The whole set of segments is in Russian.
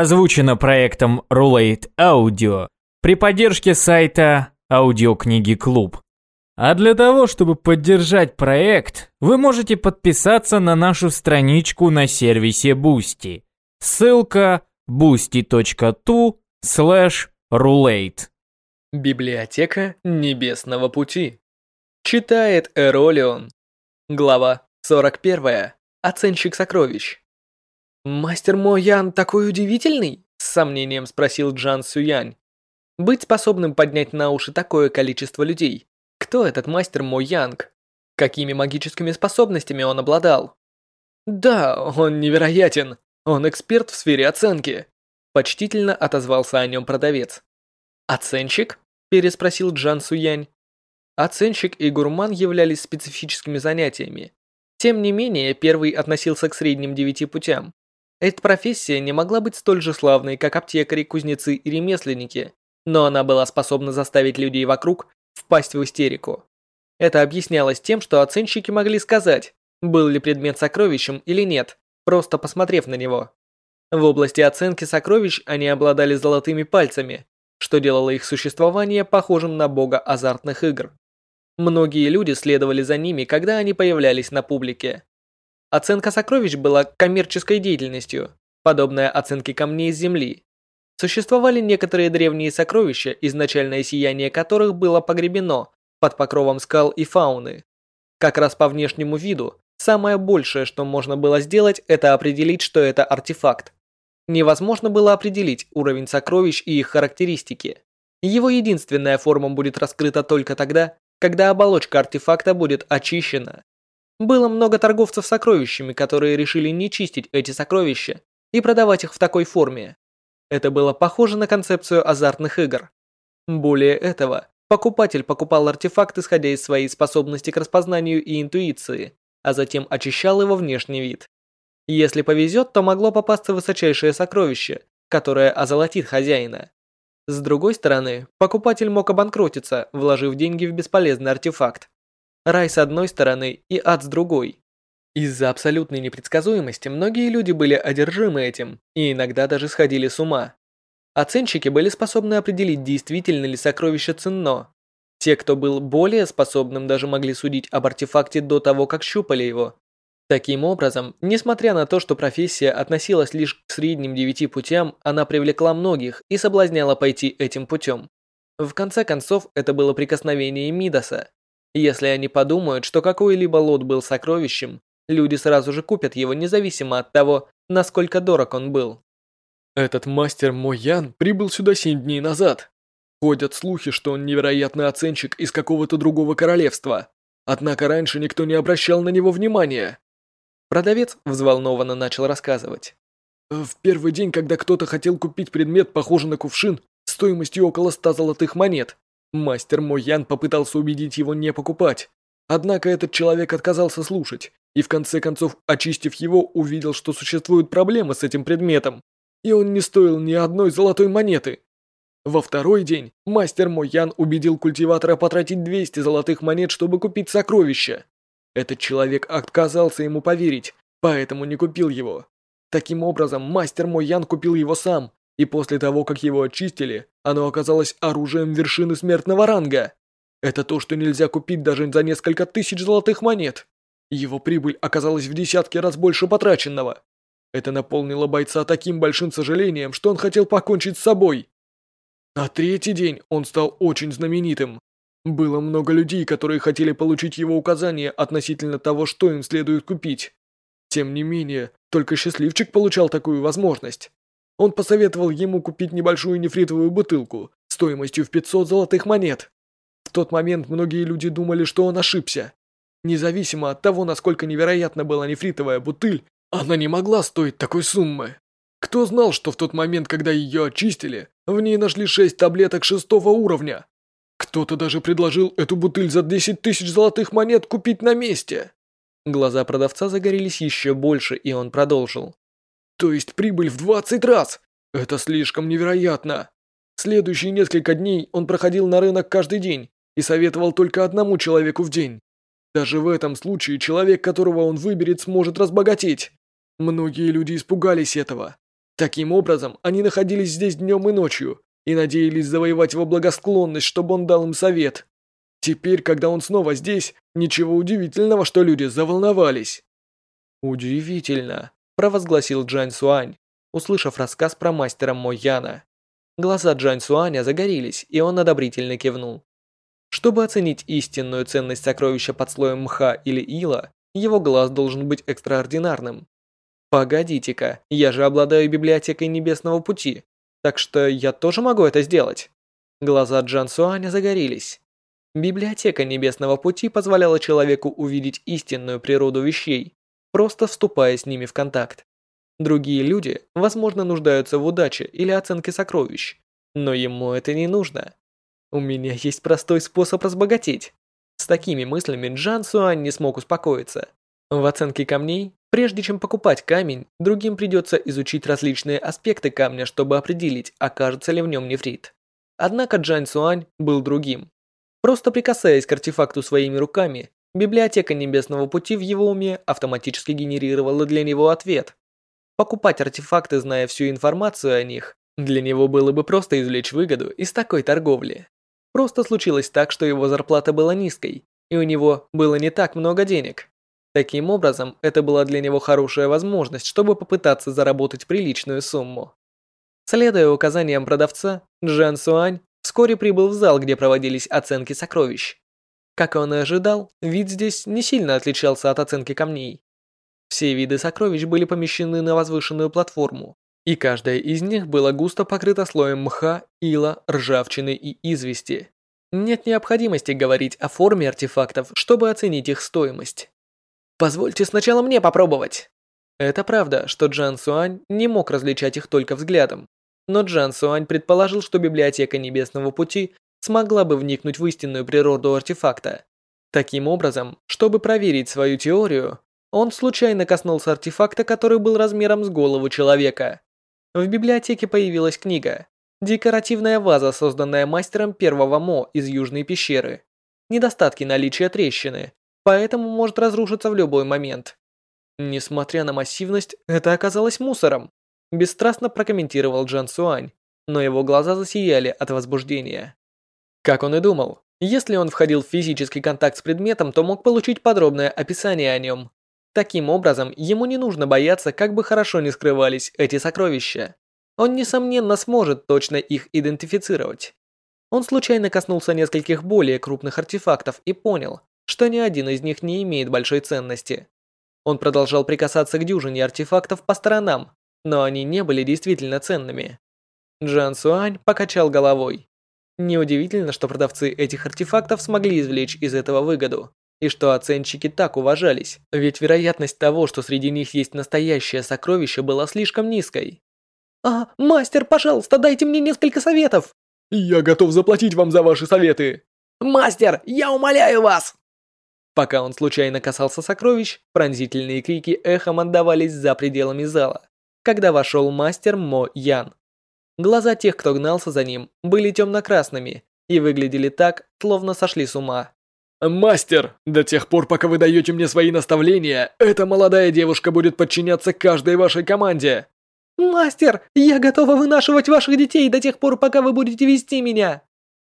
озвучено проектом Roulette Audio при поддержке сайта Аудиокниги Клуб. А для того, чтобы поддержать проект, вы можете подписаться на нашу страничку на сервисе Boosty. Ссылка boosty.tu slash roulette. Библиотека Небесного Пути. Читает Эролион. Глава 41. Оценщик сокровищ. «Мастер мой, Ян такой удивительный!» — с сомнением спросил Джан Суянь. «Быть способным поднять на уши такое количество людей. Кто этот мастер мой Янг? Какими магическими способностями он обладал?» «Да, он невероятен. Он эксперт в сфере оценки», — почтительно отозвался о нем продавец. «Оценщик?» — переспросил Джан Суянь. Оценщик и гурман являлись специфическими занятиями. Тем не менее, первый относился к средним девяти путям, эта профессия не могла быть столь же славной, как аптекари, кузнецы и ремесленники, но она была способна заставить людей вокруг впасть в истерику. Это объяснялось тем, что оценщики могли сказать, был ли предмет сокровищем или нет, просто посмотрев на него. В области оценки сокровищ они обладали золотыми пальцами, что делало их существование похожим на бога азартных игр. Многие люди следовали за ними, когда они появлялись на публике. Оценка сокровищ была коммерческой деятельностью, подобная оценке камней Земли. Существовали некоторые древние сокровища, изначальное сияние которых было погребено под покровом скал и фауны. Как раз по внешнему виду, самое большее, что можно было сделать, это определить, что это артефакт. Невозможно было определить уровень сокровищ и их характеристики. Его единственная форма будет раскрыта только тогда, когда оболочка артефакта будет очищена. Было много торговцев сокровищами, которые решили не чистить эти сокровища и продавать их в такой форме. Это было похоже на концепцию азартных игр. Более этого, покупатель покупал артефакт, исходя из своей способности к распознанию и интуиции, а затем очищал его внешний вид. Если повезет, то могло попасться высочайшее сокровище, которое озолотит хозяина. С другой стороны, покупатель мог обанкротиться, вложив деньги в бесполезный артефакт. Рай с одной стороны и ад с другой. Из-за абсолютной непредсказуемости многие люди были одержимы этим и иногда даже сходили с ума. Оценщики были способны определить, действительно ли сокровище ценно. Те, кто был более способным, даже могли судить об артефакте до того, как щупали его. Таким образом, несмотря на то, что профессия относилась лишь к средним девяти путям, она привлекла многих и соблазняла пойти этим путем. В конце концов, это было прикосновение Мидаса, если они подумают, что какой-либо лот был сокровищем, люди сразу же купят его независимо от того, насколько дорог он был. Этот мастер Моян прибыл сюда семь дней назад. Ходят слухи, что он невероятный оценщик из какого-то другого королевства. Однако раньше никто не обращал на него внимания. Продавец взволнованно начал рассказывать. В первый день, когда кто-то хотел купить предмет, похожий на кувшин, стоимостью около ста золотых монет, Мастер Моян попытался убедить его не покупать. Однако этот человек отказался слушать, и в конце концов, очистив его, увидел, что существуют проблемы с этим предметом, и он не стоил ни одной золотой монеты. Во второй день мастер Моян убедил культиватора потратить 200 золотых монет, чтобы купить сокровища. Этот человек отказался ему поверить, поэтому не купил его. Таким образом, мастер Моян купил его сам, и после того, как его очистили, оно оказалось оружием вершины смертного ранга. Это то, что нельзя купить даже за несколько тысяч золотых монет. Его прибыль оказалась в десятки раз больше потраченного. Это наполнило бойца таким большим сожалением, что он хотел покончить с собой. На третий день он стал очень знаменитым. Было много людей, которые хотели получить его указания относительно того, что им следует купить. Тем не менее, только счастливчик получал такую возможность. Он посоветовал ему купить небольшую нефритовую бутылку стоимостью в 500 золотых монет. В тот момент многие люди думали, что он ошибся. Независимо от того, насколько невероятно была нефритовая бутыль, она не могла стоить такой суммы. Кто знал, что в тот момент, когда ее очистили, в ней нашли 6 таблеток шестого уровня? Кто-то даже предложил эту бутыль за 10 тысяч золотых монет купить на месте. Глаза продавца загорелись еще больше, и он продолжил. То есть прибыль в 20 раз! Это слишком невероятно! Следующие несколько дней он проходил на рынок каждый день и советовал только одному человеку в день. Даже в этом случае человек, которого он выберет, сможет разбогатеть. Многие люди испугались этого. Таким образом, они находились здесь днем и ночью и надеялись завоевать его благосклонность, чтобы он дал им совет. Теперь, когда он снова здесь, ничего удивительного, что люди заволновались. Удивительно провозгласил Джань Суань, услышав рассказ про мастера Мо Яна. Глаза Джань Суаня загорелись, и он одобрительно кивнул. Чтобы оценить истинную ценность сокровища под слоем мха или ила, его глаз должен быть экстраординарным. Погодите-ка, я же обладаю библиотекой Небесного Пути, так что я тоже могу это сделать. Глаза Джан Суаня загорелись. Библиотека Небесного Пути позволяла человеку увидеть истинную природу вещей, просто вступая с ними в контакт. Другие люди, возможно, нуждаются в удаче или оценке сокровищ, но ему это не нужно. У меня есть простой способ разбогатеть. С такими мыслями Джан Суань не смог успокоиться. В оценке камней, прежде чем покупать камень, другим придется изучить различные аспекты камня, чтобы определить, окажется ли в нем нефрит. Однако Джан Суань был другим. Просто прикасаясь к артефакту своими руками, Библиотека Небесного Пути в его уме автоматически генерировала для него ответ. Покупать артефакты, зная всю информацию о них, для него было бы просто извлечь выгоду из такой торговли. Просто случилось так, что его зарплата была низкой, и у него было не так много денег. Таким образом, это была для него хорошая возможность, чтобы попытаться заработать приличную сумму. Следуя указаниям продавца, Джан Суань вскоре прибыл в зал, где проводились оценки сокровищ. Как он и ожидал, вид здесь не сильно отличался от оценки камней. Все виды сокровищ были помещены на возвышенную платформу, и каждая из них была густо покрыта слоем мха, ила, ржавчины и извести. Нет необходимости говорить о форме артефактов, чтобы оценить их стоимость. «Позвольте сначала мне попробовать!» Это правда, что Джан Суань не мог различать их только взглядом, но Джан Суань предположил, что библиотека Небесного Пути смогла бы вникнуть в истинную природу артефакта. Таким образом, чтобы проверить свою теорию, он случайно коснулся артефакта, который был размером с голову человека. В библиотеке появилась книга «Декоративная ваза, созданная мастером первого Мо из Южной пещеры. Недостатки наличия трещины, поэтому может разрушиться в любой момент». Несмотря на массивность, это оказалось мусором, бесстрастно прокомментировал Джан Суань, но его глаза засияли от возбуждения. Как он и думал, если он входил в физический контакт с предметом, то мог получить подробное описание о нем. Таким образом, ему не нужно бояться, как бы хорошо ни скрывались эти сокровища. Он, несомненно, сможет точно их идентифицировать. Он случайно коснулся нескольких более крупных артефактов и понял, что ни один из них не имеет большой ценности. Он продолжал прикасаться к дюжине артефактов по сторонам, но они не были действительно ценными. Джан Суань покачал головой. Неудивительно, что продавцы этих артефактов смогли извлечь из этого выгоду, и что оценщики так уважались, ведь вероятность того, что среди них есть настоящее сокровище, была слишком низкой. «А, мастер, пожалуйста, дайте мне несколько советов!» «Я готов заплатить вам за ваши советы!» «Мастер, я умоляю вас!» Пока он случайно касался сокровищ, пронзительные крики эхом отдавались за пределами зала, когда вошел мастер Мо Ян. Глаза тех, кто гнался за ним, были темно-красными и выглядели так, словно сошли с ума. «Мастер, до тех пор, пока вы даете мне свои наставления, эта молодая девушка будет подчиняться каждой вашей команде!» «Мастер, я готова вынашивать ваших детей до тех пор, пока вы будете вести меня!»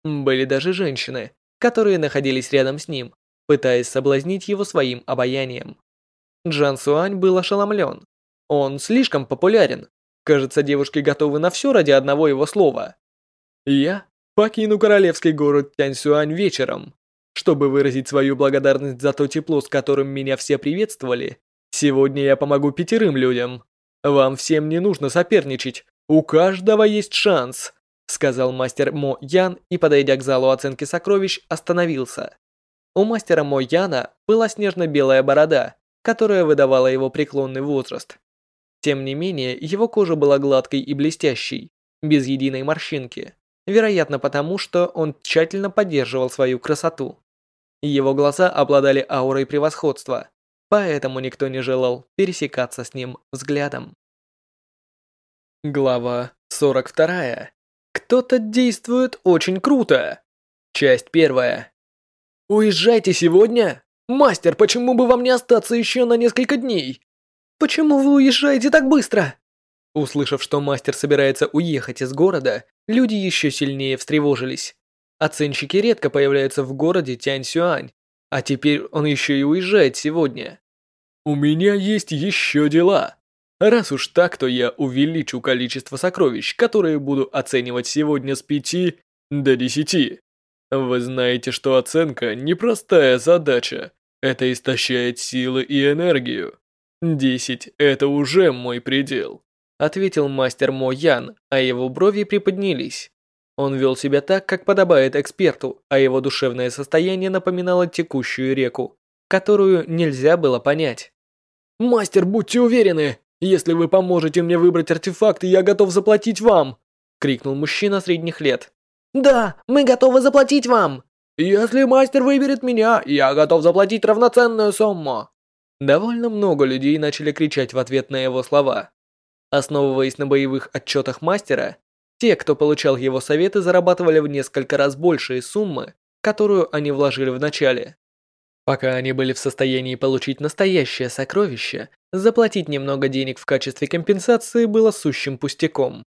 Были даже женщины, которые находились рядом с ним, пытаясь соблазнить его своим обаянием. Джан Суань был ошеломлен. Он слишком популярен, Кажется, девушки готовы на все ради одного его слова. Я покину королевский город Тяньсюань вечером. Чтобы выразить свою благодарность за то тепло, с которым меня все приветствовали, сегодня я помогу пятерым людям. Вам всем не нужно соперничать, у каждого есть шанс, сказал мастер Мо Ян и, подойдя к залу оценки сокровищ, остановился. У мастера Мо Яна была снежно-белая борода, которая выдавала его преклонный возраст. Тем не менее, его кожа была гладкой и блестящей, без единой морщинки, вероятно потому, что он тщательно поддерживал свою красоту. Его глаза обладали аурой превосходства, поэтому никто не желал пересекаться с ним взглядом. Глава 42. Кто-то действует очень круто. Часть первая. «Уезжайте сегодня? Мастер, почему бы вам не остаться еще на несколько дней? Почему вы уезжаете так быстро?» Услышав, что мастер собирается уехать из города, люди еще сильнее встревожились. Оценщики редко появляются в городе Тяньсюань, а теперь он еще и уезжает сегодня. «У меня есть еще дела. Раз уж так, то я увеличу количество сокровищ, которые буду оценивать сегодня с пяти до десяти. Вы знаете, что оценка – непростая задача. Это истощает силы и энергию. «Десять – это уже мой предел», – ответил мастер Мо Ян, а его брови приподнялись. Он вел себя так, как подобает эксперту, а его душевное состояние напоминало текущую реку, которую нельзя было понять. «Мастер, будьте уверены! Если вы поможете мне выбрать артефакты, я готов заплатить вам!» — крикнул мужчина средних лет. «Да, мы готовы заплатить вам!» «Если мастер выберет меня, я готов заплатить равноценную сумму!» Довольно много людей начали кричать в ответ на его слова. Основываясь на боевых отчетах мастера, те, кто получал его советы, зарабатывали в несколько раз большие суммы, которую они вложили в начале. Пока они были в состоянии получить настоящее сокровище, заплатить немного денег в качестве компенсации было сущим пустяком.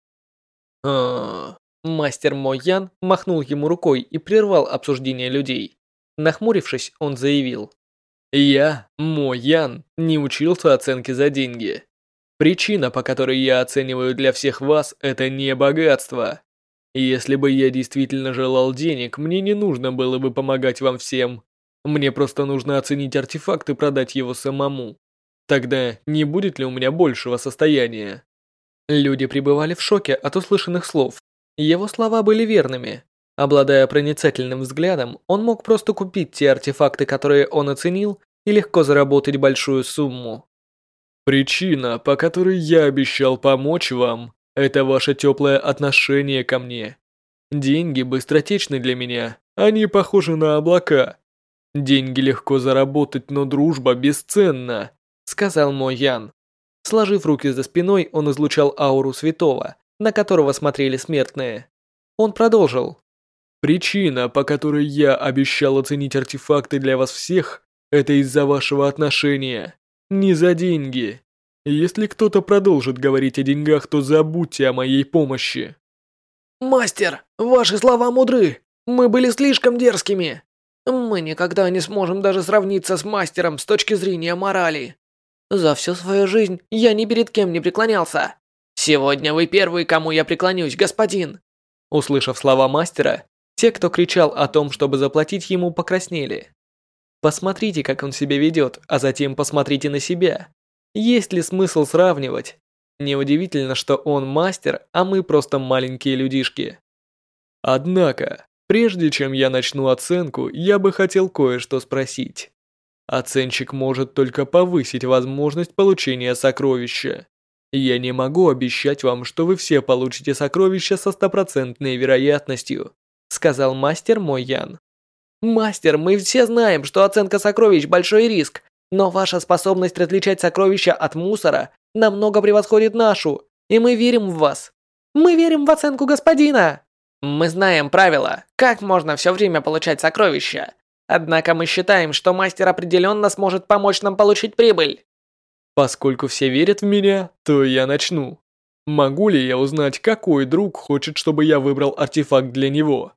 А -а -а. Мастер Мо Ян махнул ему рукой и прервал обсуждение людей. Нахмурившись, он заявил. Я мой Ян, не учился оценки за деньги. Причина, по которой я оцениваю для всех вас, это не богатство. Если бы я действительно желал денег, мне не нужно было бы помогать вам всем. Мне просто нужно оценить артефакт и продать его самому. Тогда не будет ли у меня большего состояния? Люди пребывали в шоке от услышанных слов. Его слова были верными. Обладая проницательным взглядом, он мог просто купить те артефакты, которые он оценил, и легко заработать большую сумму. «Причина, по которой я обещал помочь вам, это ваше теплое отношение ко мне. Деньги быстротечны для меня, они похожи на облака. Деньги легко заработать, но дружба бесценна», — сказал Мо Ян. Сложив руки за спиной, он излучал ауру святого, на которого смотрели смертные. Он продолжил. Причина, по которой я обещал оценить артефакты для вас всех, это из-за вашего отношения. Не за деньги. Если кто-то продолжит говорить о деньгах, то забудьте о моей помощи. Мастер, ваши слова мудры. Мы были слишком дерзкими. Мы никогда не сможем даже сравниться с мастером с точки зрения морали. За всю свою жизнь я ни перед кем не преклонялся. Сегодня вы первый, кому я преклонюсь, господин. Услышав слова мастера, те, кто кричал о том, чтобы заплатить ему, покраснели. Посмотрите, как он себя ведет, а затем посмотрите на себя. Есть ли смысл сравнивать? Неудивительно, что он мастер, а мы просто маленькие людишки. Однако, прежде чем я начну оценку, я бы хотел кое-что спросить. Оценщик может только повысить возможность получения сокровища. Я не могу обещать вам, что вы все получите сокровища со стопроцентной вероятностью сказал мастер мой Ян. «Мастер, мы все знаем, что оценка сокровищ – большой риск, но ваша способность различать сокровища от мусора намного превосходит нашу, и мы верим в вас. Мы верим в оценку господина!» «Мы знаем правила, как можно все время получать сокровища. Однако мы считаем, что мастер определенно сможет помочь нам получить прибыль». «Поскольку все верят в меня, то я начну. Могу ли я узнать, какой друг хочет, чтобы я выбрал артефакт для него?»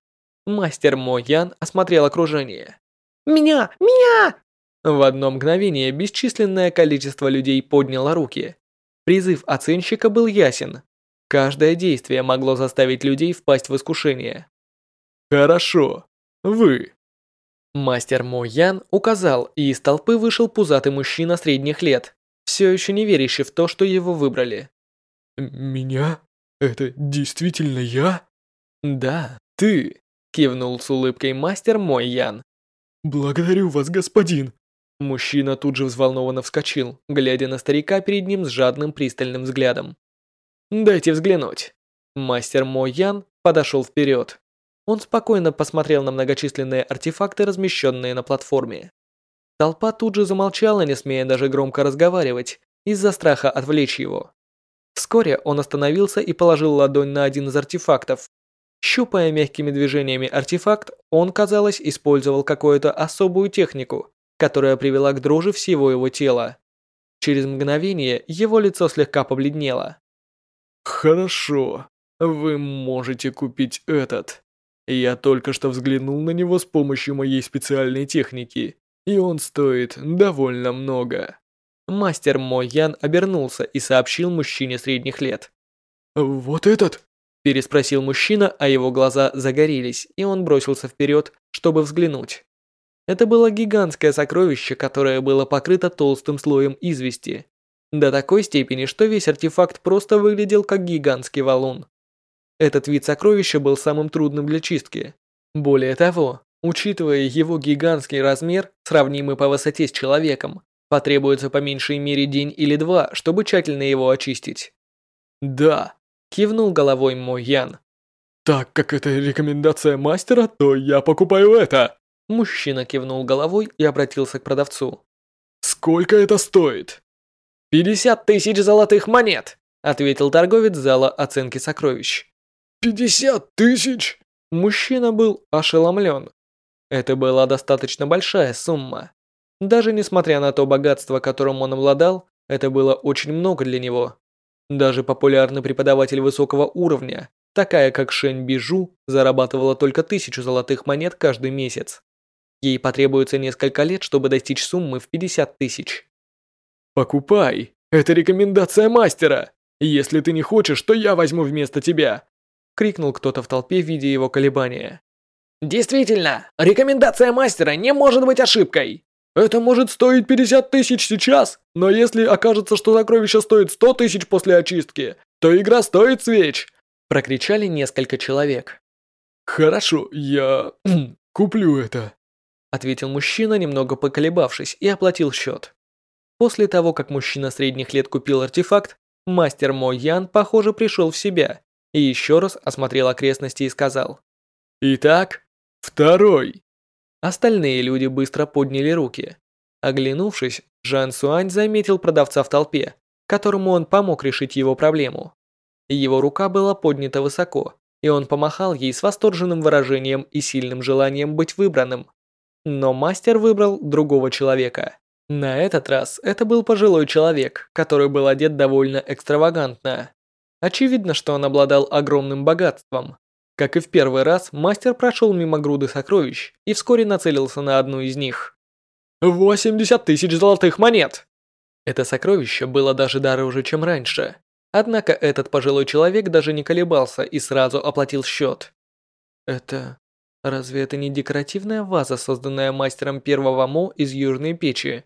мастер Могян осмотрел окружение. «Меня! Меня!» В одно мгновение бесчисленное количество людей подняло руки. Призыв оценщика был ясен. Каждое действие могло заставить людей впасть в искушение. «Хорошо. Вы». Мастер Мо Ян указал, и из толпы вышел пузатый мужчина средних лет, все еще не верящий в то, что его выбрали. «Меня? Это действительно я?» «Да, ты» кивнул с улыбкой мастер мой Ян. «Благодарю вас, господин!» Мужчина тут же взволнованно вскочил, глядя на старика перед ним с жадным пристальным взглядом. «Дайте взглянуть!» Мастер Мо Ян подошел вперед. Он спокойно посмотрел на многочисленные артефакты, размещенные на платформе. Толпа тут же замолчала, не смея даже громко разговаривать, из-за страха отвлечь его. Вскоре он остановился и положил ладонь на один из артефактов, Щупая мягкими движениями артефакт, он, казалось, использовал какую-то особую технику, которая привела к дрожи всего его тела. Через мгновение его лицо слегка побледнело. «Хорошо, вы можете купить этот. Я только что взглянул на него с помощью моей специальной техники, и он стоит довольно много». Мастер Мо Ян обернулся и сообщил мужчине средних лет. «Вот этот?» Переспросил мужчина, а его глаза загорелись, и он бросился вперед, чтобы взглянуть. Это было гигантское сокровище, которое было покрыто толстым слоем извести. До такой степени, что весь артефакт просто выглядел как гигантский валун. Этот вид сокровища был самым трудным для чистки. Более того, учитывая его гигантский размер, сравнимый по высоте с человеком, потребуется по меньшей мере день или два, чтобы тщательно его очистить. Да, Кивнул головой Моян. «Так как это рекомендация мастера, то я покупаю это!» Мужчина кивнул головой и обратился к продавцу. «Сколько это стоит?» «Пятьдесят тысяч золотых монет!» ответил торговец зала оценки сокровищ. «Пятьдесят тысяч?» Мужчина был ошеломлен. Это была достаточно большая сумма. Даже несмотря на то богатство, которым он обладал, это было очень много для него. Даже популярный преподаватель высокого уровня, такая как Шэнь Бижу, зарабатывала только тысячу золотых монет каждый месяц. Ей потребуется несколько лет, чтобы достичь суммы в 50 тысяч. «Покупай! Это рекомендация мастера! Если ты не хочешь, то я возьму вместо тебя!» — крикнул кто-то в толпе, видя его колебания. «Действительно, рекомендация мастера не может быть ошибкой!» Это может стоить 50 тысяч сейчас, но если окажется, что сокровище стоит 100 тысяч после очистки, то игра стоит свеч!» Прокричали несколько человек. «Хорошо, я... Хм, куплю это», — ответил мужчина, немного поколебавшись, и оплатил счет. После того, как мужчина средних лет купил артефакт, мастер Мо Ян, похоже, пришел в себя и еще раз осмотрел окрестности и сказал. «Итак, второй!» Остальные люди быстро подняли руки. Оглянувшись, Жан Суань заметил продавца в толпе, которому он помог решить его проблему. Его рука была поднята высоко, и он помахал ей с восторженным выражением и сильным желанием быть выбранным. Но мастер выбрал другого человека. На этот раз это был пожилой человек, который был одет довольно экстравагантно. Очевидно, что он обладал огромным богатством, как и в первый раз, мастер прошел мимо груды сокровищ и вскоре нацелился на одну из них. 80 тысяч золотых монет! Это сокровище было даже дороже, чем раньше. Однако этот пожилой человек даже не колебался и сразу оплатил счет. Это... Разве это не декоративная ваза, созданная мастером первого Мо из южной печи?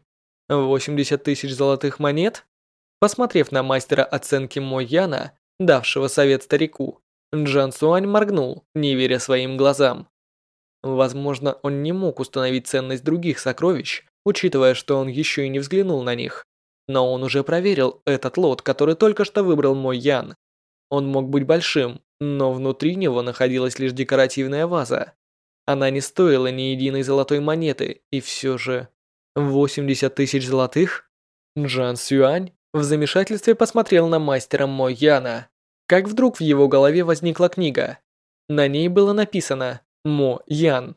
80 тысяч золотых монет? Посмотрев на мастера оценки Мо Яна, давшего совет старику, Джан Суань моргнул, не веря своим глазам. Возможно, он не мог установить ценность других сокровищ, учитывая, что он еще и не взглянул на них. Но он уже проверил этот лот, который только что выбрал мой Ян. Он мог быть большим, но внутри него находилась лишь декоративная ваза. Она не стоила ни единой золотой монеты, и все же... 80 тысяч золотых? Джан Сюань в замешательстве посмотрел на мастера Мо Яна. Как вдруг в его голове возникла книга. На ней было написано «Мо Ян».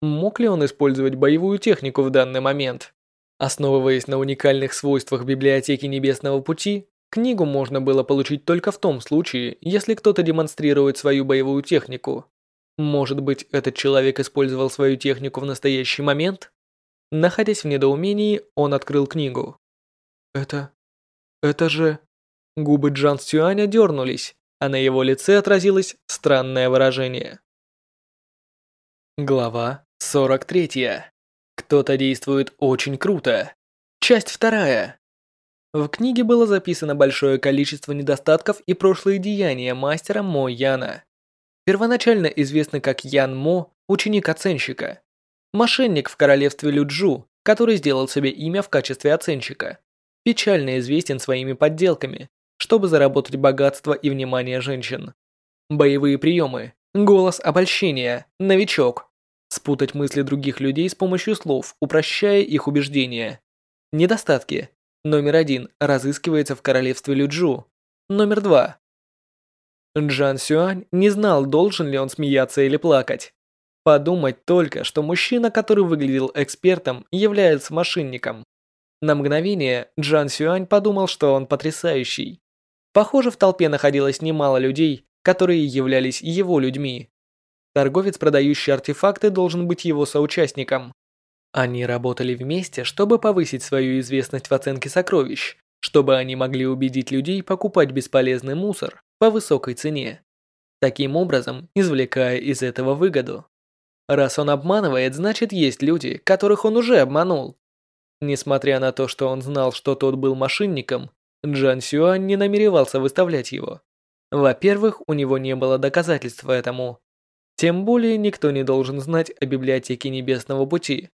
Мог ли он использовать боевую технику в данный момент? Основываясь на уникальных свойствах библиотеки Небесного Пути, книгу можно было получить только в том случае, если кто-то демонстрирует свою боевую технику. Может быть, этот человек использовал свою технику в настоящий момент? Находясь в недоумении, он открыл книгу. «Это... это же...» Губы Джан Сюаня дернулись, а на его лице отразилось странное выражение. Глава 43. Кто-то действует очень круто. Часть вторая. В книге было записано большое количество недостатков и прошлые деяния мастера Мо Яна. Первоначально известный как Ян Мо, ученик оценщика. Мошенник в королевстве Люджу, который сделал себе имя в качестве оценщика. Печально известен своими подделками, чтобы заработать богатство и внимание женщин. Боевые приемы, голос обольщения, новичок. Спутать мысли других людей с помощью слов, упрощая их убеждения. Недостатки. Номер один разыскивается в королевстве Люджу. Номер два. Джан Сюань не знал, должен ли он смеяться или плакать. Подумать только, что мужчина, который выглядел экспертом, является мошенником. На мгновение Джан Сюань подумал, что он потрясающий. Похоже, в толпе находилось немало людей, которые являлись его людьми. Торговец, продающий артефакты, должен быть его соучастником. Они работали вместе, чтобы повысить свою известность в оценке сокровищ, чтобы они могли убедить людей покупать бесполезный мусор по высокой цене, таким образом извлекая из этого выгоду. Раз он обманывает, значит есть люди, которых он уже обманул. Несмотря на то, что он знал, что тот был мошенником, Джан Сюань не намеревался выставлять его. Во-первых, у него не было доказательства этому. Тем более, никто не должен знать о библиотеке Небесного Пути.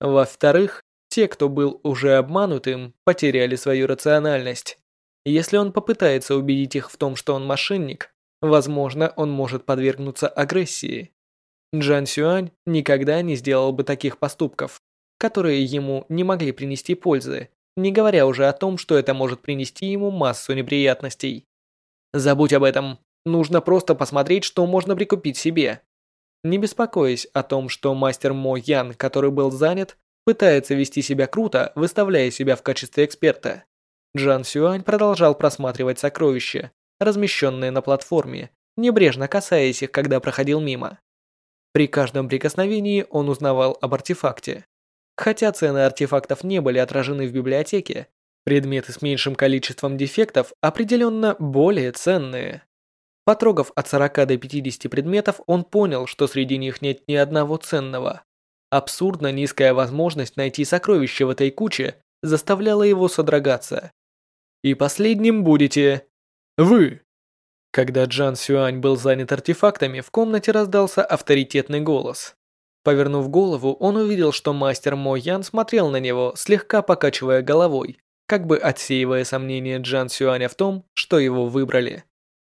Во-вторых, те, кто был уже обманутым, потеряли свою рациональность. Если он попытается убедить их в том, что он мошенник, возможно, он может подвергнуться агрессии. Джан Сюань никогда не сделал бы таких поступков, которые ему не могли принести пользы, не говоря уже о том, что это может принести ему массу неприятностей. Забудь об этом. Нужно просто посмотреть, что можно прикупить себе. Не беспокоясь о том, что мастер Мо Ян, который был занят, пытается вести себя круто, выставляя себя в качестве эксперта. Джан Сюань продолжал просматривать сокровища, размещенные на платформе, небрежно касаясь их, когда проходил мимо. При каждом прикосновении он узнавал об артефакте. Хотя цены артефактов не были отражены в библиотеке, предметы с меньшим количеством дефектов определенно более ценные. Потрогав от 40 до 50 предметов, он понял, что среди них нет ни одного ценного. Абсурдно низкая возможность найти сокровище в этой куче заставляла его содрогаться. И последним будете... Вы! Когда Джан Сюань был занят артефактами, в комнате раздался авторитетный голос. Повернув голову, он увидел, что мастер Мо Ян смотрел на него, слегка покачивая головой, как бы отсеивая сомнения Джан Сюаня в том, что его выбрали.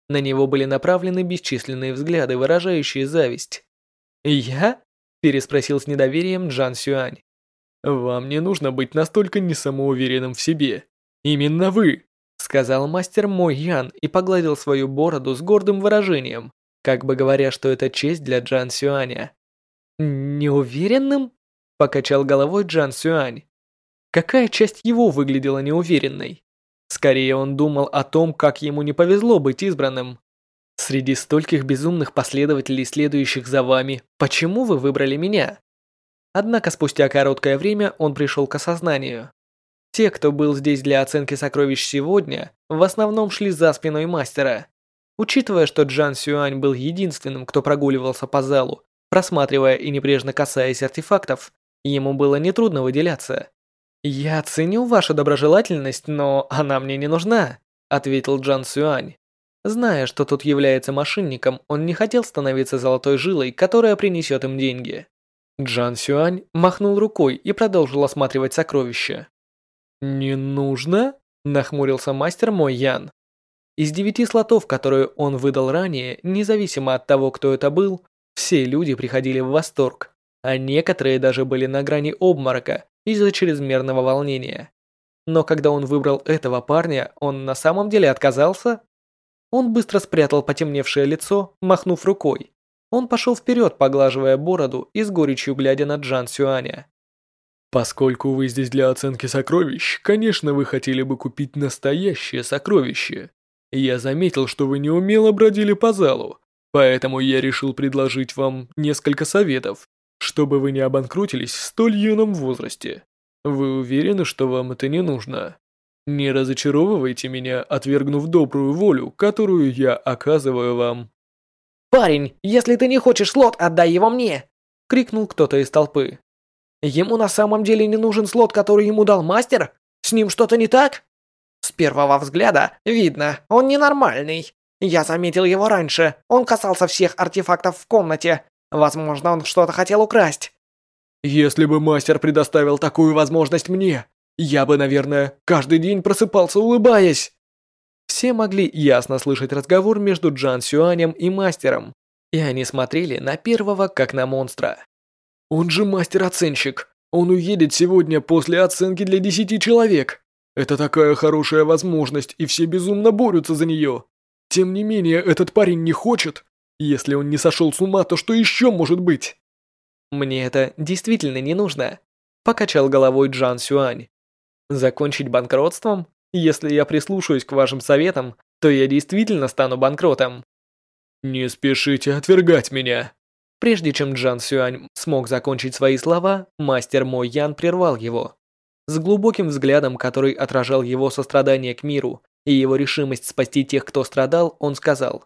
На него были направлены бесчисленные взгляды, выражающие зависть. «Я?» – переспросил с недоверием Джан Сюань. «Вам не нужно быть настолько несамоуверенным в себе. Именно вы!» – сказал мастер Мо Ян и погладил свою бороду с гордым выражением, как бы говоря, что это честь для Джан Сюаня. Неуверенным — покачал головой Джан Сюань. Какая часть его выглядела неуверенной? Скорее он думал о том, как ему не повезло быть избранным. «Среди стольких безумных последователей, следующих за вами, почему вы выбрали меня?» Однако спустя короткое время он пришел к осознанию. Те, кто был здесь для оценки сокровищ сегодня, в основном шли за спиной мастера. Учитывая, что Джан Сюань был единственным, кто прогуливался по залу, просматривая и небрежно касаясь артефактов. Ему было нетрудно выделяться. «Я ценю вашу доброжелательность, но она мне не нужна», ответил Джан Сюань. Зная, что тот является мошенником, он не хотел становиться золотой жилой, которая принесет им деньги. Джан Сюань махнул рукой и продолжил осматривать сокровища. «Не нужно?» – нахмурился мастер Мой Ян. Из девяти слотов, которые он выдал ранее, независимо от того, кто это был, все люди приходили в восторг, а некоторые даже были на грани обморока из-за чрезмерного волнения. Но когда он выбрал этого парня, он на самом деле отказался? Он быстро спрятал потемневшее лицо, махнув рукой. Он пошел вперед, поглаживая бороду и с горечью глядя на Джан Сюаня. «Поскольку вы здесь для оценки сокровищ, конечно, вы хотели бы купить настоящее сокровище. Я заметил, что вы неумело бродили по залу, Поэтому я решил предложить вам несколько советов, чтобы вы не обанкротились в столь юном возрасте. Вы уверены, что вам это не нужно? Не разочаровывайте меня, отвергнув добрую волю, которую я оказываю вам. «Парень, если ты не хочешь слот, отдай его мне!» — крикнул кто-то из толпы. «Ему на самом деле не нужен слот, который ему дал мастер? С ним что-то не так?» «С первого взгляда видно, он ненормальный. Я заметил его раньше. Он касался всех артефактов в комнате. Возможно, он что-то хотел украсть. Если бы мастер предоставил такую возможность мне, я бы, наверное, каждый день просыпался улыбаясь. Все могли ясно слышать разговор между Джан Сюанем и мастером, и они смотрели на первого как на монстра. Он же мастер-оценщик. Он уедет сегодня после оценки для десяти человек. Это такая хорошая возможность, и все безумно борются за нее. Тем не менее, этот парень не хочет. Если он не сошел с ума, то что еще может быть? Мне это действительно не нужно. Покачал головой Джан Сюань. Закончить банкротством? Если я прислушаюсь к вашим советам, то я действительно стану банкротом. Не спешите отвергать меня. Прежде чем Джан Сюань смог закончить свои слова, мастер Мо Ян прервал его. С глубоким взглядом, который отражал его сострадание к миру, и его решимость спасти тех, кто страдал, он сказал.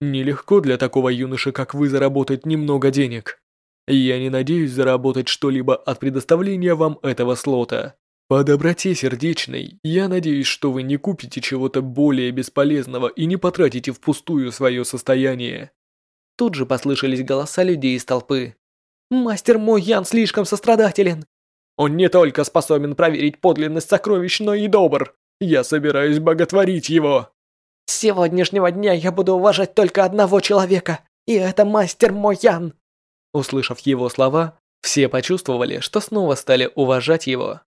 «Нелегко для такого юноши, как вы, заработать немного денег. Я не надеюсь заработать что-либо от предоставления вам этого слота. По доброте сердечной, я надеюсь, что вы не купите чего-то более бесполезного и не потратите впустую свое состояние». Тут же послышались голоса людей из толпы. «Мастер мой, Ян слишком сострадателен. Он не только способен проверить подлинность сокровищ, но и добр. Я собираюсь боготворить его!» «С сегодняшнего дня я буду уважать только одного человека, и это мастер Моян!» Услышав его слова, все почувствовали, что снова стали уважать его.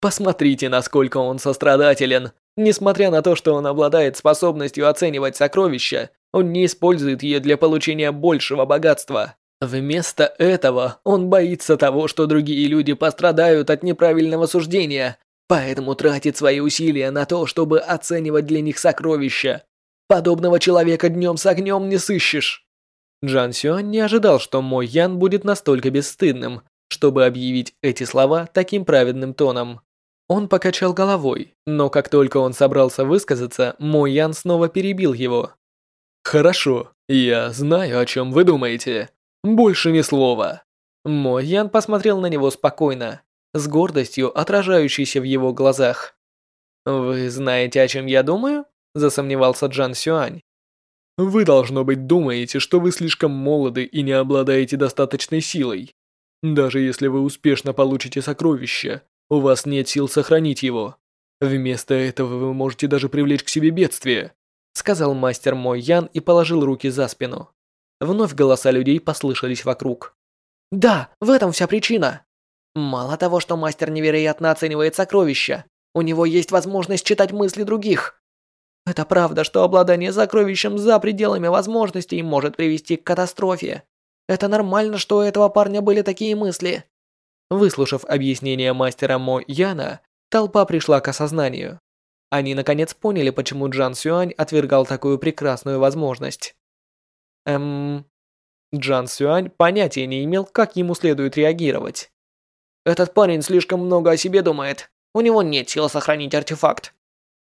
Посмотрите, насколько он сострадателен. Несмотря на то, что он обладает способностью оценивать сокровища, он не использует ее для получения большего богатства. Вместо этого он боится того, что другие люди пострадают от неправильного суждения, поэтому тратит свои усилия на то, чтобы оценивать для них сокровища. Подобного человека днем с огнем не сыщешь». Джан Сюань не ожидал, что Мо Ян будет настолько бесстыдным, чтобы объявить эти слова таким праведным тоном. Он покачал головой, но как только он собрался высказаться, Мо Ян снова перебил его. «Хорошо, я знаю, о чем вы думаете. Больше ни слова». Мо Ян посмотрел на него спокойно с гордостью отражающейся в его глазах. «Вы знаете, о чем я думаю?» – засомневался Джан Сюань. «Вы, должно быть, думаете, что вы слишком молоды и не обладаете достаточной силой. Даже если вы успешно получите сокровище, у вас нет сил сохранить его. Вместо этого вы можете даже привлечь к себе бедствие», – сказал мастер Мо Ян и положил руки за спину. Вновь голоса людей послышались вокруг. «Да, в этом вся причина!» Мало того, что мастер невероятно оценивает сокровища, у него есть возможность читать мысли других. Это правда, что обладание сокровищем за пределами возможностей может привести к катастрофе. Это нормально, что у этого парня были такие мысли. Выслушав объяснение мастера Мо Яна, толпа пришла к осознанию. Они наконец поняли, почему Джан Сюань отвергал такую прекрасную возможность. Эм... Джан Сюань понятия не имел, как ему следует реагировать. Этот парень слишком много о себе думает. У него нет сил сохранить артефакт».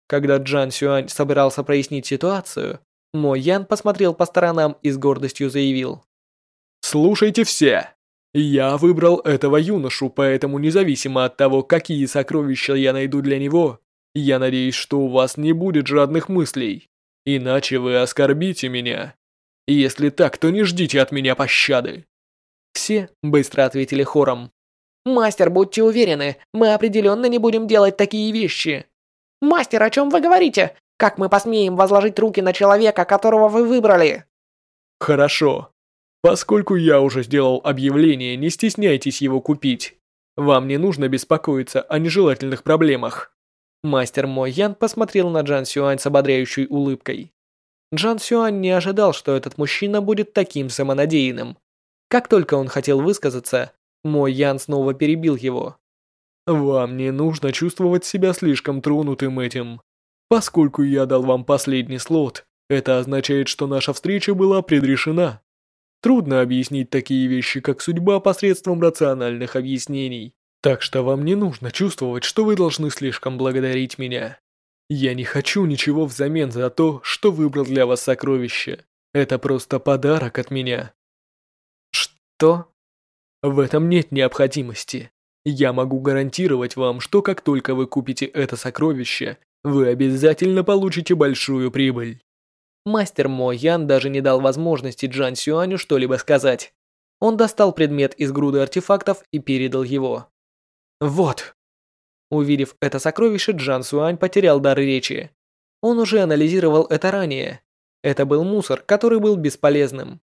Когда Джан Сюань собирался прояснить ситуацию, Мо Ян посмотрел по сторонам и с гордостью заявил. «Слушайте все! Я выбрал этого юношу, поэтому независимо от того, какие сокровища я найду для него, я надеюсь, что у вас не будет жадных мыслей, иначе вы оскорбите меня. Если так, то не ждите от меня пощады». Все быстро ответили хором. Мастер, будьте уверены, мы определенно не будем делать такие вещи. Мастер, о чем вы говорите? Как мы посмеем возложить руки на человека, которого вы выбрали? Хорошо. Поскольку я уже сделал объявление, не стесняйтесь его купить. Вам не нужно беспокоиться о нежелательных проблемах. Мастер Мо Ян посмотрел на Джан Сюань с ободряющей улыбкой. Джан Сюань не ожидал, что этот мужчина будет таким самонадеянным. Как только он хотел высказаться, мой Ян снова перебил его. «Вам не нужно чувствовать себя слишком тронутым этим. Поскольку я дал вам последний слот, это означает, что наша встреча была предрешена. Трудно объяснить такие вещи, как судьба, посредством рациональных объяснений. Так что вам не нужно чувствовать, что вы должны слишком благодарить меня. Я не хочу ничего взамен за то, что выбрал для вас сокровище. Это просто подарок от меня». «Что?» В этом нет необходимости. Я могу гарантировать вам, что как только вы купите это сокровище, вы обязательно получите большую прибыль. Мастер Мо Ян даже не дал возможности Джан Сюаню что-либо сказать. Он достал предмет из груды артефактов и передал его. Вот. Увидев это сокровище, Джан Сюань потерял дар речи. Он уже анализировал это ранее. Это был мусор, который был бесполезным.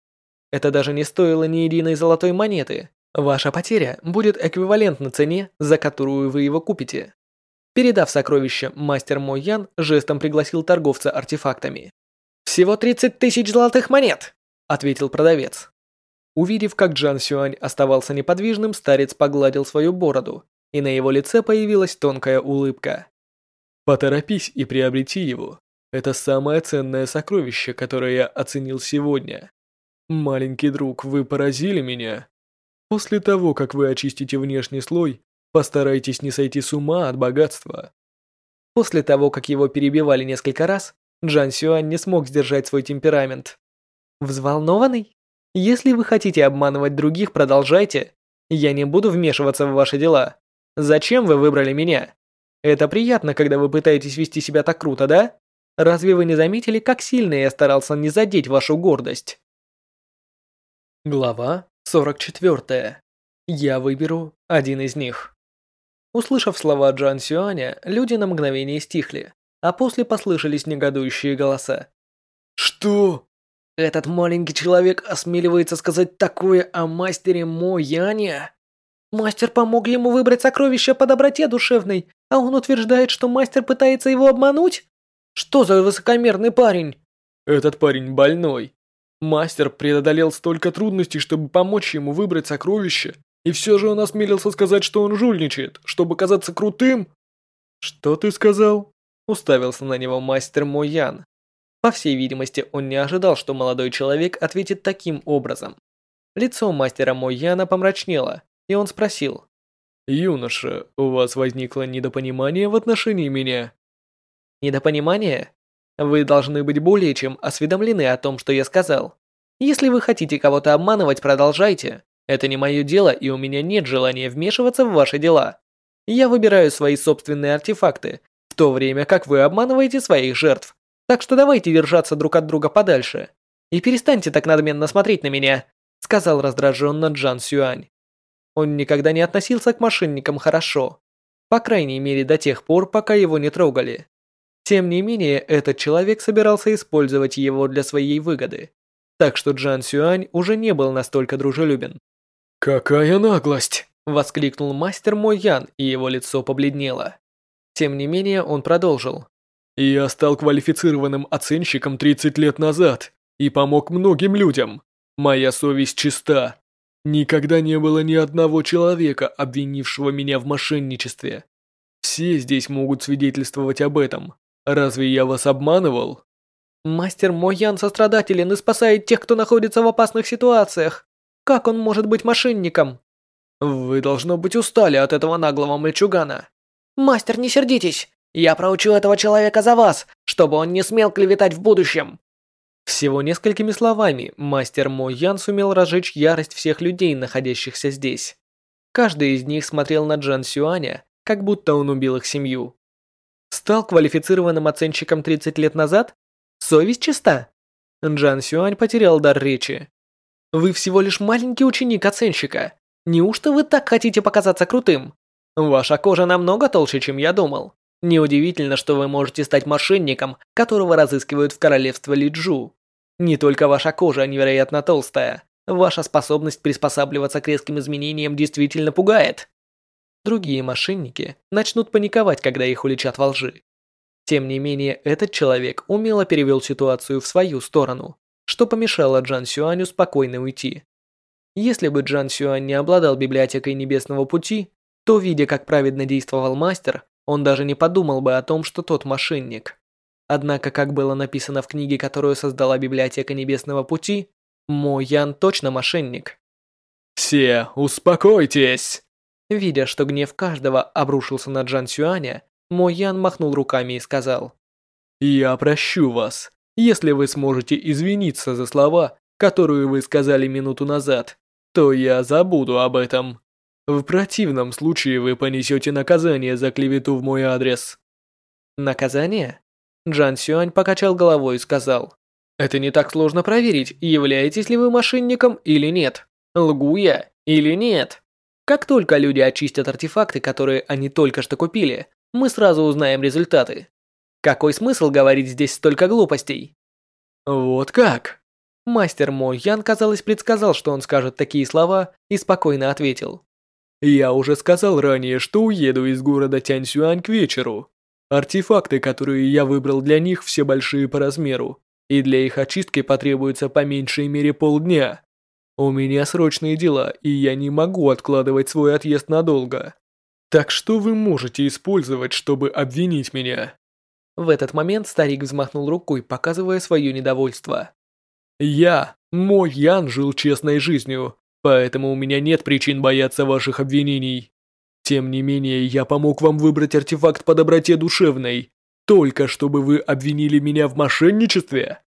Это даже не стоило ни единой золотой монеты. Ваша потеря будет эквивалентна цене, за которую вы его купите. Передав сокровище, мастер Мо Ян жестом пригласил торговца артефактами. «Всего 30 тысяч золотых монет!» – ответил продавец. Увидев, как Джан Сюань оставался неподвижным, старец погладил свою бороду, и на его лице появилась тонкая улыбка. «Поторопись и приобрети его. Это самое ценное сокровище, которое я оценил сегодня. Маленький друг, вы поразили меня!» После того, как вы очистите внешний слой, постарайтесь не сойти с ума от богатства. После того, как его перебивали несколько раз, Джан Сюань не смог сдержать свой темперамент. Взволнованный? Если вы хотите обманывать других, продолжайте. Я не буду вмешиваться в ваши дела. Зачем вы выбрали меня? Это приятно, когда вы пытаетесь вести себя так круто, да? Разве вы не заметили, как сильно я старался не задеть вашу гордость? Глава 44. Я выберу один из них. Услышав слова Джан Сюаня, люди на мгновение стихли, а после послышались негодующие голоса. «Что?» «Этот маленький человек осмеливается сказать такое о мастере Мо Яне?» «Мастер помог ему выбрать сокровище по доброте душевной, а он утверждает, что мастер пытается его обмануть? Что за высокомерный парень?» «Этот парень больной. Мастер преодолел столько трудностей, чтобы помочь ему выбрать сокровище, и все же он осмелился сказать, что он жульничает, чтобы казаться крутым. «Что ты сказал?» – уставился на него мастер Моян. По всей видимости, он не ожидал, что молодой человек ответит таким образом. Лицо мастера Мояна помрачнело, и он спросил. «Юноша, у вас возникло недопонимание в отношении меня?» «Недопонимание? Вы должны быть более чем осведомлены о том, что я сказал. Если вы хотите кого-то обманывать, продолжайте. Это не мое дело, и у меня нет желания вмешиваться в ваши дела. Я выбираю свои собственные артефакты, в то время как вы обманываете своих жертв. Так что давайте держаться друг от друга подальше. И перестаньте так надменно смотреть на меня», — сказал раздраженно Джан Сюань. Он никогда не относился к мошенникам хорошо. По крайней мере, до тех пор, пока его не трогали. Тем не менее, этот человек собирался использовать его для своей выгоды. Так что Джан Сюань уже не был настолько дружелюбен. «Какая наглость!» – воскликнул мастер Мо Ян, и его лицо побледнело. Тем не менее, он продолжил. «Я стал квалифицированным оценщиком 30 лет назад и помог многим людям. Моя совесть чиста. Никогда не было ни одного человека, обвинившего меня в мошенничестве. Все здесь могут свидетельствовать об этом. Разве я вас обманывал? Мастер мой Ян сострадателен и спасает тех, кто находится в опасных ситуациях. Как он может быть мошенником? Вы, должно быть, устали от этого наглого мальчугана. Мастер, не сердитесь. Я проучу этого человека за вас, чтобы он не смел клеветать в будущем. Всего несколькими словами мастер Мо Ян сумел разжечь ярость всех людей, находящихся здесь. Каждый из них смотрел на Джан Сюаня, как будто он убил их семью стал квалифицированным оценщиком 30 лет назад? Совесть чиста. Джан Сюань потерял дар речи. Вы всего лишь маленький ученик оценщика. Неужто вы так хотите показаться крутым? Ваша кожа намного толще, чем я думал. Неудивительно, что вы можете стать мошенником, которого разыскивают в королевстве Лиджу. Не только ваша кожа невероятно толстая. Ваша способность приспосабливаться к резким изменениям действительно пугает другие мошенники начнут паниковать, когда их уличат во лжи. Тем не менее, этот человек умело перевел ситуацию в свою сторону, что помешало Джан Сюаню спокойно уйти. Если бы Джан Сюань не обладал библиотекой Небесного Пути, то, видя, как праведно действовал мастер, он даже не подумал бы о том, что тот мошенник. Однако, как было написано в книге, которую создала Библиотека Небесного Пути, Мо Ян точно мошенник. «Все, успокойтесь!» Видя, что гнев каждого обрушился на Джан Сюаня, Мо Ян махнул руками и сказал. «Я прощу вас, если вы сможете извиниться за слова, которые вы сказали минуту назад, то я забуду об этом. В противном случае вы понесете наказание за клевету в мой адрес». «Наказание?» Джан Сюань покачал головой и сказал. «Это не так сложно проверить, являетесь ли вы мошенником или нет. Лгу я или нет. Как только люди очистят артефакты, которые они только что купили, мы сразу узнаем результаты. Какой смысл говорить здесь столько глупостей? Вот как? Мастер Мо Ян, казалось, предсказал, что он скажет такие слова, и спокойно ответил. Я уже сказал ранее, что уеду из города Тяньсюань к вечеру. Артефакты, которые я выбрал для них, все большие по размеру, и для их очистки потребуется по меньшей мере полдня. У меня срочные дела, и я не могу откладывать свой отъезд надолго. Так что вы можете использовать, чтобы обвинить меня?» В этот момент старик взмахнул рукой, показывая свое недовольство. «Я, мой Ян, жил честной жизнью, поэтому у меня нет причин бояться ваших обвинений. Тем не менее, я помог вам выбрать артефакт по доброте душевной, только чтобы вы обвинили меня в мошенничестве?»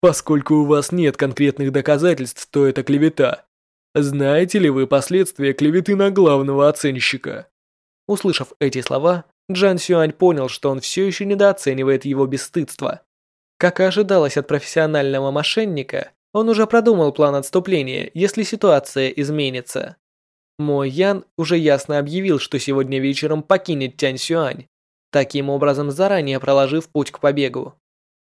поскольку у вас нет конкретных доказательств, что это клевета. Знаете ли вы последствия клеветы на главного оценщика?» Услышав эти слова, Джан Сюань понял, что он все еще недооценивает его бесстыдство. Как и ожидалось от профессионального мошенника, он уже продумал план отступления, если ситуация изменится. Мо Ян уже ясно объявил, что сегодня вечером покинет Тянь Сюань, таким образом заранее проложив путь к побегу.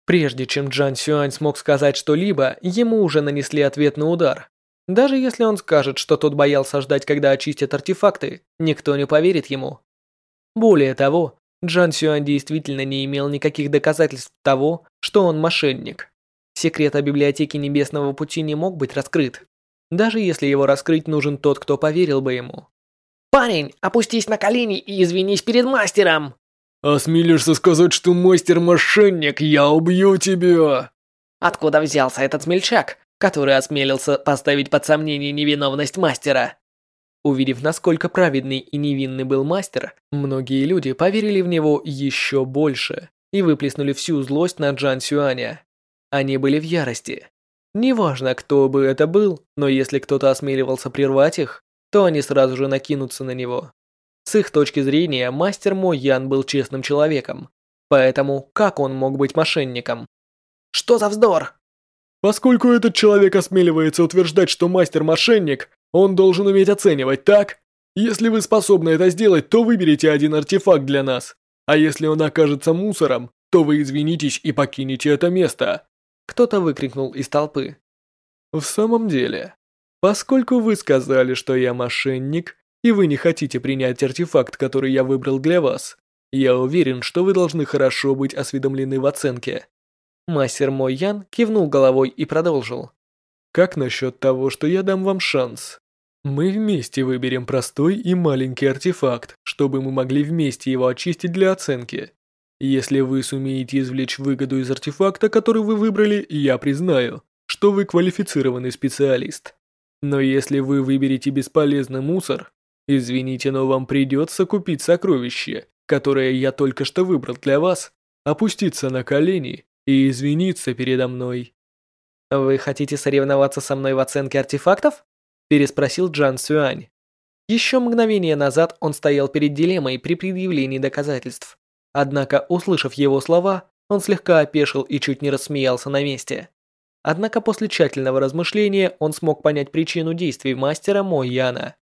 Прежде чем Джан Сюань смог сказать что-либо, ему уже нанесли ответный удар. Даже если он скажет, что тот боялся ждать, когда очистят артефакты, никто не поверит ему. Более того, Джан Сюань действительно не имел никаких доказательств того, что он мошенник. Секрет о библиотеке Небесного Пути не мог быть раскрыт. Даже если его раскрыть, нужен тот, кто поверил бы ему. «Парень, опустись на колени и извинись перед мастером!» Осмелишься сказать, что мастер-мошенник, я убью тебя!» Откуда взялся этот смельчак, который осмелился поставить под сомнение невиновность мастера? Увидев, насколько праведный и невинный был мастер, многие люди поверили в него еще больше и выплеснули всю злость на Джан Сюаня. Они были в ярости. Неважно, кто бы это был, но если кто-то осмеливался прервать их, то они сразу же накинутся на него. С их точки зрения, мастер Моян был честным человеком. Поэтому как он мог быть мошенником? Что за вздор? Поскольку этот человек осмеливается утверждать, что мастер мошенник, он должен уметь оценивать, так? Если вы способны это сделать, то выберите один артефакт для нас. А если он окажется мусором, то вы извинитесь и покинете это место. Кто-то выкрикнул из толпы. В самом деле, поскольку вы сказали, что я мошенник, и вы не хотите принять артефакт, который я выбрал для вас, я уверен, что вы должны хорошо быть осведомлены в оценке». Мастер мой Ян кивнул головой и продолжил. «Как насчет того, что я дам вам шанс? Мы вместе выберем простой и маленький артефакт, чтобы мы могли вместе его очистить для оценки. Если вы сумеете извлечь выгоду из артефакта, который вы выбрали, я признаю, что вы квалифицированный специалист. Но если вы выберете бесполезный мусор, Извините, но вам придется купить сокровище, которое я только что выбрал для вас, опуститься на колени и извиниться передо мной». «Вы хотите соревноваться со мной в оценке артефактов?» – переспросил Джан Сюань. Еще мгновение назад он стоял перед дилеммой при предъявлении доказательств. Однако, услышав его слова, он слегка опешил и чуть не рассмеялся на месте. Однако после тщательного размышления он смог понять причину действий мастера Мо Яна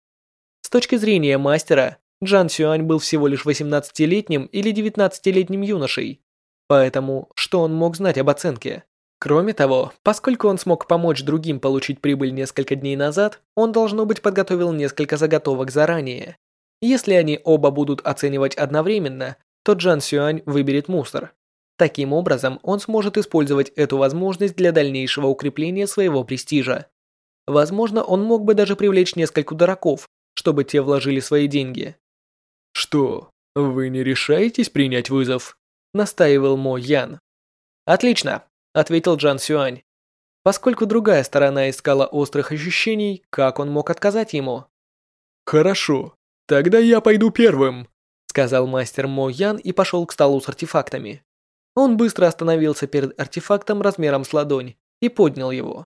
точки зрения мастера, Джан Сюань был всего лишь 18-летним или 19-летним юношей. Поэтому, что он мог знать об оценке? Кроме того, поскольку он смог помочь другим получить прибыль несколько дней назад, он, должно быть, подготовил несколько заготовок заранее. Если они оба будут оценивать одновременно, то Джан Сюань выберет мусор. Таким образом, он сможет использовать эту возможность для дальнейшего укрепления своего престижа. Возможно, он мог бы даже привлечь несколько дураков, чтобы те вложили свои деньги. «Что, вы не решаетесь принять вызов?» – настаивал Мо Ян. «Отлично», – ответил Джан Сюань. Поскольку другая сторона искала острых ощущений, как он мог отказать ему? «Хорошо, тогда я пойду первым», – сказал мастер Мо Ян и пошел к столу с артефактами. Он быстро остановился перед артефактом размером с ладонь и поднял его.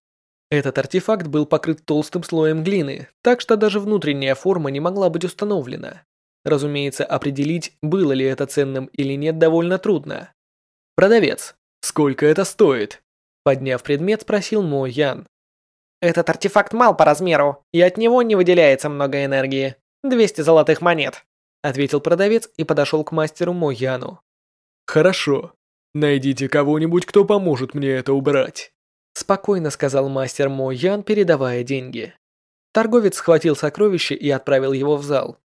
Этот артефакт был покрыт толстым слоем глины, так что даже внутренняя форма не могла быть установлена. Разумеется, определить, было ли это ценным или нет, довольно трудно. «Продавец, сколько это стоит?» Подняв предмет, спросил Мо Ян. «Этот артефакт мал по размеру, и от него не выделяется много энергии. 200 золотых монет», — ответил продавец и подошел к мастеру Мо Яну. «Хорошо. Найдите кого-нибудь, кто поможет мне это убрать». Спокойно сказал мастер Мо Ян, передавая деньги. Торговец схватил сокровище и отправил его в зал.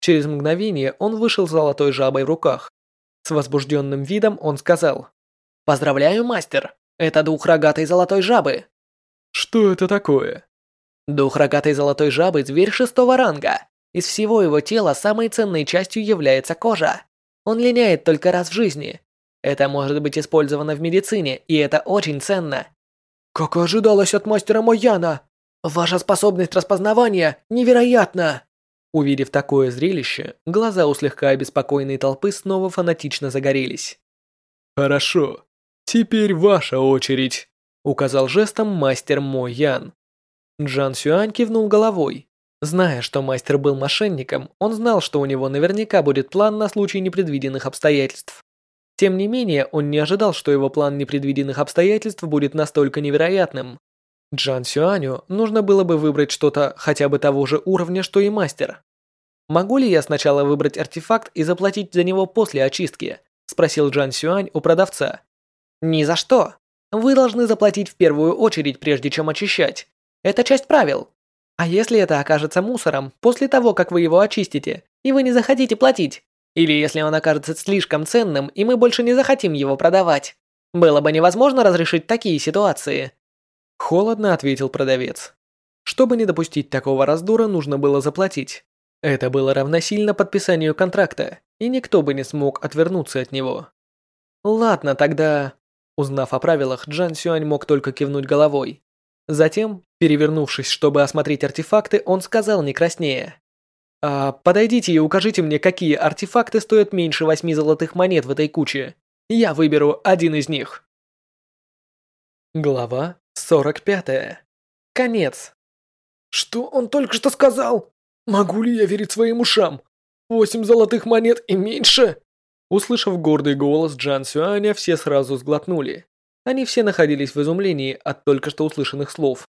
Через мгновение он вышел с золотой жабой в руках. С возбужденным видом он сказал. «Поздравляю, мастер! Это дух рогатой золотой жабы!» «Что это такое?» Дух рогатой золотой жабы – зверь шестого ранга. Из всего его тела самой ценной частью является кожа. Он линяет только раз в жизни. Это может быть использовано в медицине, и это очень ценно. Как ожидалось от мастера Маяна, Ваша способность распознавания невероятна!» Увидев такое зрелище, глаза у слегка обеспокоенной толпы снова фанатично загорелись. «Хорошо, теперь ваша очередь», — указал жестом мастер Мо Ян. Джан Сюань кивнул головой. Зная, что мастер был мошенником, он знал, что у него наверняка будет план на случай непредвиденных обстоятельств. Тем не менее, он не ожидал, что его план непредвиденных обстоятельств будет настолько невероятным. Джан Сюаню нужно было бы выбрать что-то хотя бы того же уровня, что и мастер. «Могу ли я сначала выбрать артефакт и заплатить за него после очистки?» – спросил Джан Сюань у продавца. «Ни за что. Вы должны заплатить в первую очередь, прежде чем очищать. Это часть правил. А если это окажется мусором после того, как вы его очистите, и вы не захотите платить, или если он окажется слишком ценным, и мы больше не захотим его продавать. Было бы невозможно разрешить такие ситуации. Холодно ответил продавец. Чтобы не допустить такого раздора, нужно было заплатить. Это было равносильно подписанию контракта, и никто бы не смог отвернуться от него. Ладно, тогда... Узнав о правилах, Джан Сюань мог только кивнуть головой. Затем, перевернувшись, чтобы осмотреть артефакты, он сказал не краснее. Подойдите и укажите мне, какие артефакты стоят меньше восьми золотых монет в этой куче. Я выберу один из них. Глава 45. Конец. Что он только что сказал? Могу ли я верить своим ушам? Восемь золотых монет и меньше? Услышав гордый голос Джан Сюаня, все сразу сглотнули. Они все находились в изумлении от только что услышанных слов.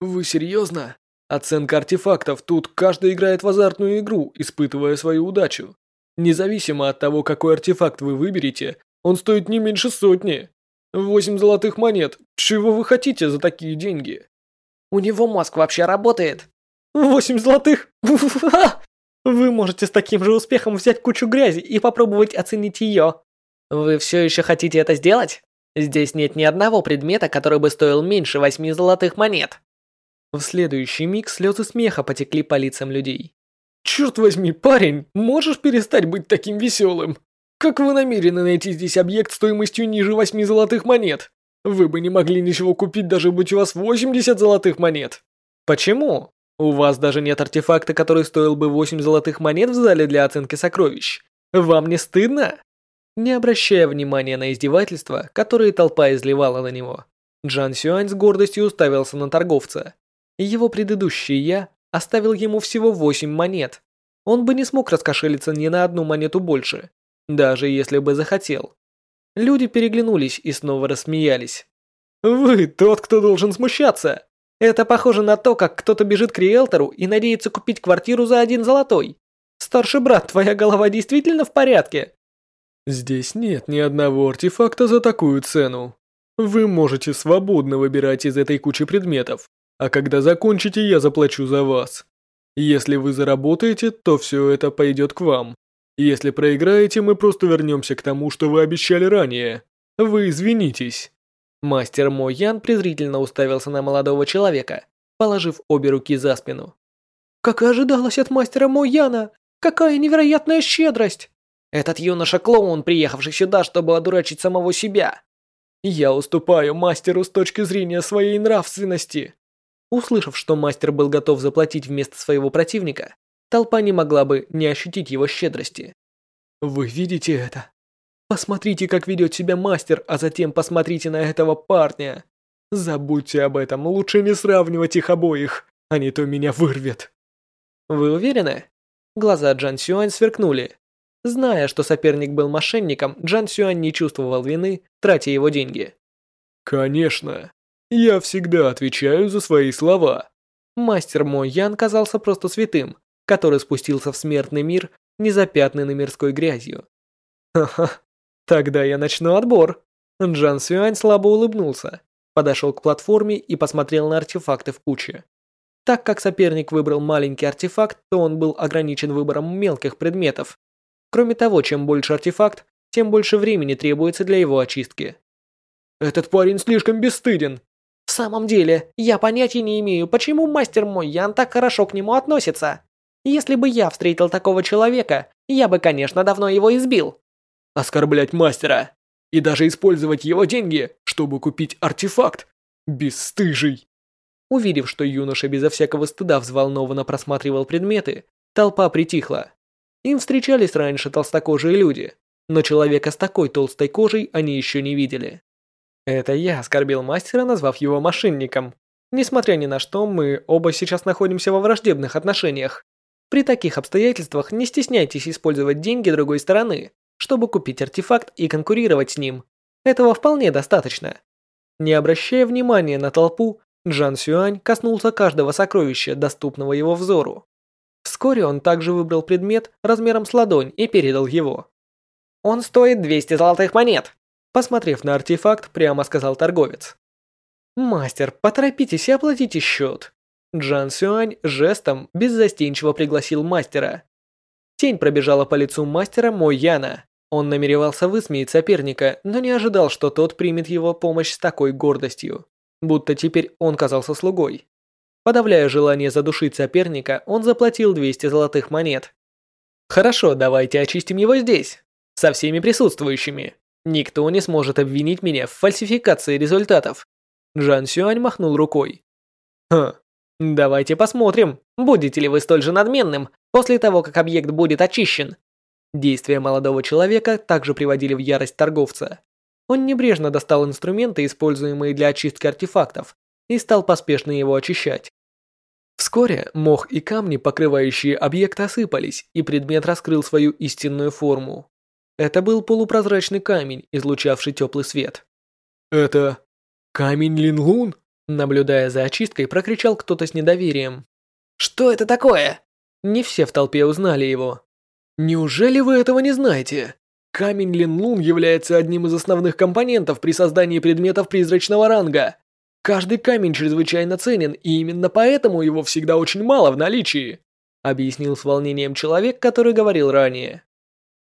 «Вы серьезно? Оценка артефактов тут каждый играет в азартную игру, испытывая свою удачу. Независимо от того, какой артефакт вы выберете, он стоит не меньше сотни. Восемь золотых монет. Чего вы хотите за такие деньги? У него мозг вообще работает. Восемь золотых? Вы можете с таким же успехом взять кучу грязи и попробовать оценить ее. Вы все еще хотите это сделать? Здесь нет ни одного предмета, который бы стоил меньше восьми золотых монет. В следующий миг слезы смеха потекли по лицам людей. «Черт возьми, парень, можешь перестать быть таким веселым? Как вы намерены найти здесь объект стоимостью ниже восьми золотых монет? Вы бы не могли ничего купить, даже будь у вас 80 золотых монет!» «Почему? У вас даже нет артефакта, который стоил бы 8 золотых монет в зале для оценки сокровищ. Вам не стыдно?» Не обращая внимания на издевательства, которые толпа изливала на него, Джан Сюань с гордостью уставился на торговца. Его предыдущий я оставил ему всего 8 монет. Он бы не смог раскошелиться ни на одну монету больше, даже если бы захотел. Люди переглянулись и снова рассмеялись. «Вы тот, кто должен смущаться! Это похоже на то, как кто-то бежит к риэлтору и надеется купить квартиру за один золотой. Старший брат, твоя голова действительно в порядке?» «Здесь нет ни одного артефакта за такую цену. Вы можете свободно выбирать из этой кучи предметов. А когда закончите, я заплачу за вас. Если вы заработаете, то все это пойдет к вам. Если проиграете, мы просто вернемся к тому, что вы обещали ранее. Вы извинитесь». Мастер Мо Ян презрительно уставился на молодого человека, положив обе руки за спину. «Как и ожидалось от мастера Мо Яна! Какая невероятная щедрость! Этот юноша-клоун, приехавший сюда, чтобы одурачить самого себя!» «Я уступаю мастеру с точки зрения своей нравственности!» Услышав, что мастер был готов заплатить вместо своего противника, толпа не могла бы не ощутить его щедрости. «Вы видите это? Посмотрите, как ведет себя мастер, а затем посмотрите на этого парня. Забудьте об этом, лучше не сравнивать их обоих, а не то меня вырвет». «Вы уверены?» Глаза Джан Сюань сверкнули. Зная, что соперник был мошенником, Джан Сюань не чувствовал вины, тратя его деньги. «Конечно. Я всегда отвечаю за свои слова. Мастер мой Ян казался просто святым, который спустился в смертный мир, незапятнанный мирской грязью. Ха-ха, тогда я начну отбор. Джан Сюань слабо улыбнулся, подошел к платформе и посмотрел на артефакты в куче. Так как соперник выбрал маленький артефакт, то он был ограничен выбором мелких предметов. Кроме того, чем больше артефакт, тем больше времени требуется для его очистки. «Этот парень слишком бесстыден самом деле, я понятия не имею, почему мастер мой Ян так хорошо к нему относится. Если бы я встретил такого человека, я бы, конечно, давно его избил. Оскорблять мастера и даже использовать его деньги, чтобы купить артефакт. Бесстыжий. Увидев, что юноша безо всякого стыда взволнованно просматривал предметы, толпа притихла. Им встречались раньше толстокожие люди, но человека с такой толстой кожей они еще не видели. Это я оскорбил мастера, назвав его мошенником. Несмотря ни на что, мы оба сейчас находимся во враждебных отношениях. При таких обстоятельствах не стесняйтесь использовать деньги другой стороны, чтобы купить артефакт и конкурировать с ним. Этого вполне достаточно. Не обращая внимания на толпу, Джан Сюань коснулся каждого сокровища, доступного его взору. Вскоре он также выбрал предмет размером с ладонь и передал его. «Он стоит 200 золотых монет посмотрев на артефакт, прямо сказал торговец. «Мастер, поторопитесь и оплатите счет!» Джан Сюань жестом беззастенчиво пригласил мастера. Тень пробежала по лицу мастера Мо Яна. Он намеревался высмеять соперника, но не ожидал, что тот примет его помощь с такой гордостью. Будто теперь он казался слугой. Подавляя желание задушить соперника, он заплатил 200 золотых монет. «Хорошо, давайте очистим его здесь, со всеми присутствующими», Никто не сможет обвинить меня в фальсификации результатов. Жан Сюань махнул рукой. Ха, давайте посмотрим, будете ли вы столь же надменным после того, как объект будет очищен. Действия молодого человека также приводили в ярость торговца. Он небрежно достал инструменты, используемые для очистки артефактов, и стал поспешно его очищать. Вскоре мох и камни, покрывающие объект, осыпались, и предмет раскрыл свою истинную форму. Это был полупрозрачный камень, излучавший теплый свет. «Это... камень Линлун?» Наблюдая за очисткой, прокричал кто-то с недоверием. «Что это такое?» Не все в толпе узнали его. «Неужели вы этого не знаете?» Камень Линлун является одним из основных компонентов при создании предметов призрачного ранга. Каждый камень чрезвычайно ценен, и именно поэтому его всегда очень мало в наличии», объяснил с волнением человек, который говорил ранее.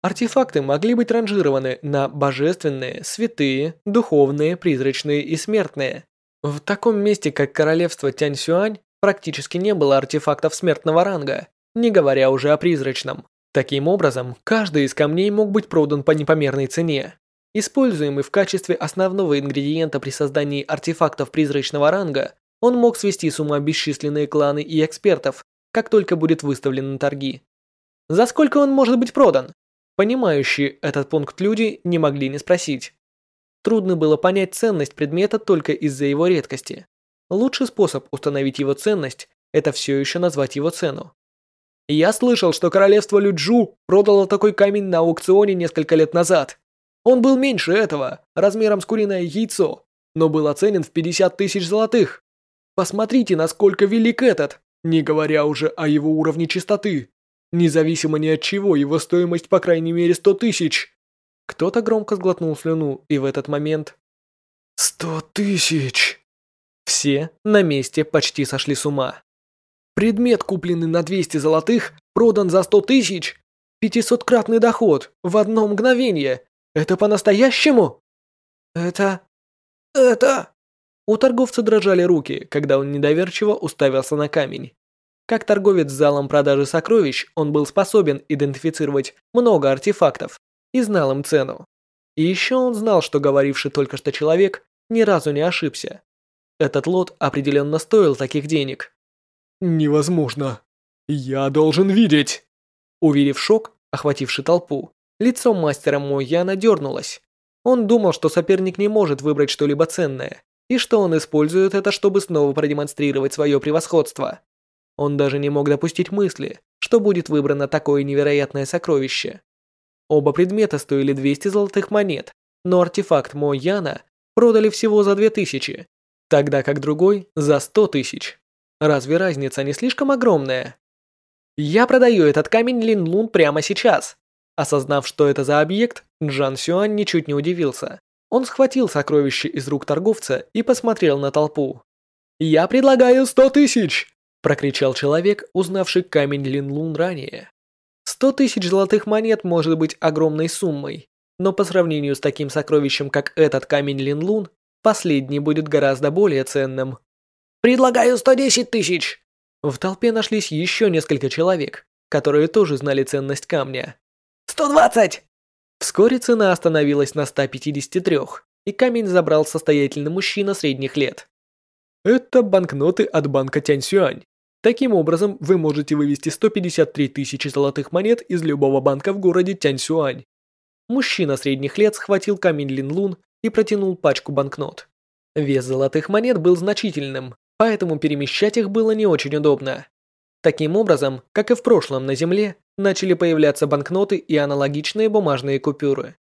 Артефакты могли быть ранжированы на божественные, святые, духовные, призрачные и смертные. В таком месте, как королевство Тяньсюань, практически не было артефактов смертного ранга, не говоря уже о призрачном. Таким образом, каждый из камней мог быть продан по непомерной цене. Используемый в качестве основного ингредиента при создании артефактов призрачного ранга, он мог свести с ума бесчисленные кланы и экспертов, как только будет выставлен на торги. За сколько он может быть продан? Понимающие этот пункт люди не могли не спросить. Трудно было понять ценность предмета только из-за его редкости. Лучший способ установить его ценность – это все еще назвать его цену. Я слышал, что королевство Люджу продало такой камень на аукционе несколько лет назад. Он был меньше этого, размером с куриное яйцо, но был оценен в 50 тысяч золотых. Посмотрите, насколько велик этот, не говоря уже о его уровне чистоты. Независимо ни от чего, его стоимость по крайней мере сто тысяч. Кто-то громко сглотнул слюну, и в этот момент... Сто тысяч! Все на месте почти сошли с ума. Предмет, купленный на 200 золотых, продан за сто тысяч. 500-кратный доход в одно мгновение. Это по-настоящему? Это... это... У торговца дрожали руки, когда он недоверчиво уставился на камень. Как торговец с залом продажи сокровищ, он был способен идентифицировать много артефактов и знал им цену. И еще он знал, что говоривший только что человек ни разу не ошибся. Этот лот определенно стоил таких денег. «Невозможно! Я должен видеть!» Увидев шок, охвативший толпу, лицо мастера Мойяна дернулось. Он думал, что соперник не может выбрать что-либо ценное, и что он использует это, чтобы снова продемонстрировать свое превосходство. Он даже не мог допустить мысли, что будет выбрано такое невероятное сокровище. Оба предмета стоили 200 золотых монет, но артефакт Мо Яна продали всего за 2000, тогда как другой за 100 тысяч. Разве разница не слишком огромная? Я продаю этот камень Лин Лун прямо сейчас. Осознав, что это за объект, Джан Сюань ничуть не удивился. Он схватил сокровище из рук торговца и посмотрел на толпу. «Я предлагаю сто тысяч!» прокричал человек, узнавший камень Линлун ранее. Сто тысяч золотых монет может быть огромной суммой, но по сравнению с таким сокровищем, как этот камень Линлун, последний будет гораздо более ценным. «Предлагаю 110 тысяч!» В толпе нашлись еще несколько человек, которые тоже знали ценность камня. «120!» Вскоре цена остановилась на 153, и камень забрал состоятельный мужчина средних лет. «Это банкноты от банка Тяньсюань. Таким образом, вы можете вывести 153 тысячи золотых монет из любого банка в городе Тяньсюань. Мужчина средних лет схватил камень Линлун и протянул пачку банкнот. Вес золотых монет был значительным, поэтому перемещать их было не очень удобно. Таким образом, как и в прошлом на Земле, начали появляться банкноты и аналогичные бумажные купюры.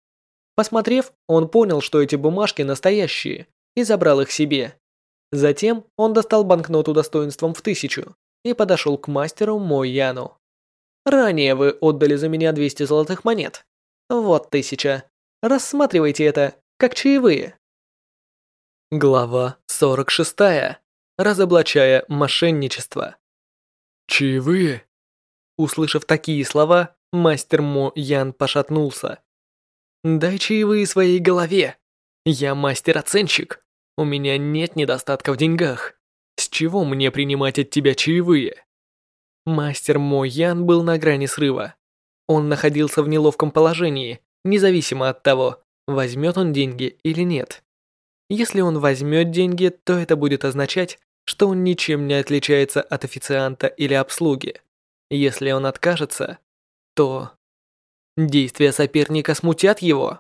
Посмотрев, он понял, что эти бумажки настоящие, и забрал их себе. Затем он достал банкноту достоинством в тысячу и подошел к мастеру Мойяну. «Ранее вы отдали за меня 200 золотых монет. Вот тысяча. Рассматривайте это, как чаевые». Глава 46. Разоблачая мошенничество. «Чаевые?» Услышав такие слова, мастер Мо Ян пошатнулся. «Дай чаевые своей голове. Я мастер-оценщик. У меня нет недостатка в деньгах чего мне принимать от тебя чаевые?» Мастер мой Ян был на грани срыва. Он находился в неловком положении, независимо от того, возьмет он деньги или нет. Если он возьмет деньги, то это будет означать, что он ничем не отличается от официанта или обслуги. Если он откажется, то... Действия соперника смутят его.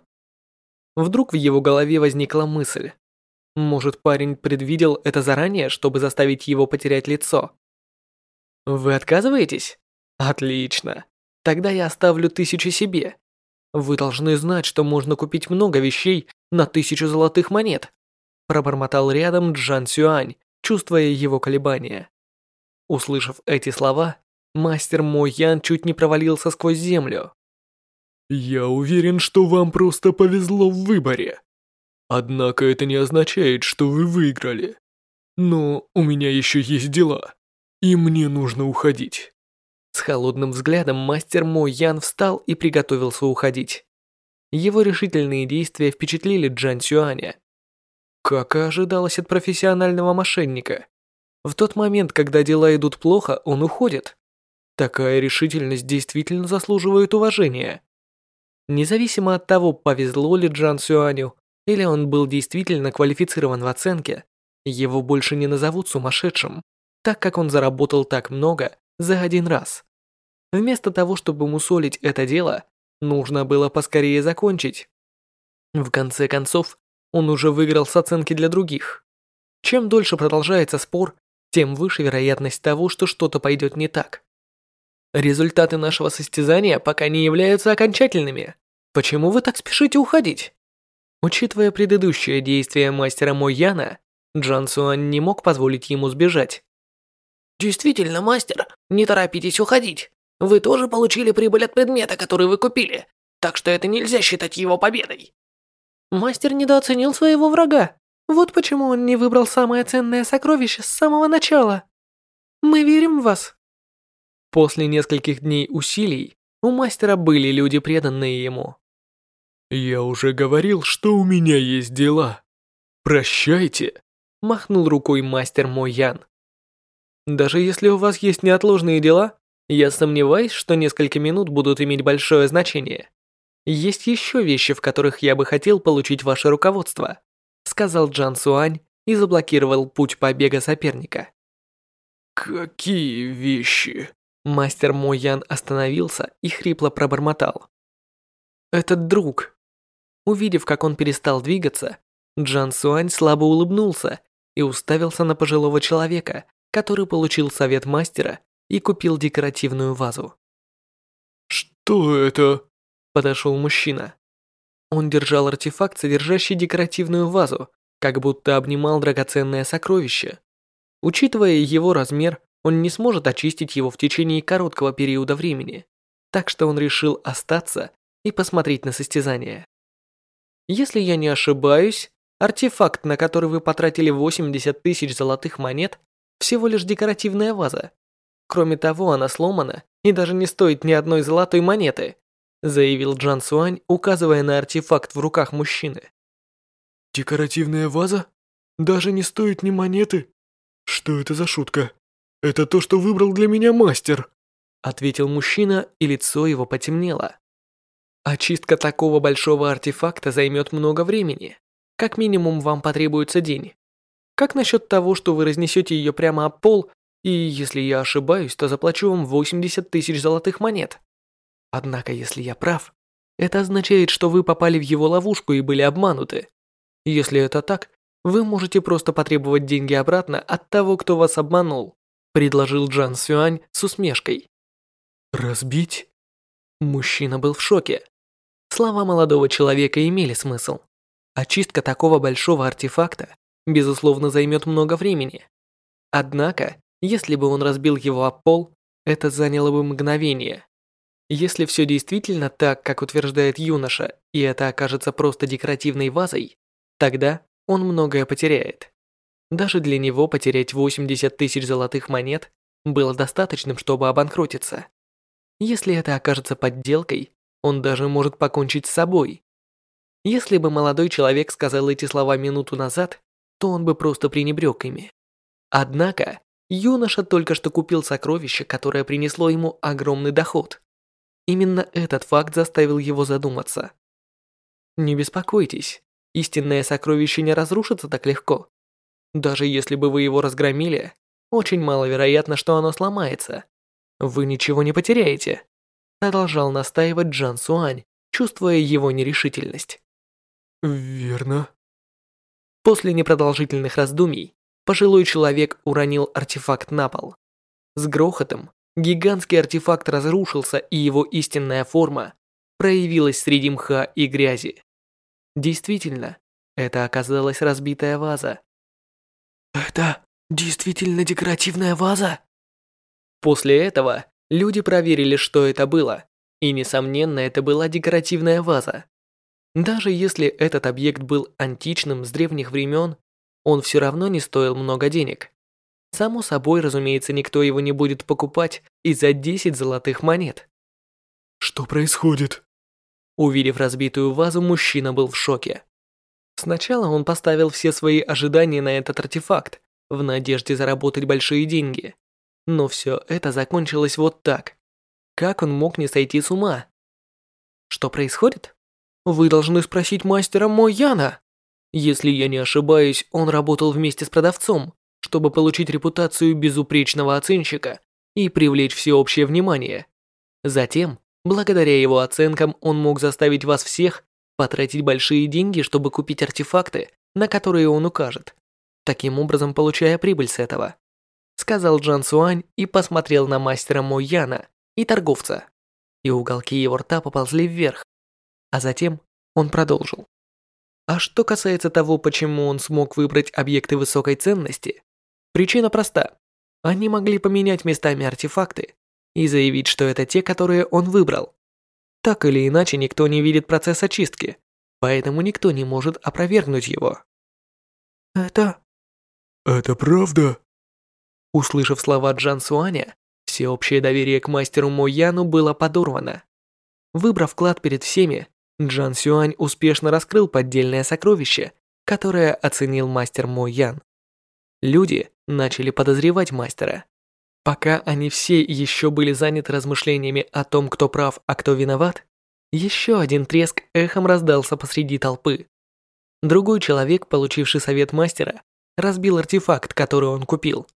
Вдруг в его голове возникла мысль. Может, парень предвидел это заранее, чтобы заставить его потерять лицо? Вы отказываетесь? Отлично. Тогда я оставлю тысячу себе. Вы должны знать, что можно купить много вещей на тысячу золотых монет. Пробормотал рядом Джан Сюань, чувствуя его колебания. Услышав эти слова, мастер Мо Ян чуть не провалился сквозь землю. «Я уверен, что вам просто повезло в выборе», Однако это не означает, что вы выиграли. Но у меня еще есть дела, и мне нужно уходить». С холодным взглядом мастер Мо Ян встал и приготовился уходить. Его решительные действия впечатлили Джан Сюаня. Как и ожидалось от профессионального мошенника. В тот момент, когда дела идут плохо, он уходит. Такая решительность действительно заслуживает уважения. Независимо от того, повезло ли Джан Сюаню, или он был действительно квалифицирован в оценке, его больше не назовут сумасшедшим, так как он заработал так много за один раз. Вместо того, чтобы мусолить это дело, нужно было поскорее закончить. В конце концов, он уже выиграл с оценки для других. Чем дольше продолжается спор, тем выше вероятность того, что что-то пойдет не так. Результаты нашего состязания пока не являются окончательными. Почему вы так спешите уходить? Учитывая предыдущее действие мастера Мояна, Джансуан не мог позволить ему сбежать. «Действительно, мастер, не торопитесь уходить. Вы тоже получили прибыль от предмета, который вы купили, так что это нельзя считать его победой». Мастер недооценил своего врага. Вот почему он не выбрал самое ценное сокровище с самого начала. Мы верим в вас. После нескольких дней усилий у мастера были люди, преданные ему. Я уже говорил, что у меня есть дела. Прощайте, махнул рукой мастер Моян. Даже если у вас есть неотложные дела, я сомневаюсь, что несколько минут будут иметь большое значение. Есть еще вещи, в которых я бы хотел получить ваше руководство, сказал Джан Суань и заблокировал путь побега соперника. Какие вещи? Мастер Моян остановился и хрипло пробормотал. Этот друг, Увидев, как он перестал двигаться, Джан Суань слабо улыбнулся и уставился на пожилого человека, который получил совет мастера и купил декоративную вазу. «Что это?» – подошел мужчина. Он держал артефакт, содержащий декоративную вазу, как будто обнимал драгоценное сокровище. Учитывая его размер, он не сможет очистить его в течение короткого периода времени, так что он решил остаться и посмотреть на состязание. Если я не ошибаюсь, артефакт, на который вы потратили 80 тысяч золотых монет, всего лишь декоративная ваза. Кроме того, она сломана и даже не стоит ни одной золотой монеты», заявил Джан Суань, указывая на артефакт в руках мужчины. «Декоративная ваза? Даже не стоит ни монеты? Что это за шутка? Это то, что выбрал для меня мастер!» ответил мужчина, и лицо его потемнело. Очистка такого большого артефакта займет много времени. Как минимум вам потребуется день. Как насчет того, что вы разнесете ее прямо об пол, и если я ошибаюсь, то заплачу вам 80 тысяч золотых монет? Однако, если я прав, это означает, что вы попали в его ловушку и были обмануты. Если это так, вы можете просто потребовать деньги обратно от того, кто вас обманул», предложил Джан Сюань с усмешкой. «Разбить?» Мужчина был в шоке слова молодого человека имели смысл. Очистка такого большого артефакта, безусловно, займет много времени. Однако, если бы он разбил его об пол, это заняло бы мгновение. Если все действительно так, как утверждает юноша, и это окажется просто декоративной вазой, тогда он многое потеряет. Даже для него потерять 80 тысяч золотых монет было достаточным, чтобы обанкротиться. Если это окажется подделкой, он даже может покончить с собой. Если бы молодой человек сказал эти слова минуту назад, то он бы просто пренебрег ими. Однако, юноша только что купил сокровище, которое принесло ему огромный доход. Именно этот факт заставил его задуматься. Не беспокойтесь, истинное сокровище не разрушится так легко. Даже если бы вы его разгромили, очень маловероятно, что оно сломается. Вы ничего не потеряете продолжал настаивать Джан Суань, чувствуя его нерешительность. «Верно». После непродолжительных раздумий пожилой человек уронил артефакт на пол. С грохотом гигантский артефакт разрушился, и его истинная форма проявилась среди мха и грязи. Действительно, это оказалась разбитая ваза. «Это действительно декоративная ваза?» После этого Люди проверили, что это было, и, несомненно, это была декоративная ваза. Даже если этот объект был античным с древних времен, он все равно не стоил много денег. Само собой, разумеется, никто его не будет покупать из-за 10 золотых монет. «Что происходит?» Увидев разбитую вазу, мужчина был в шоке. Сначала он поставил все свои ожидания на этот артефакт, в надежде заработать большие деньги. Ну Но все это закончилось вот так. Как он мог не сойти с ума? Что происходит? Вы должны спросить мастера Мояна. Если я не ошибаюсь, он работал вместе с продавцом, чтобы получить репутацию безупречного оценщика и привлечь всеобщее внимание. Затем, благодаря его оценкам, он мог заставить вас всех потратить большие деньги, чтобы купить артефакты, на которые он укажет, таким образом получая прибыль с этого сказал Джан Суань и посмотрел на мастера Мояна и торговца. И уголки его рта поползли вверх. А затем он продолжил. А что касается того, почему он смог выбрать объекты высокой ценности, причина проста. Они могли поменять местами артефакты и заявить, что это те, которые он выбрал. Так или иначе, никто не видит процесс очистки, поэтому никто не может опровергнуть его. Это... Это правда? Услышав слова Джан Суаня, всеобщее доверие к мастеру Мо Яну было подорвано. Выбрав вклад перед всеми, Джан Сюань успешно раскрыл поддельное сокровище, которое оценил мастер Мо Ян. Люди начали подозревать мастера. Пока они все еще были заняты размышлениями о том, кто прав, а кто виноват, еще один треск эхом раздался посреди толпы. Другой человек, получивший совет мастера, разбил артефакт, который он купил.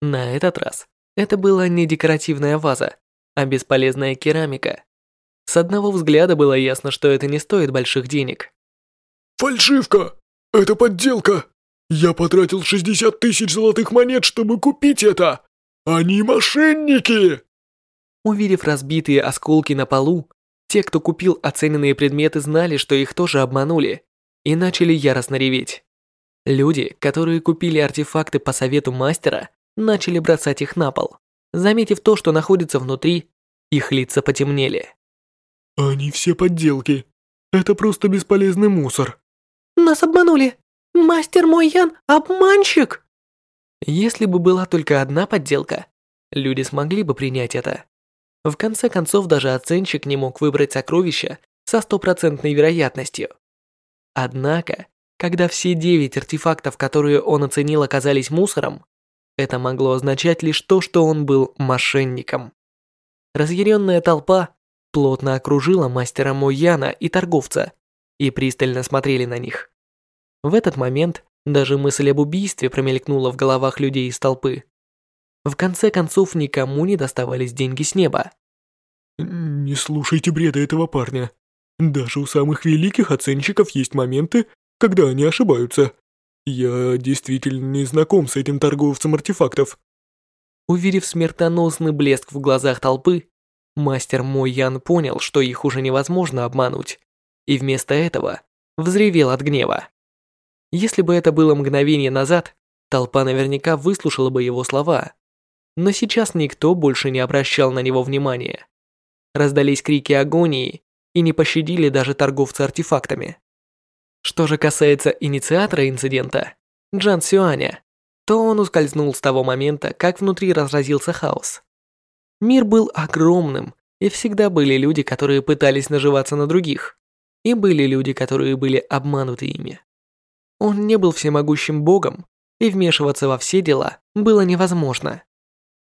На этот раз это была не декоративная ваза, а бесполезная керамика. С одного взгляда было ясно, что это не стоит больших денег. «Фальшивка! Это подделка! Я потратил 60 тысяч золотых монет, чтобы купить это! Они мошенники!» Увидев разбитые осколки на полу, те, кто купил оцененные предметы, знали, что их тоже обманули, и начали яростно реветь. Люди, которые купили артефакты по совету мастера, начали бросать их на пол. Заметив то, что находится внутри, их лица потемнели. «Они все подделки. Это просто бесполезный мусор». «Нас обманули! Мастер мой Ян – обманщик!» Если бы была только одна подделка, люди смогли бы принять это. В конце концов, даже оценщик не мог выбрать сокровища со стопроцентной вероятностью. Однако, когда все девять артефактов, которые он оценил, оказались мусором, это могло означать лишь то, что он был мошенником. Разъяренная толпа плотно окружила мастера Мояна и торговца и пристально смотрели на них. В этот момент даже мысль об убийстве промелькнула в головах людей из толпы. В конце концов, никому не доставались деньги с неба. «Не слушайте бреда этого парня. Даже у самых великих оценщиков есть моменты, когда они ошибаются», я действительно не знаком с этим торговцем артефактов. Уверив смертоносный блеск в глазах толпы, мастер Мой Ян понял, что их уже невозможно обмануть, и вместо этого взревел от гнева. Если бы это было мгновение назад, толпа наверняка выслушала бы его слова. Но сейчас никто больше не обращал на него внимания. Раздались крики агонии и не пощадили даже торговца артефактами. Что же касается инициатора инцидента, Джан Сюаня, то он ускользнул с того момента, как внутри разразился хаос. Мир был огромным, и всегда были люди, которые пытались наживаться на других, и были люди, которые были обмануты ими. Он не был всемогущим богом, и вмешиваться во все дела было невозможно.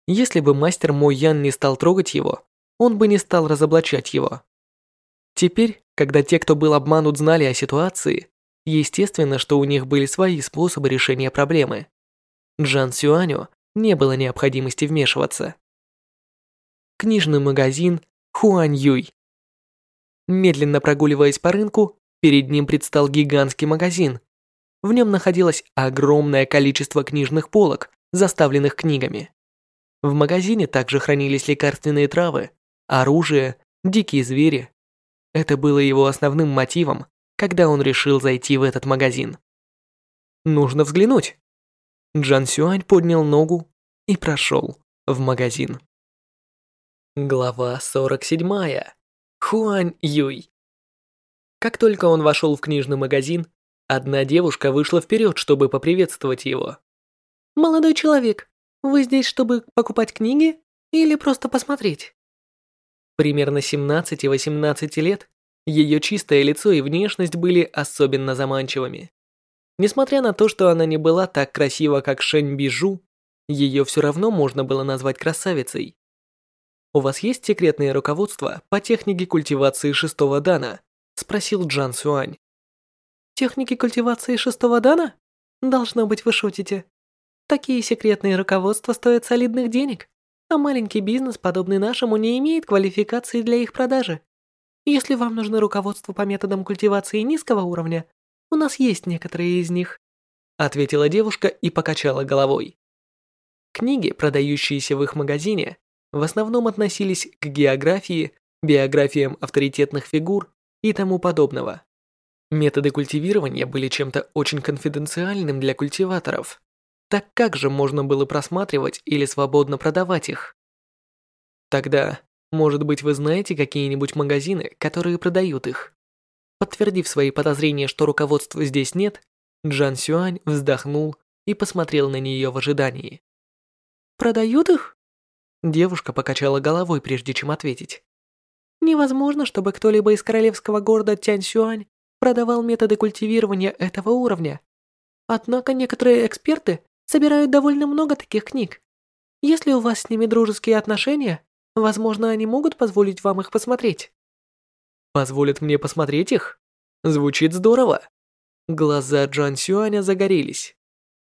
Если бы мастер Мо Ян не стал трогать его, он бы не стал разоблачать его. Теперь, когда те, кто был обманут, знали о ситуации, Естественно, что у них были свои способы решения проблемы. Джан Сюаню не было необходимости вмешиваться. Книжный магазин Хуань Юй. Медленно прогуливаясь по рынку, перед ним предстал гигантский магазин. В нем находилось огромное количество книжных полок, заставленных книгами. В магазине также хранились лекарственные травы, оружие, дикие звери. Это было его основным мотивом когда он решил зайти в этот магазин. «Нужно взглянуть». Джан Сюань поднял ногу и прошел в магазин. Глава 47. Хуань Юй. Как только он вошел в книжный магазин, одна девушка вышла вперед, чтобы поприветствовать его. «Молодой человек, вы здесь, чтобы покупать книги или просто посмотреть?» Примерно 17-18 лет ее чистое лицо и внешность были особенно заманчивыми. Несмотря на то, что она не была так красива, как Шэнь Бижу, ее все равно можно было назвать красавицей. «У вас есть секретное руководство по технике культивации шестого дана?» – спросил Джан Сюань. «Техники культивации шестого дана? Должно быть, вы шутите. Такие секретные руководства стоят солидных денег, а маленький бизнес, подобный нашему, не имеет квалификации для их продажи», если вам нужны руководство по методам культивации низкого уровня, у нас есть некоторые из них», — ответила девушка и покачала головой. Книги, продающиеся в их магазине, в основном относились к географии, биографиям авторитетных фигур и тому подобного. Методы культивирования были чем-то очень конфиденциальным для культиваторов. Так как же можно было просматривать или свободно продавать их? Тогда может быть, вы знаете какие-нибудь магазины, которые продают их?» Подтвердив свои подозрения, что руководства здесь нет, Джан Сюань вздохнул и посмотрел на нее в ожидании. «Продают их?» Девушка покачала головой, прежде чем ответить. «Невозможно, чтобы кто-либо из королевского города Тяньсюань продавал методы культивирования этого уровня. Однако некоторые эксперты собирают довольно много таких книг. Если у вас с ними дружеские отношения, Возможно, они могут позволить вам их посмотреть. Позволят мне посмотреть их? Звучит здорово. Глаза Джан Сюаня загорелись.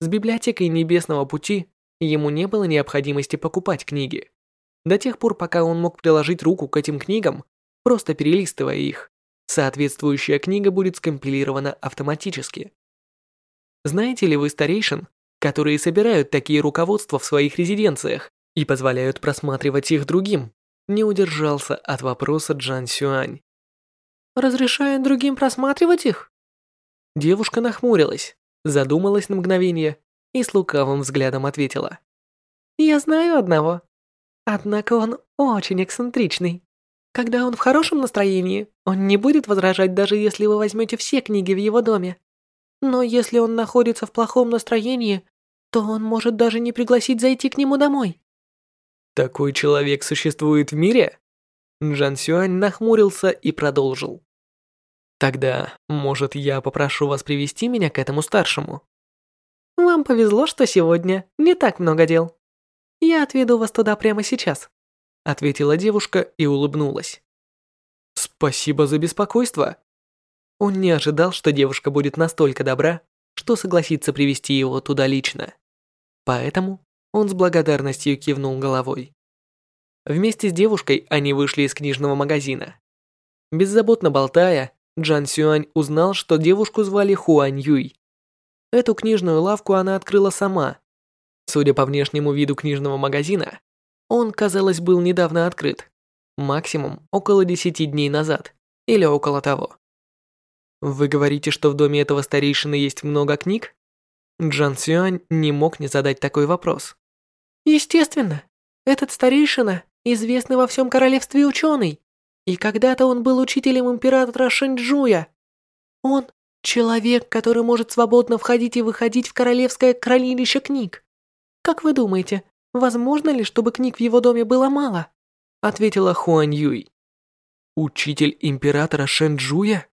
С библиотекой Небесного Пути ему не было необходимости покупать книги. До тех пор, пока он мог приложить руку к этим книгам, просто перелистывая их, соответствующая книга будет скомпилирована автоматически. Знаете ли вы старейшин, которые собирают такие руководства в своих резиденциях и позволяют просматривать их другим», — не удержался от вопроса Джан Сюань. «Разрешая другим просматривать их?» Девушка нахмурилась, задумалась на мгновение и с лукавым взглядом ответила. «Я знаю одного. Однако он очень эксцентричный. Когда он в хорошем настроении, он не будет возражать, даже если вы возьмете все книги в его доме. Но если он находится в плохом настроении, то он может даже не пригласить зайти к нему домой». Такой человек существует в мире? Джан Сюань нахмурился и продолжил. Тогда, может, я попрошу вас привести меня к этому старшему? Вам повезло, что сегодня не так много дел. Я отведу вас туда прямо сейчас, ответила девушка и улыбнулась. Спасибо за беспокойство. Он не ожидал, что девушка будет настолько добра, что согласится привести его туда лично. Поэтому он с благодарностью кивнул головой. Вместе с девушкой они вышли из книжного магазина. Беззаботно болтая, Джан Сюань узнал, что девушку звали Хуань Юй. Эту книжную лавку она открыла сама. Судя по внешнему виду книжного магазина, он, казалось, был недавно открыт. Максимум около 10 дней назад, или около того. «Вы говорите, что в доме этого старейшины есть много книг?» Джан Сюань не мог не задать такой вопрос. Естественно, этот старейшина известный во всем королевстве ученый, и когда-то он был учителем императора Шэньчжуя. Он – человек, который может свободно входить и выходить в королевское хранилище книг. Как вы думаете, возможно ли, чтобы книг в его доме было мало?» – ответила Хуань Юй. «Учитель императора Шэньчжуя?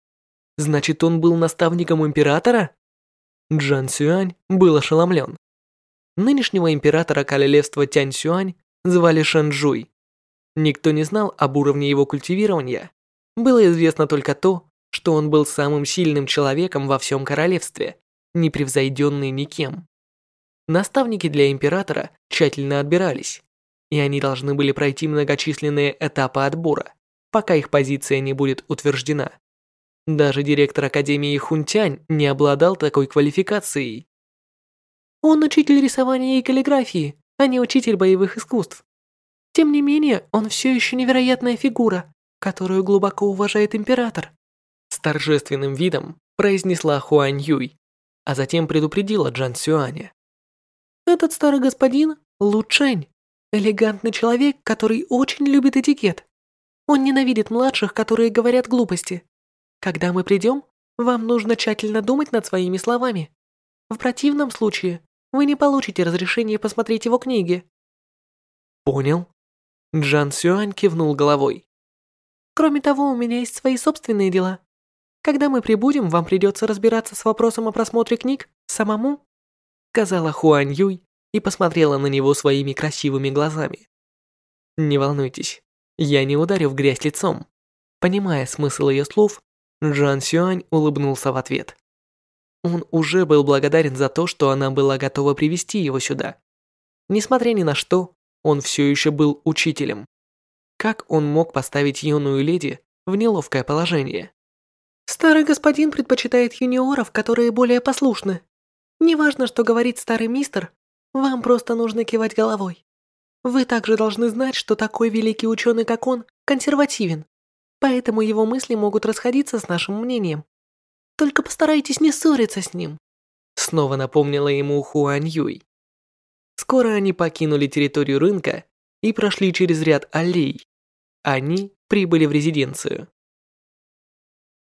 Значит, он был наставником императора?» Джан Сюань был ошеломлен нынешнего императора королевства Тяньсюань звали Шэньчжуй. Никто не знал об уровне его культивирования. Было известно только то, что он был самым сильным человеком во всем королевстве, непревзойденный никем. Наставники для императора тщательно отбирались, и они должны были пройти многочисленные этапы отбора, пока их позиция не будет утверждена. Даже директор Академии Хунтянь не обладал такой квалификацией, он учитель рисования и каллиграфии, а не учитель боевых искусств. Тем не менее, он все еще невероятная фигура, которую глубоко уважает император. С торжественным видом произнесла Хуань Юй, а затем предупредила Джан Сюаня. Этот старый господин – Лу Чэнь, элегантный человек, который очень любит этикет. Он ненавидит младших, которые говорят глупости. Когда мы придем, вам нужно тщательно думать над своими словами. В противном случае вы не получите разрешение посмотреть его книги». «Понял». Джан Сюань кивнул головой. «Кроме того, у меня есть свои собственные дела. Когда мы прибудем, вам придется разбираться с вопросом о просмотре книг самому», сказала Хуань Юй и посмотрела на него своими красивыми глазами. «Не волнуйтесь, я не ударю в грязь лицом». Понимая смысл ее слов, Джан Сюань улыбнулся в ответ. Он уже был благодарен за то, что она была готова привести его сюда. Несмотря ни на что, он все еще был учителем. Как он мог поставить юную леди в неловкое положение? Старый господин предпочитает юниоров, которые более послушны. Неважно, что говорит старый мистер, вам просто нужно кивать головой. Вы также должны знать, что такой великий ученый, как он, консервативен, поэтому его мысли могут расходиться с нашим мнением. Только постарайтесь не ссориться с ним», — снова напомнила ему Хуань Юй. Скоро они покинули территорию рынка и прошли через ряд аллей. Они прибыли в резиденцию.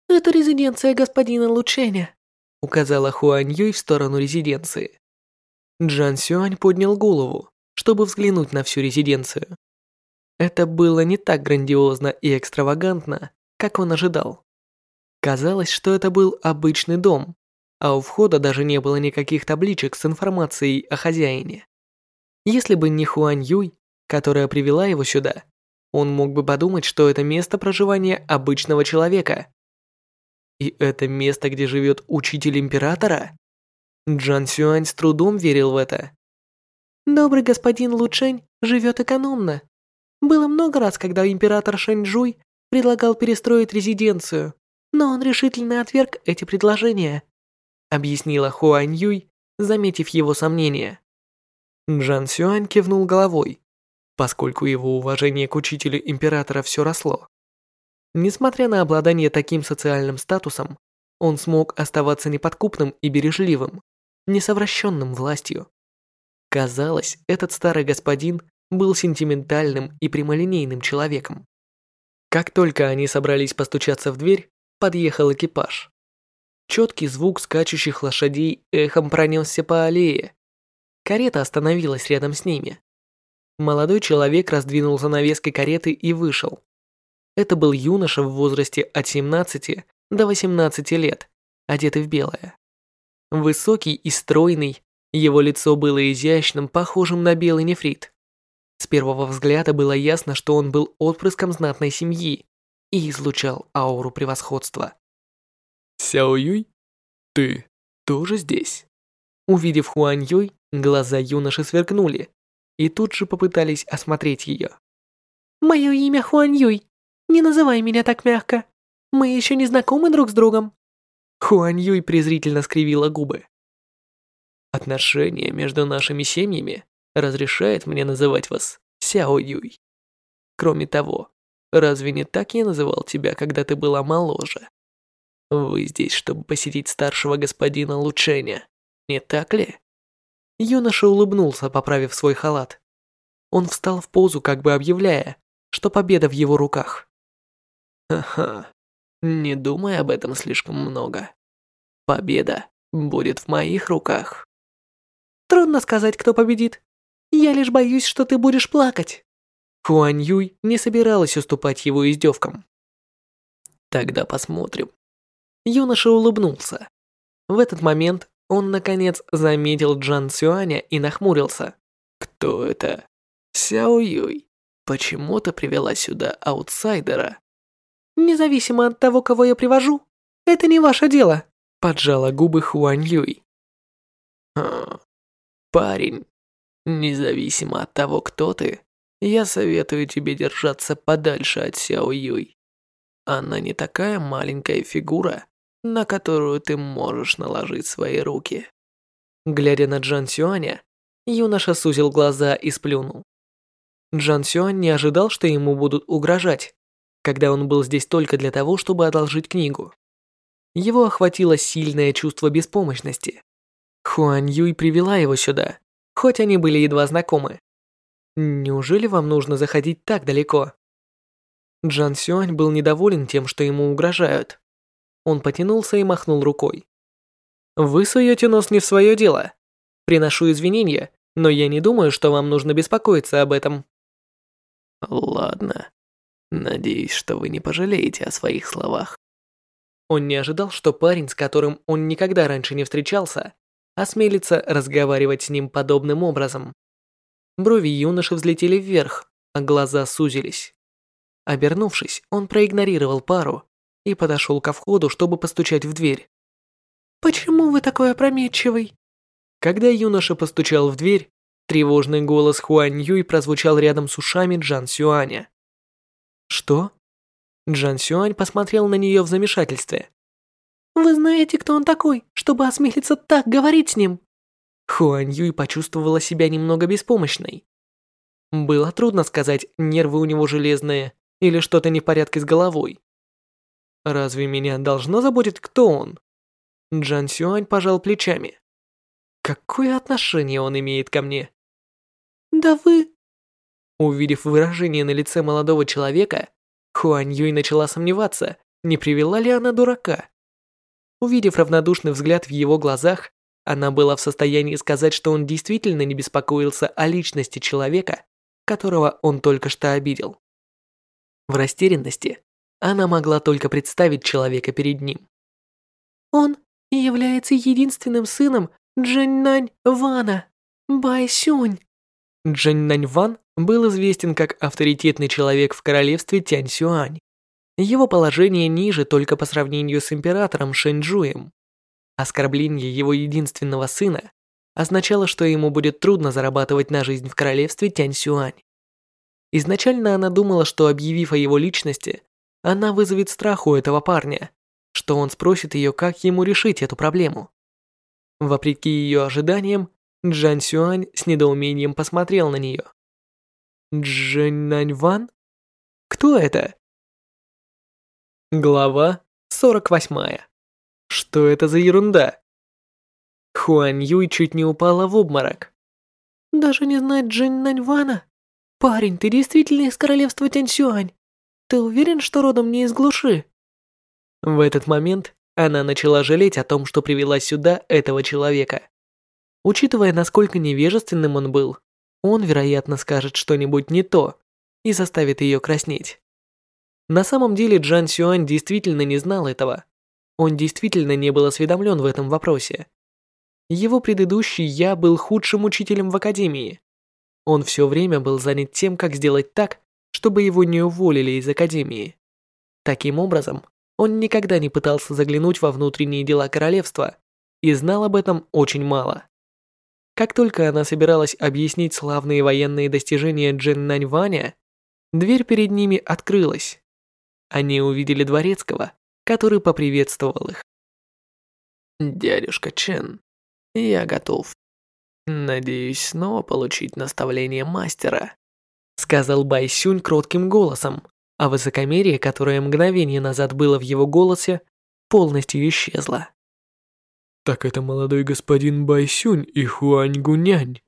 «Это резиденция господина Лученя», — указала Хуань Юй в сторону резиденции. Джан Сюань поднял голову, чтобы взглянуть на всю резиденцию. Это было не так грандиозно и экстравагантно, как он ожидал. Казалось, что это был обычный дом, а у входа даже не было никаких табличек с информацией о хозяине. Если бы не Хуань Юй, которая привела его сюда, он мог бы подумать, что это место проживания обычного человека. И это место, где живет учитель императора? Джан Сюань с трудом верил в это. «Добрый господин Лучэнь живет экономно. Было много раз, когда император Шэньчжуй предлагал перестроить резиденцию, но он решительно отверг эти предложения», — объяснила Хуань Юй, заметив его сомнения. Джан Сюань кивнул головой, поскольку его уважение к учителю императора все росло. Несмотря на обладание таким социальным статусом, он смог оставаться неподкупным и бережливым, несовращенным властью. Казалось, этот старый господин был сентиментальным и прямолинейным человеком. Как только они собрались постучаться в дверь, Подъехал экипаж. Четкий звук скачущих лошадей эхом пронесся по аллее. Карета остановилась рядом с ними. Молодой человек раздвинул занавески кареты и вышел. Это был юноша в возрасте от 17 до 18 лет, одетый в белое. Высокий и стройный, его лицо было изящным, похожим на белый нефрит. С первого взгляда было ясно, что он был отпрыском знатной семьи, и излучал ауру превосходства. «Сяо Юй, ты тоже здесь?» Увидев Хуань Юй, глаза юноши сверкнули и тут же попытались осмотреть ее. «Мое имя Хуань Юй. Не называй меня так мягко. Мы еще не знакомы друг с другом». Хуань Юй презрительно скривила губы. Отношение между нашими семьями разрешает мне называть вас Сяо Юй. Кроме того, Разве не так я называл тебя, когда ты была моложе? Вы здесь, чтобы посетить старшего господина Лученя, не так ли? Юноша улыбнулся, поправив свой халат. Он встал в позу, как бы объявляя, что победа в его руках. Ха-ха, не думай об этом слишком много. Победа будет в моих руках. Трудно сказать, кто победит. Я лишь боюсь, что ты будешь плакать. Хуань Юй не собиралась уступать его издевкам. «Тогда посмотрим». Юноша улыбнулся. В этот момент он, наконец, заметил Джан Сюаня и нахмурился. «Кто это?» «Сяо Юй. Почему ты привела сюда аутсайдера?» «Независимо от того, кого я привожу, это не ваше дело», — поджала губы Хуань Юй. «Хм, парень, независимо от того, кто ты, я советую тебе держаться подальше от Сяо Юй. Она не такая маленькая фигура, на которую ты можешь наложить свои руки». Глядя на Джан Сюаня, юноша сузил глаза и сплюнул. Джан Сюань не ожидал, что ему будут угрожать, когда он был здесь только для того, чтобы одолжить книгу. Его охватило сильное чувство беспомощности. Хуан Юй привела его сюда, хоть они были едва знакомы. Неужели вам нужно заходить так далеко? Джан Сюань был недоволен тем, что ему угрожают. Он потянулся и махнул рукой. «Вы суете нос не в свое дело. Приношу извинения, но я не думаю, что вам нужно беспокоиться об этом». «Ладно. Надеюсь, что вы не пожалеете о своих словах». Он не ожидал, что парень, с которым он никогда раньше не встречался, осмелится разговаривать с ним подобным образом. Брови юноши взлетели вверх, а глаза сузились. Обернувшись, он проигнорировал пару и подошел ко входу, чтобы постучать в дверь. «Почему вы такой опрометчивый?» Когда юноша постучал в дверь, тревожный голос Хуань Юй прозвучал рядом с ушами Джан Сюаня. «Что?» Джан Сюань посмотрел на нее в замешательстве. «Вы знаете, кто он такой, чтобы осмелиться так говорить с ним?» Хуань Юй почувствовала себя немного беспомощной. Было трудно сказать, нервы у него железные или что-то не в порядке с головой. Разве меня должно заботить, кто он? Джан Сюань пожал плечами. Какое отношение он имеет ко мне? Да вы... Увидев выражение на лице молодого человека, Хуань Юй начала сомневаться, не привела ли она дурака. Увидев равнодушный взгляд в его глазах, она была в состоянии сказать, что он действительно не беспокоился о личности человека, которого он только что обидел. В растерянности она могла только представить человека перед ним. Он является единственным сыном Джэньнань Вана, Байсюнь. Джэньнань Ван был известен как авторитетный человек в королевстве Тяньсюань. Его положение ниже только по сравнению с императором Шэньчжуем. Оскорбление его единственного сына означало, что ему будет трудно зарабатывать на жизнь в королевстве Тянь-Сюань. Изначально она думала, что объявив о его личности, она вызовет страх у этого парня, что он спросит ее, как ему решить эту проблему. Вопреки ее ожиданиям, Джан Сюань с недоумением посмотрел на нее. Джин Наньван? Кто это? Глава 48. Что это за ерунда? Хуань Юй чуть не упала в обморок. Даже не знает Джень Наньвана? Парень, ты действительно из королевства Тяньсюань? Ты уверен, что родом не из глуши? В этот момент она начала жалеть о том, что привела сюда этого человека. Учитывая, насколько невежественным он был, он, вероятно, скажет что-нибудь не то и заставит ее краснеть. На самом деле Джан Сюань действительно не знал этого, он действительно не был осведомлен в этом вопросе. Его предыдущий я был худшим учителем в академии. Он все время был занят тем, как сделать так, чтобы его не уволили из академии. Таким образом, он никогда не пытался заглянуть во внутренние дела королевства и знал об этом очень мало. Как только она собиралась объяснить славные военные достижения Джин Наньваня, дверь перед ними открылась. Они увидели дворецкого, который поприветствовал их. «Дядюшка Чен, я готов. Надеюсь снова получить наставление мастера», сказал Бай Сюнь кротким голосом, а высокомерие, которое мгновение назад было в его голосе, полностью исчезло. «Так это молодой господин Бай Сюнь и Хуань Гунянь.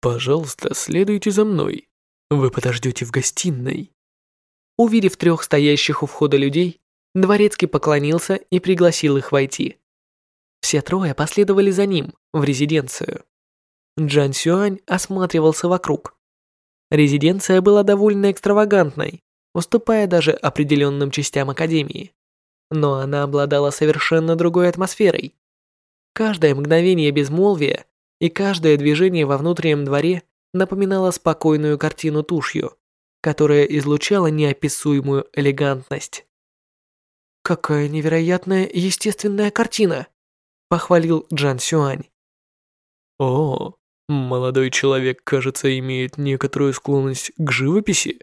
Пожалуйста, следуйте за мной. Вы подождете в гостиной». Увидев трех стоящих у входа людей, Дворецкий поклонился и пригласил их войти. Все трое последовали за ним в резиденцию. Джан Сюань осматривался вокруг. Резиденция была довольно экстравагантной, уступая даже определенным частям Академии. Но она обладала совершенно другой атмосферой. Каждое мгновение безмолвия и каждое движение во внутреннем дворе напоминало спокойную картину тушью, которая излучала неописуемую элегантность. Какая невероятная естественная картина!» — похвалил Джан Сюань. «О, молодой человек, кажется, имеет некоторую склонность к живописи».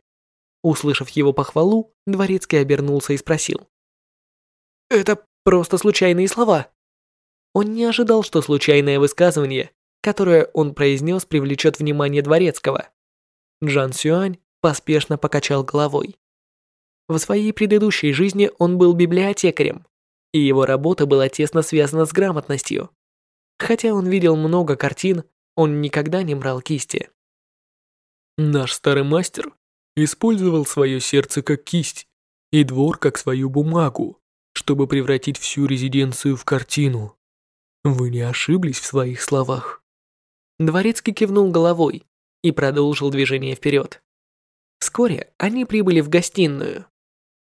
Услышав его похвалу, дворецкий обернулся и спросил. «Это просто случайные слова». Он не ожидал, что случайное высказывание, которое он произнес, привлечет внимание дворецкого. Джан Сюань поспешно покачал головой. В своей предыдущей жизни он был библиотекарем, и его работа была тесно связана с грамотностью. Хотя он видел много картин, он никогда не брал кисти. Наш старый мастер использовал свое сердце как кисть и двор как свою бумагу, чтобы превратить всю резиденцию в картину. Вы не ошиблись в своих словах. Дворецкий кивнул головой и продолжил движение вперед. Вскоре они прибыли в гостиную.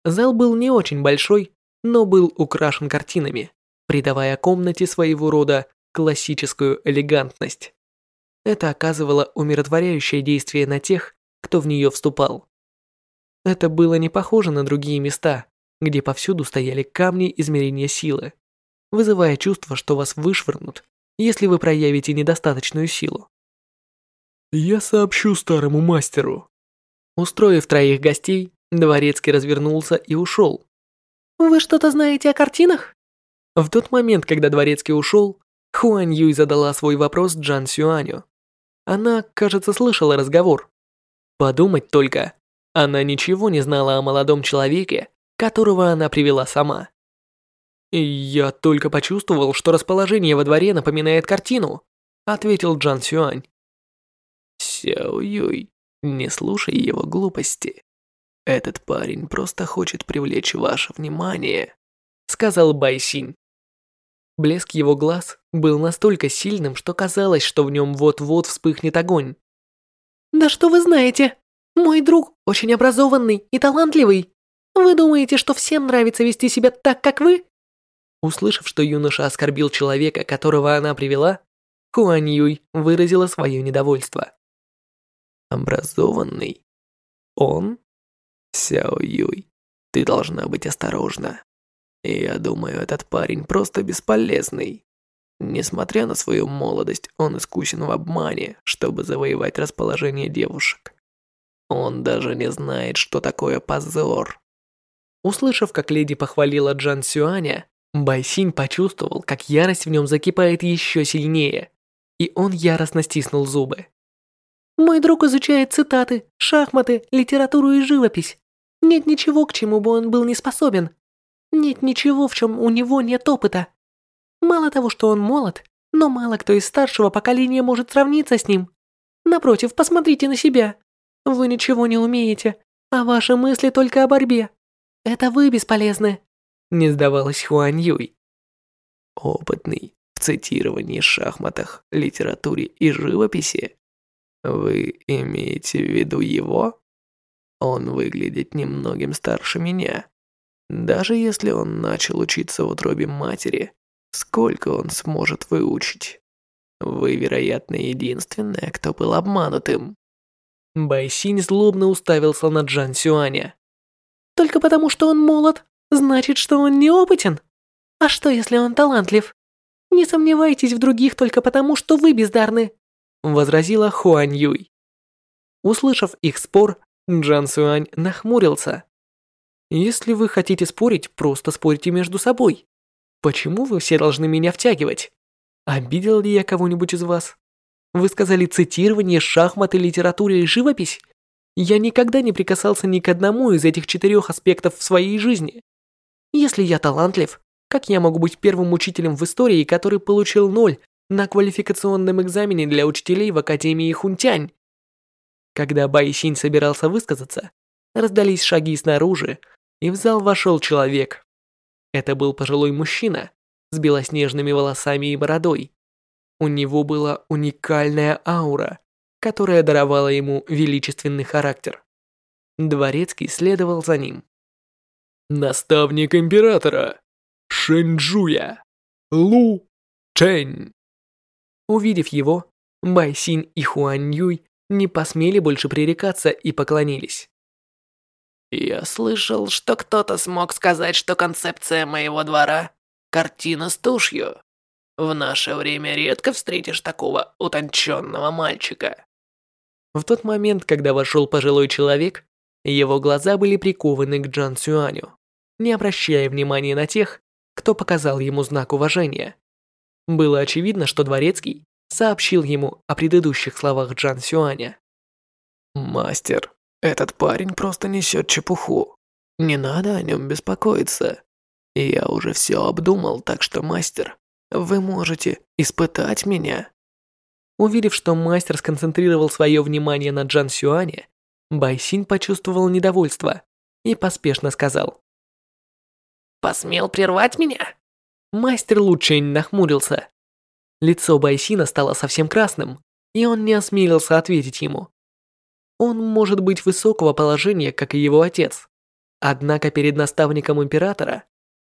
Зал был не очень большой, но был украшен картинами, придавая комнате своего рода классическую элегантность. Это оказывало умиротворяющее действие на тех, кто в нее вступал. Это было не похоже на другие места, где повсюду стояли камни измерения силы, вызывая чувство, что вас вышвырнут, если вы проявите недостаточную силу. «Я сообщу старому мастеру». Устроив троих гостей, Дворецкий развернулся и ушел. «Вы что-то знаете о картинах?» В тот момент, когда Дворецкий ушел, Хуань Юй задала свой вопрос Джан Сюаню. Она, кажется, слышала разговор. Подумать только, она ничего не знала о молодом человеке, которого она привела сама. «Я только почувствовал, что расположение во дворе напоминает картину», ответил Джан Сюань. «Сяо Юй, не слушай его глупости», «Этот парень просто хочет привлечь ваше внимание», — сказал Байсинь. Блеск его глаз был настолько сильным, что казалось, что в нем вот-вот вспыхнет огонь. «Да что вы знаете? Мой друг очень образованный и талантливый. Вы думаете, что всем нравится вести себя так, как вы?» Услышав, что юноша оскорбил человека, которого она привела, Хуань Юй выразила свое недовольство. «Образованный? Он?» Сяо-Юй, ты должна быть осторожна. Я думаю, этот парень просто бесполезный. Несмотря на свою молодость, он искусен в обмане, чтобы завоевать расположение девушек. Он даже не знает, что такое позор. Услышав, как леди похвалила Джан Сюаня, Байсин почувствовал, как ярость в нем закипает еще сильнее, и он яростно стиснул зубы. «Мой друг изучает цитаты, шахматы, литературу и живопись. Нет ничего, к чему бы он был не способен. Нет ничего, в чем у него нет опыта. Мало того, что он молод, но мало кто из старшего поколения может сравниться с ним. Напротив, посмотрите на себя. Вы ничего не умеете, а ваши мысли только о борьбе. Это вы бесполезны. Не сдавалась Хуань Юй. Опытный в цитировании шахматах, литературе и живописи. Вы имеете в виду его? Он выглядит немногим старше меня. Даже если он начал учиться в утробе матери, сколько он сможет выучить? Вы, вероятно, единственная, кто был обманутым. Байсинь злобно уставился на Джан Сюаня. Только потому, что он молод, значит, что он неопытен. А что, если он талантлив? Не сомневайтесь в других только потому, что вы бездарны, возразила Хуань Юй. Услышав их спор, Джан Сюань нахмурился. «Если вы хотите спорить, просто спорите между собой. Почему вы все должны меня втягивать? Обидел ли я кого-нибудь из вас? Вы сказали цитирование, шахматы, литература и живопись? Я никогда не прикасался ни к одному из этих четырех аспектов в своей жизни. Если я талантлив, как я могу быть первым учителем в истории, который получил ноль на квалификационном экзамене для учителей в Академии Хунтянь? Когда Байсин собирался высказаться, раздались шаги снаружи, и в зал вошел человек. Это был пожилой мужчина с белоснежными волосами и бородой. У него была уникальная аура, которая даровала ему величественный характер. Дворецкий следовал за ним. «Наставник императора! Шэньчжуя! Лу Чэнь!» Увидев его, Байсин и Хуань Юй не посмели больше пререкаться и поклонились. «Я слышал, что кто-то смог сказать, что концепция моего двора — картина с тушью. В наше время редко встретишь такого утонченного мальчика». В тот момент, когда вошел пожилой человек, его глаза были прикованы к Джан Сюаню, не обращая внимания на тех, кто показал ему знак уважения. Было очевидно, что Дворецкий сообщил ему о предыдущих словах Джан Сюаня. «Мастер, этот парень просто несет чепуху. Не надо о нем беспокоиться. Я уже все обдумал, так что, мастер, вы можете испытать меня». Увидев, что мастер сконцентрировал свое внимание на Джан Сюане, Байсинь почувствовал недовольство и поспешно сказал. «Посмел прервать меня?» Мастер Лучень нахмурился. Лицо Байсина стало совсем красным, и он не осмелился ответить ему. Он может быть высокого положения, как и его отец. Однако перед наставником императора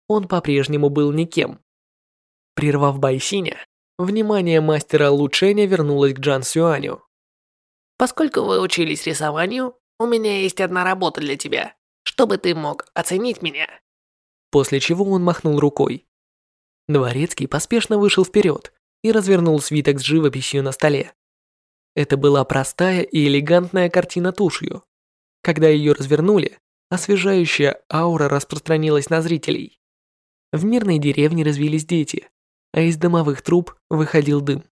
он по-прежнему был никем. Прервав Байсиня, внимание мастера улучшения вернулось к Джан Сюаню. «Поскольку вы учились рисованию, у меня есть одна работа для тебя, чтобы ты мог оценить меня». После чего он махнул рукой. Дворецкий поспешно вышел вперед и развернул свиток с живописью на столе. Это была простая и элегантная картина тушью. Когда ее развернули, освежающая аура распространилась на зрителей. В мирной деревне развились дети, а из домовых труб выходил дым.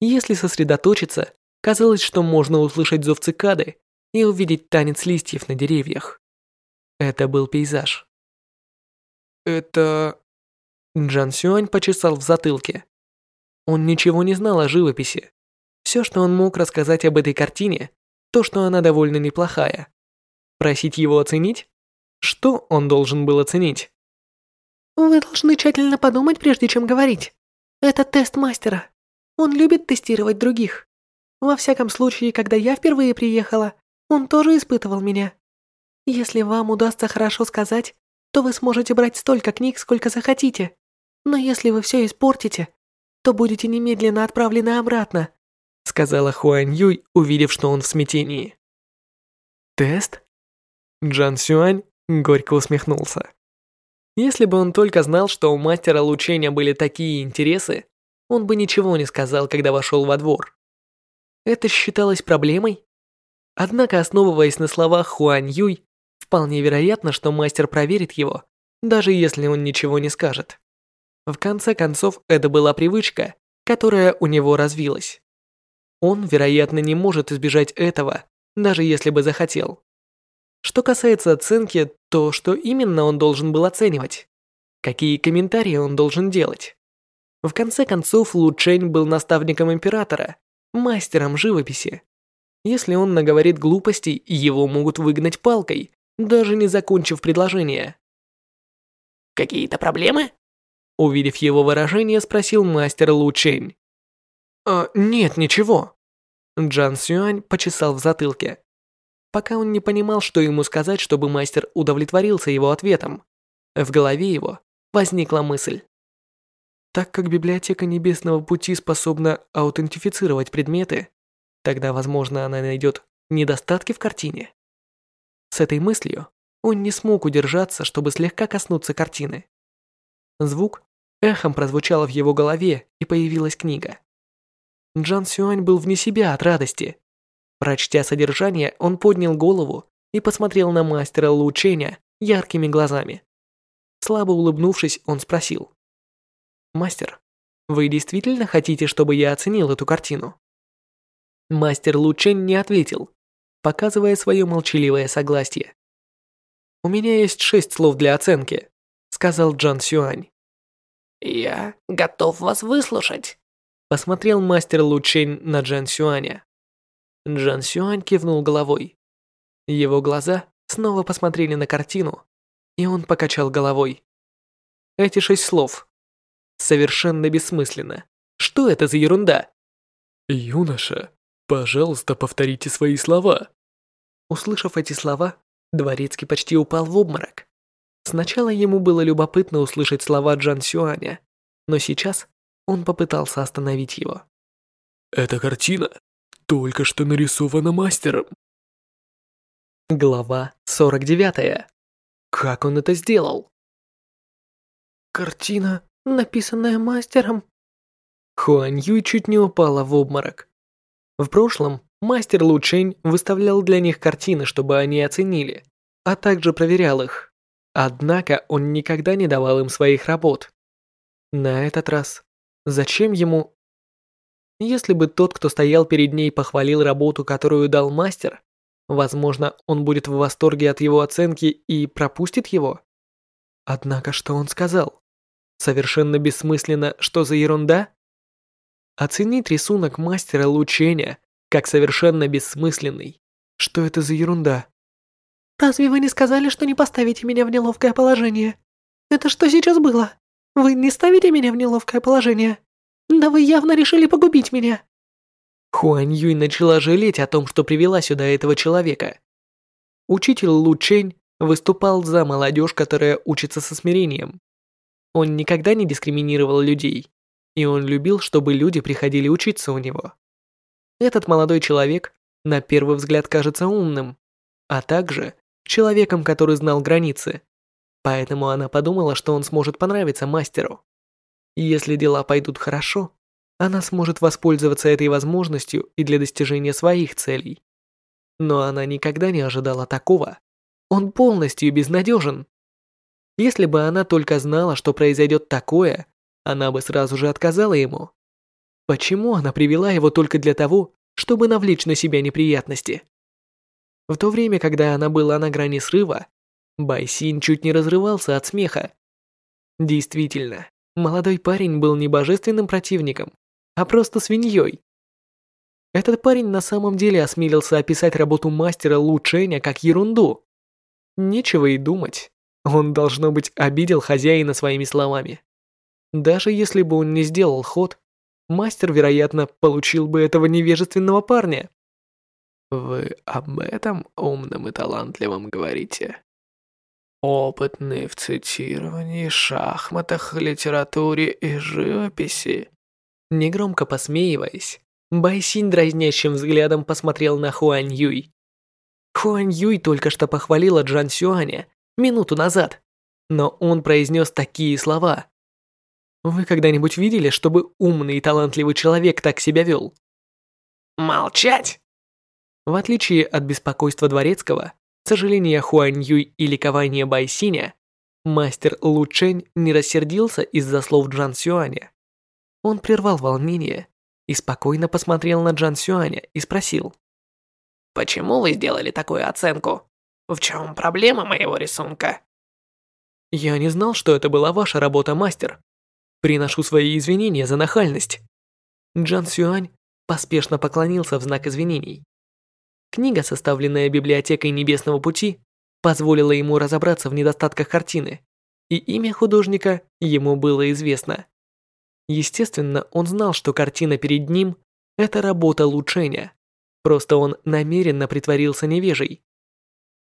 Если сосредоточиться, казалось, что можно услышать зов цикады и увидеть танец листьев на деревьях. Это был пейзаж. «Это...» Джан Сюань почесал в затылке. Он ничего не знал о живописи. Все, что он мог рассказать об этой картине, то, что она довольно неплохая. Просить его оценить? Что он должен был оценить? Вы должны тщательно подумать, прежде чем говорить. Это тест мастера. Он любит тестировать других. Во всяком случае, когда я впервые приехала, он тоже испытывал меня. Если вам удастся хорошо сказать, то вы сможете брать столько книг, сколько захотите. Но если вы все испортите, то будете немедленно отправлены обратно», сказала Хуань Юй, увидев, что он в смятении. «Тест?» Джан Сюань горько усмехнулся. Если бы он только знал, что у мастера лучения были такие интересы, он бы ничего не сказал, когда вошел во двор. Это считалось проблемой? Однако, основываясь на словах Хуань Юй, вполне вероятно, что мастер проверит его, даже если он ничего не скажет. В конце концов, это была привычка, которая у него развилась. Он, вероятно, не может избежать этого, даже если бы захотел. Что касается оценки, то что именно он должен был оценивать? Какие комментарии он должен делать? В конце концов, Лу Чэнь был наставником императора, мастером живописи. Если он наговорит глупостей, его могут выгнать палкой, даже не закончив предложение. «Какие-то проблемы?» Увидев его выражение, спросил мастер Лу Чень. «Э, нет, ничего». Джан Сюань почесал в затылке. Пока он не понимал, что ему сказать, чтобы мастер удовлетворился его ответом. В голове его возникла мысль. Так как библиотека Небесного Пути способна аутентифицировать предметы, тогда, возможно, она найдет недостатки в картине. С этой мыслью он не смог удержаться, чтобы слегка коснуться картины. Звук эхом прозвучал в его голове, и появилась книга. Джан Сюань был вне себя от радости. Прочтя содержание, он поднял голову и посмотрел на мастера Лу Ченя яркими глазами. Слабо улыбнувшись, он спросил. «Мастер, вы действительно хотите, чтобы я оценил эту картину?» Мастер Лу Чень не ответил, показывая свое молчаливое согласие. «У меня есть шесть слов для оценки», сказал Джан Сюань. «Я готов вас выслушать», — посмотрел мастер Лучень на Джан Сюаня. Джан Сюань кивнул головой. Его глаза снова посмотрели на картину, и он покачал головой. Эти шесть слов. Совершенно бессмысленно. Что это за ерунда? «Юноша, пожалуйста, повторите свои слова». Услышав эти слова, Дворецкий почти упал в обморок. Сначала ему было любопытно услышать слова Джан Сюаня, но сейчас он попытался остановить его. «Эта картина только что нарисована мастером». Глава 49. Как он это сделал? «Картина, написанная мастером». Хуань Юй чуть не упала в обморок. В прошлом мастер Лучень выставлял для них картины, чтобы они оценили, а также проверял их. Однако он никогда не давал им своих работ. На этот раз. Зачем ему? Если бы тот, кто стоял перед ней, похвалил работу, которую дал мастер, возможно, он будет в восторге от его оценки и пропустит его. Однако что он сказал? Совершенно бессмысленно, что за ерунда? Оценить рисунок мастера Лучения как совершенно бессмысленный. Что это за ерунда? Разве вы не сказали, что не поставите меня в неловкое положение? Это что сейчас было? Вы не ставите меня в неловкое положение? Да вы явно решили погубить меня!» Хуань Юй начала жалеть о том, что привела сюда этого человека. Учитель Лу Чэнь выступал за молодежь, которая учится со смирением. Он никогда не дискриминировал людей, и он любил, чтобы люди приходили учиться у него. Этот молодой человек на первый взгляд кажется умным, а также человеком, который знал границы. Поэтому она подумала, что он сможет понравиться мастеру. Если дела пойдут хорошо, она сможет воспользоваться этой возможностью и для достижения своих целей. Но она никогда не ожидала такого. Он полностью безнадежен. Если бы она только знала, что произойдет такое, она бы сразу же отказала ему. Почему она привела его только для того, чтобы навлечь на себя неприятности? В то время, когда она была на грани срыва, Байсин чуть не разрывался от смеха. Действительно, молодой парень был не божественным противником, а просто свиньей. Этот парень на самом деле осмелился описать работу мастера Лу Ченя как ерунду. Нечего и думать. Он, должно быть, обидел хозяина своими словами. Даже если бы он не сделал ход, мастер, вероятно, получил бы этого невежественного парня. Вы об этом умным и талантливым говорите? Опытный в цитировании, шахматах, литературе и живописи». Негромко посмеиваясь, Байсин дразнящим взглядом посмотрел на Хуань Юй. Хуань Юй только что похвалила Джан Сюаня минуту назад, но он произнес такие слова. «Вы когда-нибудь видели, чтобы умный и талантливый человек так себя вел?» «Молчать!» В отличие от беспокойства дворецкого, сожаления Хуань Юй и ликования Байсиня, мастер Лу Чэнь не рассердился из-за слов Джан Сюаня. Он прервал волнение и спокойно посмотрел на Джан Сюаня и спросил. «Почему вы сделали такую оценку? В чем проблема моего рисунка?» «Я не знал, что это была ваша работа, мастер. Приношу свои извинения за нахальность». Джан Сюань поспешно поклонился в знак извинений. Книга, составленная библиотекой Небесного Пути, позволила ему разобраться в недостатках картины, и имя художника ему было известно. Естественно, он знал, что картина перед ним – это работа Лучэня. Просто он намеренно притворился невежей.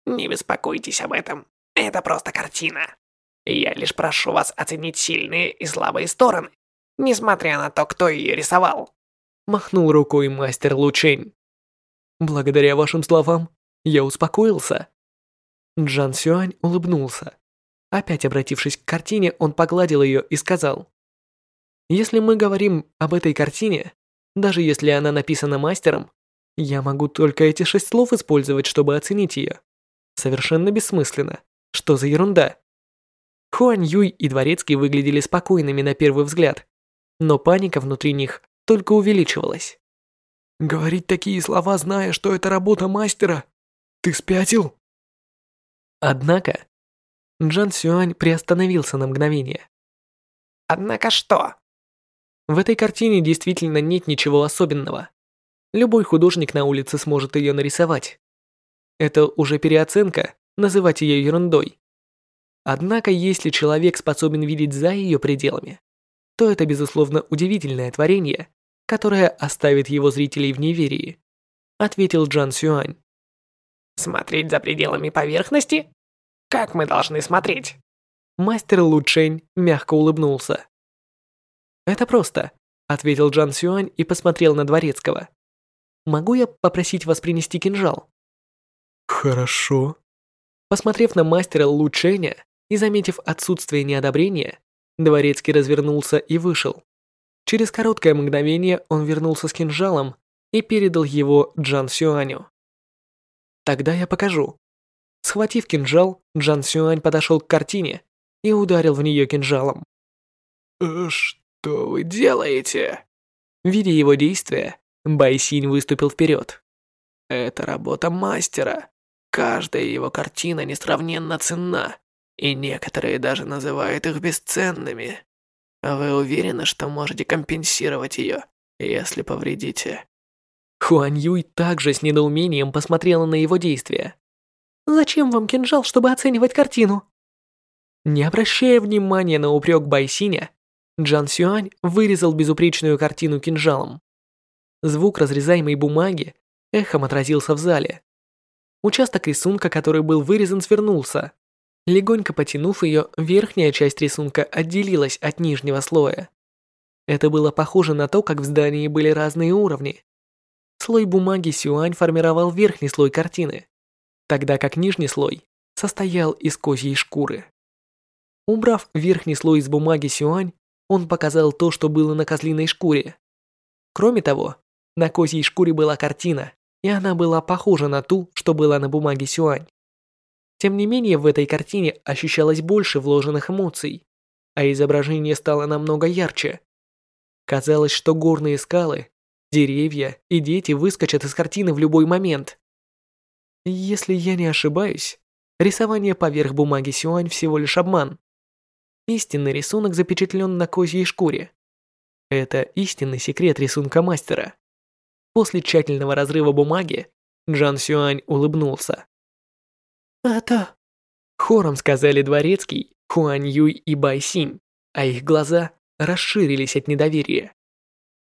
«Не беспокойтесь об этом. Это просто картина. Я лишь прошу вас оценить сильные и слабые стороны, несмотря на то, кто ее рисовал». Махнул рукой мастер Лучэнь. Благодаря вашим словам, я успокоился». Джан Сюань улыбнулся. Опять обратившись к картине, он погладил ее и сказал. «Если мы говорим об этой картине, даже если она написана мастером, я могу только эти шесть слов использовать, чтобы оценить ее. Совершенно бессмысленно. Что за ерунда?» Хуань Юй и Дворецкий выглядели спокойными на первый взгляд, но паника внутри них только увеличивалась. Говорить такие слова, зная, что это работа мастера. Ты спятил? Однако... Джан Сюань приостановился на мгновение. Однако что? В этой картине действительно нет ничего особенного. Любой художник на улице сможет ее нарисовать. Это уже переоценка, называть ее ерундой. Однако, если человек способен видеть за ее пределами, то это, безусловно, удивительное творение, которая оставит его зрителей в неверии», — ответил Джан Сюань. «Смотреть за пределами поверхности? Как мы должны смотреть?» Мастер Лучень мягко улыбнулся. «Это просто», — ответил Джан Сюань и посмотрел на Дворецкого. «Могу я попросить вас принести кинжал?» «Хорошо». Посмотрев на мастера Лучэня и заметив отсутствие неодобрения, Дворецкий развернулся и вышел. Через короткое мгновение он вернулся с кинжалом и передал его Джан Сюаню. «Тогда я покажу». Схватив кинжал, Джан Сюань подошел к картине и ударил в нее кинжалом. «Э, «Что вы делаете?» Видя его действия, Байсинь выступил вперед. «Это работа мастера. Каждая его картина несравненно ценна, и некоторые даже называют их бесценными. А вы уверены, что можете компенсировать ее, если повредите?» Хуан Юй также с недоумением посмотрела на его действия. «Зачем вам кинжал, чтобы оценивать картину?» Не обращая внимания на упрек Байсиня, Джан Сюань вырезал безупречную картину кинжалом. Звук разрезаемой бумаги эхом отразился в зале. Участок рисунка, который был вырезан, свернулся легонько потянув ее, верхняя часть рисунка отделилась от нижнего слоя. Это было похоже на то, как в здании были разные уровни. Слой бумаги Сюань формировал верхний слой картины, тогда как нижний слой состоял из козьей шкуры. Убрав верхний слой из бумаги Сюань, он показал то, что было на козлиной шкуре. Кроме того, на козьей шкуре была картина, и она была похожа на ту, что была на бумаге Сюань. Тем не менее, в этой картине ощущалось больше вложенных эмоций, а изображение стало намного ярче. Казалось, что горные скалы, деревья и дети выскочат из картины в любой момент. Если я не ошибаюсь, рисование поверх бумаги Сюань всего лишь обман. Истинный рисунок запечатлен на козьей шкуре. Это истинный секрет рисунка мастера. После тщательного разрыва бумаги Джан Сюань улыбнулся. «Тата!» Хором сказали дворецкий, Хуан Юй и Бай Синь, а их глаза расширились от недоверия.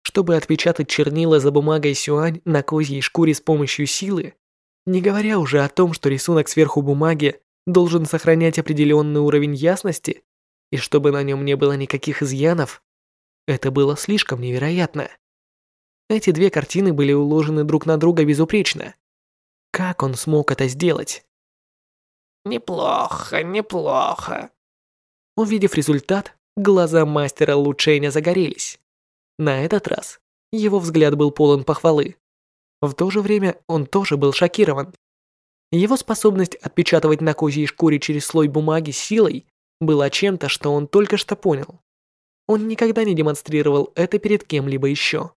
Чтобы отпечатать чернила за бумагой Сюань на козьей шкуре с помощью силы, не говоря уже о том, что рисунок сверху бумаги должен сохранять определенный уровень ясности, и чтобы на нем не было никаких изъянов, это было слишком невероятно. Эти две картины были уложены друг на друга безупречно. Как он смог это сделать? Неплохо, неплохо. Увидев результат, глаза мастера Лучейня загорелись. На этот раз его взгляд был полон похвалы. В то же время он тоже был шокирован. Его способность отпечатывать на козьей шкуре через слой бумаги силой была чем-то, что он только что понял. Он никогда не демонстрировал это перед кем-либо еще.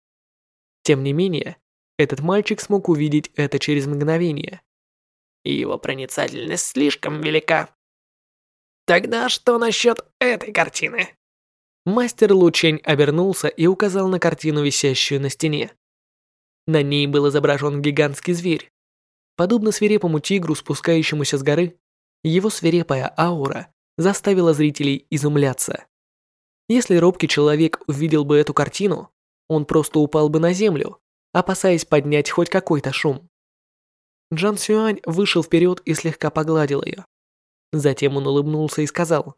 Тем не менее, этот мальчик смог увидеть это через мгновение и его проницательность слишком велика. Тогда что насчет этой картины? Мастер Лучень обернулся и указал на картину, висящую на стене. На ней был изображен гигантский зверь. Подобно свирепому тигру, спускающемуся с горы, его свирепая аура заставила зрителей изумляться. Если робкий человек увидел бы эту картину, он просто упал бы на землю, опасаясь поднять хоть какой-то шум. Джан Сюань вышел вперед и слегка погладил ее. Затем он улыбнулся и сказал.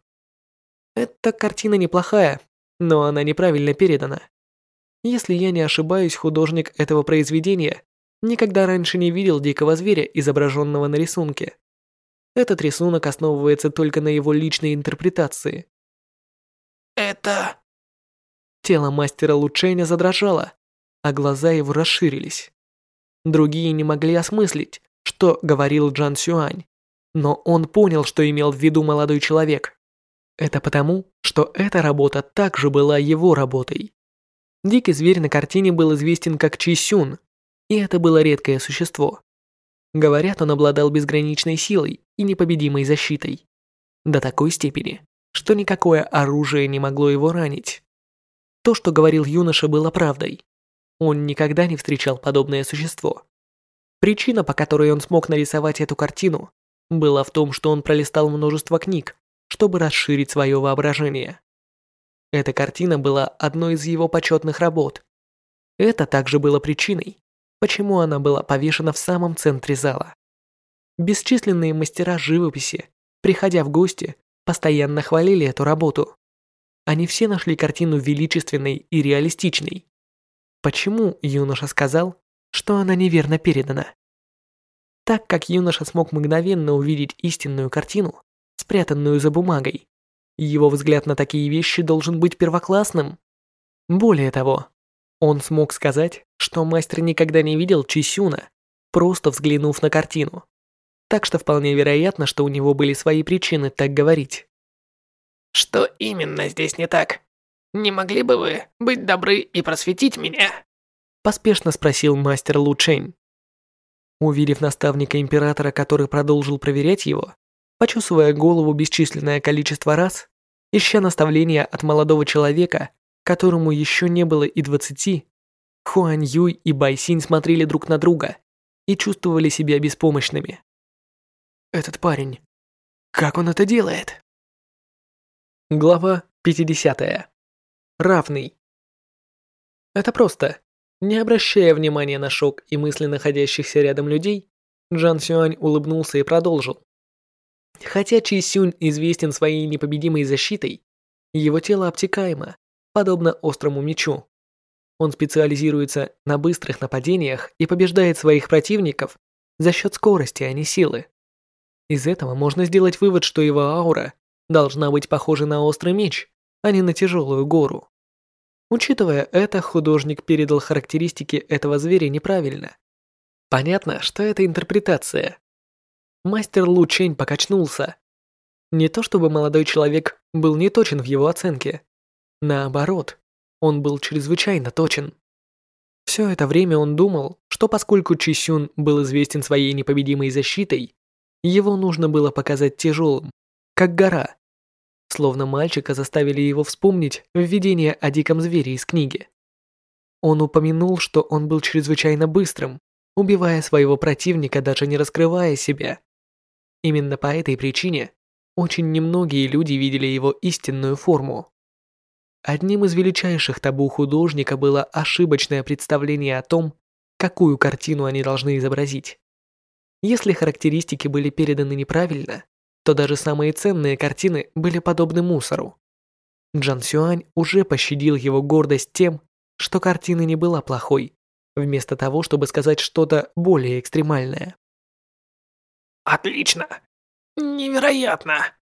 «Эта картина неплохая, но она неправильно передана. Если я не ошибаюсь, художник этого произведения никогда раньше не видел дикого зверя, изображенного на рисунке. Этот рисунок основывается только на его личной интерпретации. Это... Тело мастера Лучэня задрожало, а глаза его расширились. Другие не могли осмыслить, что говорил Джан Сюань, но он понял, что имел в виду молодой человек. Это потому, что эта работа также была его работой. Дикий зверь на картине был известен как Чи Сюн, и это было редкое существо. Говорят, он обладал безграничной силой и непобедимой защитой. До такой степени, что никакое оружие не могло его ранить. То, что говорил юноша, было правдой. Он никогда не встречал подобное существо. Причина, по которой он смог нарисовать эту картину, была в том, что он пролистал множество книг, чтобы расширить свое воображение. Эта картина была одной из его почетных работ. Это также было причиной, почему она была повешена в самом центре зала. Бесчисленные мастера живописи, приходя в гости, постоянно хвалили эту работу. Они все нашли картину величественной и реалистичной, Почему юноша сказал, что она неверно передана? Так как юноша смог мгновенно увидеть истинную картину, спрятанную за бумагой, его взгляд на такие вещи должен быть первоклассным. Более того, он смог сказать, что мастер никогда не видел Чисюна, просто взглянув на картину. Так что вполне вероятно, что у него были свои причины так говорить. Что именно здесь не так? Не могли бы вы быть добры и просветить меня?» Поспешно спросил мастер Лучень. Уверив наставника императора, который продолжил проверять его, почесывая голову бесчисленное количество раз, ища наставления от молодого человека, которому еще не было и двадцати, Хуань Юй и Бай Байсинь смотрели друг на друга и чувствовали себя беспомощными. «Этот парень, как он это делает?» Глава 50 равный. Это просто. Не обращая внимания на шок и мысли находящихся рядом людей, Джан Сюань улыбнулся и продолжил. Хотя Чи Сюнь известен своей непобедимой защитой, его тело обтекаемо, подобно острому мечу. Он специализируется на быстрых нападениях и побеждает своих противников за счет скорости, а не силы. Из этого можно сделать вывод, что его аура должна быть похожа на острый меч, они на тяжелую гору. Учитывая это, художник передал характеристики этого зверя неправильно. Понятно, что это интерпретация. Мастер Лу Чэнь покачнулся. Не то чтобы молодой человек был не точен в его оценке. Наоборот, он был чрезвычайно точен. Все это время он думал, что поскольку Чисюн был известен своей непобедимой защитой, его нужно было показать тяжелым, как гора, словно мальчика заставили его вспомнить введение о диком звере из книги. Он упомянул, что он был чрезвычайно быстрым, убивая своего противника, даже не раскрывая себя. Именно по этой причине очень немногие люди видели его истинную форму. Одним из величайших табу художника было ошибочное представление о том, какую картину они должны изобразить. Если характеристики были переданы неправильно, что даже самые ценные картины были подобны мусору. Джан Сюань уже пощадил его гордость тем, что картина не была плохой, вместо того, чтобы сказать что-то более экстремальное. «Отлично! Невероятно!»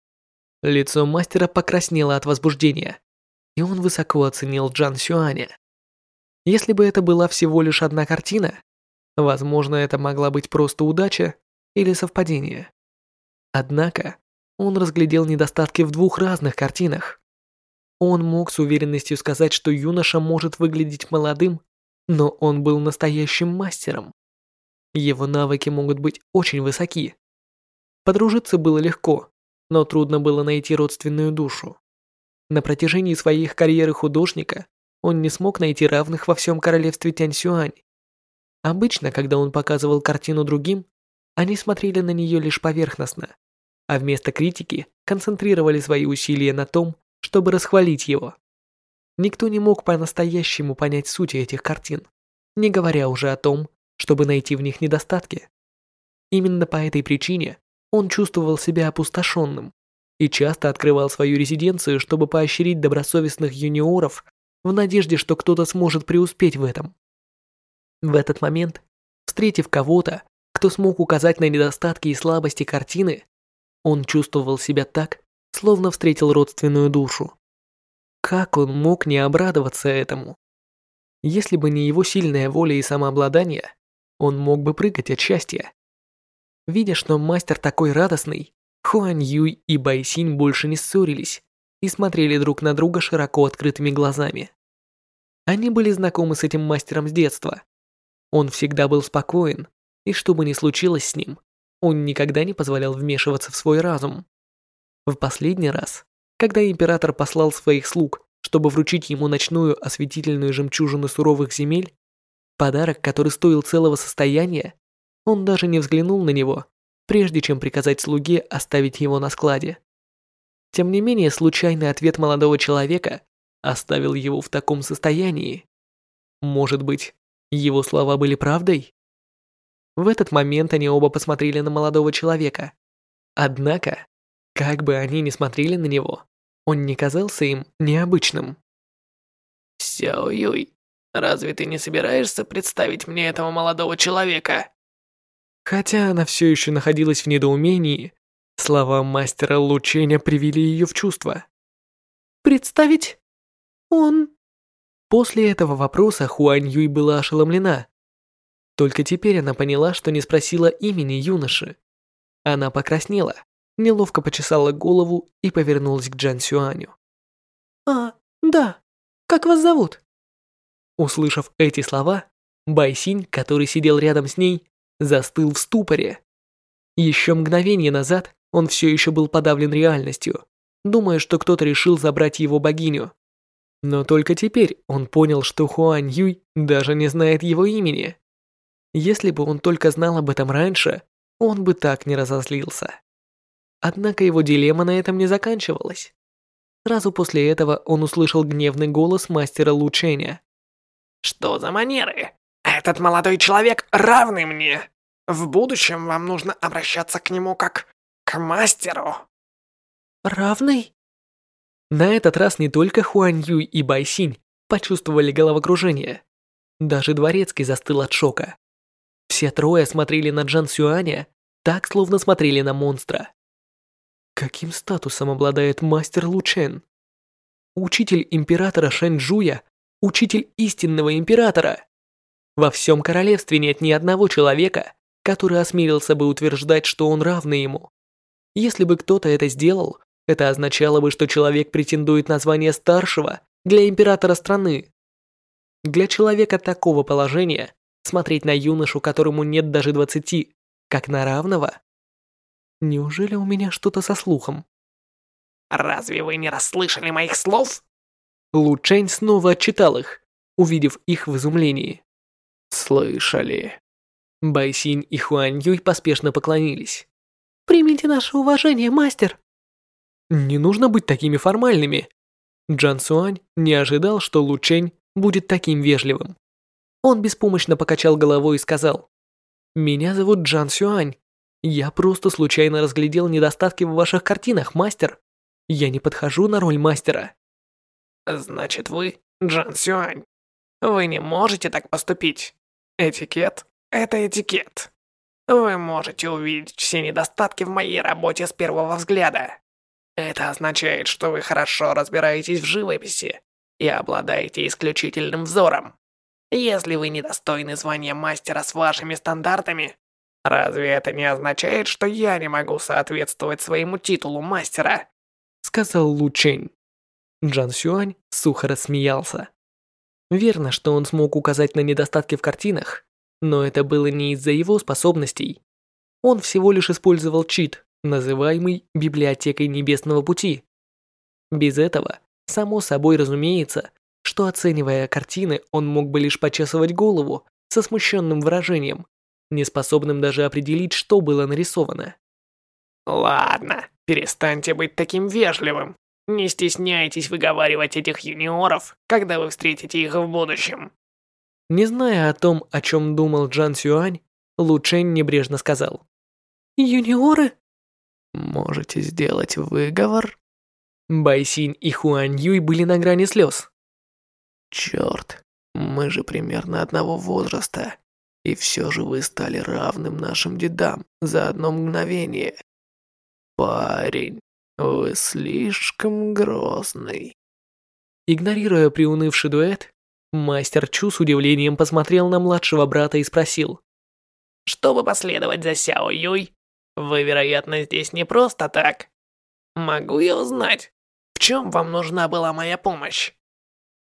Лицо мастера покраснело от возбуждения, и он высоко оценил Джан Сюаня. Если бы это была всего лишь одна картина, возможно, это могла быть просто удача или совпадение. Однако он разглядел недостатки в двух разных картинах. Он мог с уверенностью сказать, что юноша может выглядеть молодым, но он был настоящим мастером. Его навыки могут быть очень высоки. Подружиться было легко, но трудно было найти родственную душу. На протяжении своих карьеры художника он не смог найти равных во всем королевстве Тяньсюань. Обычно, когда он показывал картину другим, они смотрели на нее лишь поверхностно а вместо критики концентрировали свои усилия на том, чтобы расхвалить его. Никто не мог по-настоящему понять суть этих картин, не говоря уже о том, чтобы найти в них недостатки. Именно по этой причине он чувствовал себя опустошенным и часто открывал свою резиденцию, чтобы поощрить добросовестных юниоров в надежде, что кто-то сможет преуспеть в этом. В этот момент, встретив кого-то, кто смог указать на недостатки и слабости картины, он чувствовал себя так, словно встретил родственную душу. Как он мог не обрадоваться этому? Если бы не его сильная воля и самообладание, он мог бы прыгать от счастья. Видя, что мастер такой радостный, Хуан Юй и Бай Синь больше не ссорились и смотрели друг на друга широко открытыми глазами. Они были знакомы с этим мастером с детства. Он всегда был спокоен, и что бы ни случилось с ним, он никогда не позволял вмешиваться в свой разум. В последний раз, когда император послал своих слуг, чтобы вручить ему ночную осветительную жемчужину суровых земель, подарок, который стоил целого состояния, он даже не взглянул на него, прежде чем приказать слуге оставить его на складе. Тем не менее, случайный ответ молодого человека оставил его в таком состоянии. Может быть, его слова были правдой? В этот момент они оба посмотрели на молодого человека. Однако, как бы они ни смотрели на него, он не казался им необычным. «Сяо Юй, разве ты не собираешься представить мне этого молодого человека?» Хотя она все еще находилась в недоумении, слова мастера Лученя привели ее в чувство. «Представить? Он...» После этого вопроса Хуань Юй была ошеломлена, только теперь она поняла, что не спросила имени юноши. Она покраснела, неловко почесала голову и повернулась к Джан Сюаню. «А, да, как вас зовут?» Услышав эти слова, Байсинь, который сидел рядом с ней, застыл в ступоре. Еще мгновение назад он все еще был подавлен реальностью, думая, что кто-то решил забрать его богиню. Но только теперь он понял, что Хуань Юй даже не знает его имени. Если бы он только знал об этом раньше, он бы так не разозлился. Однако его дилемма на этом не заканчивалась. Сразу после этого он услышал гневный голос мастера Лучения. «Что за манеры? Этот молодой человек равный мне! В будущем вам нужно обращаться к нему как к мастеру!» «Равный?» На этот раз не только Хуань Юй и Бай Синь почувствовали головокружение. Даже дворецкий застыл от шока. Все трое смотрели на Джан Сюаня так, словно смотрели на монстра. Каким статусом обладает мастер Лучен? Учитель императора Шэньчжуя, учитель истинного императора. Во всем королевстве нет ни одного человека, который осмелился бы утверждать, что он равный ему. Если бы кто-то это сделал, это означало бы, что человек претендует на звание старшего для императора страны. Для человека такого положения смотреть на юношу, которому нет даже двадцати, как на равного? Неужели у меня что-то со слухом? «Разве вы не расслышали моих слов?» Лучень снова отчитал их, увидев их в изумлении. «Слышали». Байсинь и Хуань Юй поспешно поклонились. «Примите наше уважение, мастер!» «Не нужно быть такими формальными!» Джан Суань не ожидал, что Лучень будет таким вежливым. Он беспомощно покачал головой и сказал, «Меня зовут Джан Сюань. Я просто случайно разглядел недостатки в ваших картинах, мастер. Я не подхожу на роль мастера». «Значит, вы Джан Сюань. Вы не можете так поступить. Этикет — это этикет. Вы можете увидеть все недостатки в моей работе с первого взгляда. Это означает, что вы хорошо разбираетесь в живописи и обладаете исключительным взором. Если вы не достойны звания мастера с вашими стандартами, разве это не означает, что я не могу соответствовать своему титулу мастера?» Сказал Лучень. Джан Сюань сухо рассмеялся. Верно, что он смог указать на недостатки в картинах, но это было не из-за его способностей. Он всего лишь использовал чит, называемый Библиотекой Небесного Пути. Без этого, само собой разумеется, что, оценивая картины, он мог бы лишь почесывать голову со смущенным выражением, неспособным даже определить, что было нарисовано. «Ладно, перестаньте быть таким вежливым. Не стесняйтесь выговаривать этих юниоров, когда вы встретите их в будущем». Не зная о том, о чем думал Джан Сюань, Лучень небрежно сказал. «Юниоры?» «Можете сделать выговор?» Бай Синь и Хуан Юй были на грани слез. Черт, мы же примерно одного возраста. И все же вы стали равным нашим дедам за одно мгновение. Парень, вы слишком грозный. Игнорируя приунывший дуэт, мастер Чу с удивлением посмотрел на младшего брата и спросил. «Чтобы последовать за Сяо Юй, вы, вероятно, здесь не просто так. Могу я узнать, в чем вам нужна была моя помощь?»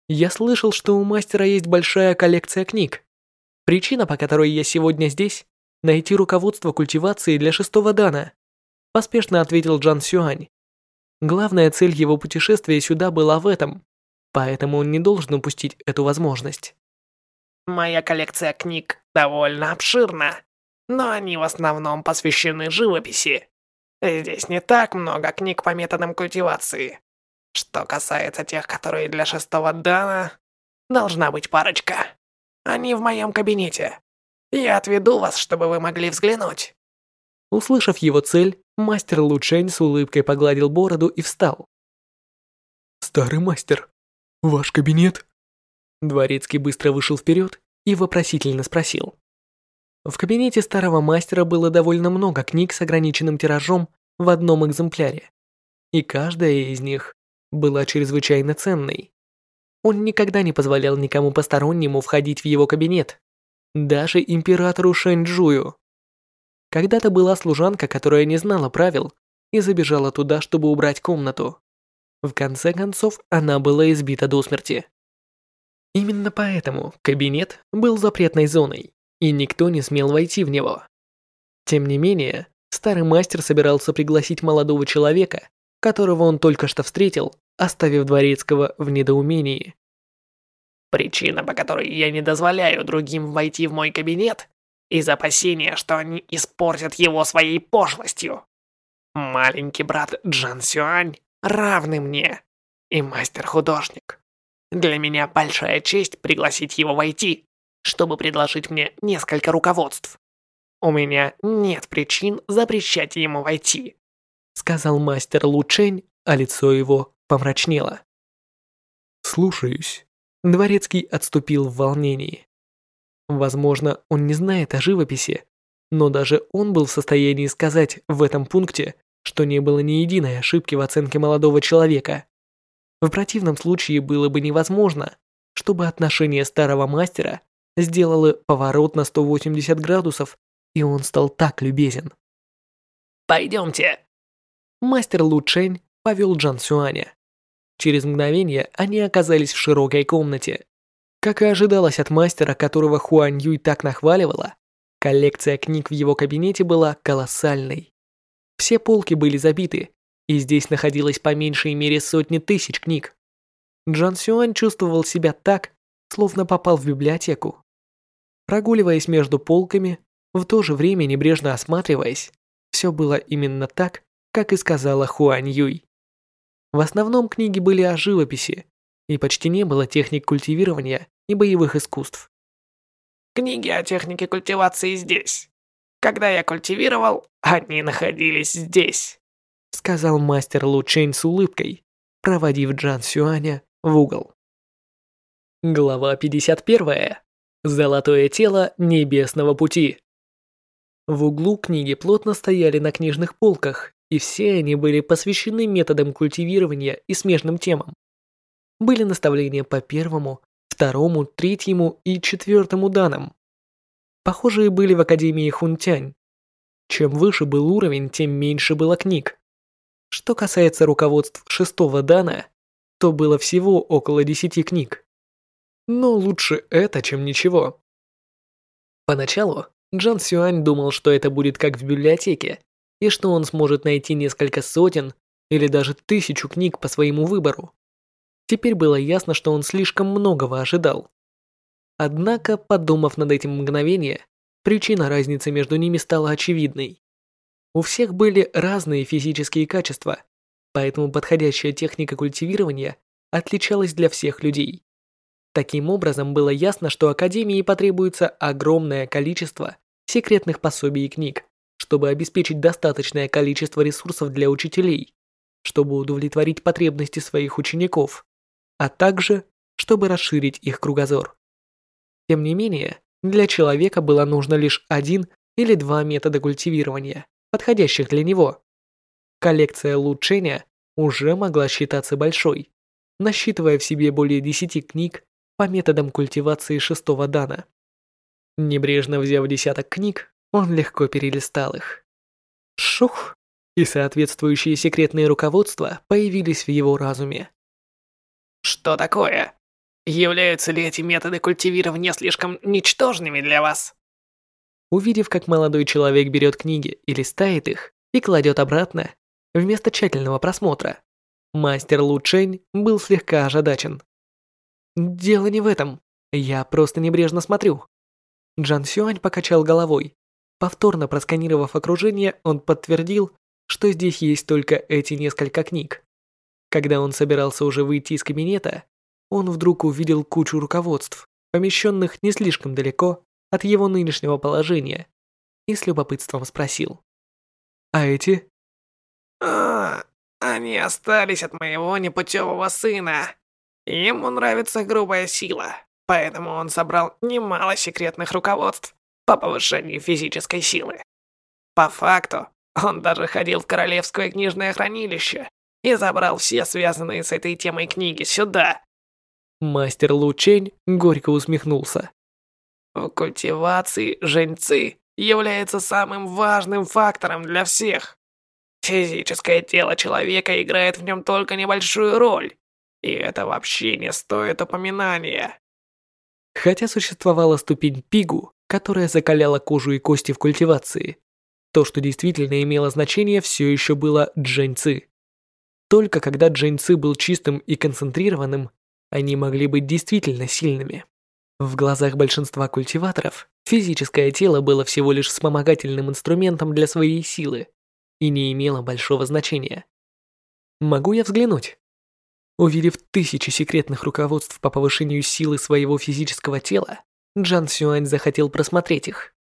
Я слышал, что у мастера есть большая коллекция книг. Причина, по которой я сегодня здесь – найти руководство культивации для шестого дана», – поспешно ответил Джан Сюань. Главная цель его путешествия сюда была в этом, поэтому он не должен упустить эту возможность. «Моя коллекция книг довольно обширна, но они в основном посвящены живописи. Здесь не так много книг по методам культивации. Что касается тех, которые для шестого дана, должна быть парочка. Они в моем кабинете. Я отведу вас, чтобы вы могли взглянуть». Услышав его цель, мастер Лучень с улыбкой погладил бороду и встал. «Старый мастер, ваш кабинет?» Дворецкий быстро вышел вперед и вопросительно спросил. В кабинете старого мастера было довольно много книг с ограниченным тиражом в одном экземпляре, и каждая из них была чрезвычайно ценной. Он никогда не позволял никому постороннему входить в его кабинет, даже императору Шэньчжую. Когда-то была служанка, которая не знала правил и забежала туда, чтобы убрать комнату. В конце концов, она была избита до смерти. Именно поэтому кабинет был запретной зоной, и никто не смел войти в него. Тем не менее, старый мастер собирался пригласить молодого человека, которого он только что встретил, оставив дворецкого в недоумении. «Причина, по которой я не дозволяю другим войти в мой кабинет, из опасения, что они испортят его своей пошлостью. Маленький брат Джан Сюань равный мне, и мастер-художник. Для меня большая честь пригласить его войти, чтобы предложить мне несколько руководств. У меня нет причин запрещать ему войти сказал мастер Лучень, а лицо его помрачнело. «Слушаюсь». Дворецкий отступил в волнении. Возможно, он не знает о живописи, но даже он был в состоянии сказать в этом пункте, что не было ни единой ошибки в оценке молодого человека. В противном случае было бы невозможно, чтобы отношение старого мастера сделало поворот на 180 градусов, и он стал так любезен. «Пойдемте», мастер Лучэнь повел Джан Сюаня. Через мгновение они оказались в широкой комнате. Как и ожидалось от мастера, которого Хуань Юй так нахваливала, коллекция книг в его кабинете была колоссальной. Все полки были забиты, и здесь находилось по меньшей мере сотни тысяч книг. Джан Сюань чувствовал себя так, словно попал в библиотеку. Прогуливаясь между полками, в то же время небрежно осматриваясь, все было именно так, как и сказала Хуань Юй. В основном книги были о живописи, и почти не было техник культивирования и боевых искусств. Книги о технике культивации здесь. Когда я культивировал, они находились здесь, сказал мастер Лу Чэнь с улыбкой, проводив Джан Сюаня в угол. Глава 51. Золотое тело небесного пути. В углу книги плотно стояли на книжных полках и все они были посвящены методам культивирования и смежным темам. Были наставления по первому, второму, третьему и четвертому данным. Похожие были в Академии Хунтянь. Чем выше был уровень, тем меньше было книг. Что касается руководств шестого дана, то было всего около десяти книг. Но лучше это, чем ничего. Поначалу Джан Сюань думал, что это будет как в библиотеке, и что он сможет найти несколько сотен или даже тысячу книг по своему выбору. Теперь было ясно, что он слишком многого ожидал. Однако, подумав над этим мгновение, причина разницы между ними стала очевидной. У всех были разные физические качества, поэтому подходящая техника культивирования отличалась для всех людей. Таким образом, было ясно, что Академии потребуется огромное количество секретных пособий и книг, чтобы обеспечить достаточное количество ресурсов для учителей, чтобы удовлетворить потребности своих учеников, а также, чтобы расширить их кругозор. Тем не менее, для человека было нужно лишь один или два метода культивирования, подходящих для него. Коллекция улучшения уже могла считаться большой, насчитывая в себе более 10 книг по методам культивации шестого дана. Небрежно взяв десяток книг, он легко перелистал их. Шух! И соответствующие секретные руководства появились в его разуме. «Что такое? Являются ли эти методы культивирования слишком ничтожными для вас?» Увидев, как молодой человек берет книги и листает их, и кладет обратно, вместо тщательного просмотра, мастер Лу Чэнь был слегка ожадачен. «Дело не в этом. Я просто небрежно смотрю». Джан Сюань покачал головой, Повторно просканировав окружение, он подтвердил, что здесь есть только эти несколько книг. Когда он собирался уже выйти из кабинета, он вдруг увидел кучу руководств, помещенных не слишком далеко от его нынешнего положения, и с любопытством спросил. «А эти?» «А, они остались от моего непутевого сына. Ему нравится грубая сила, поэтому он собрал немало секретных руководств по повышению физической силы. По факту, он даже ходил в Королевское книжное хранилище и забрал все связанные с этой темой книги сюда. Мастер Лу Чень горько усмехнулся. В культивации женьцы является самым важным фактором для всех. Физическое тело человека играет в нем только небольшую роль, и это вообще не стоит упоминания. Хотя существовала ступень Пигу, которая закаляла кожу и кости в культивации. То, что действительно имело значение, все еще было джэньцы. Только когда джэньцы был чистым и концентрированным, они могли быть действительно сильными. В глазах большинства культиваторов физическое тело было всего лишь вспомогательным инструментом для своей силы и не имело большого значения. Могу я взглянуть? увидев тысячи секретных руководств по повышению силы своего физического тела, Джан Сюань захотел просмотреть их.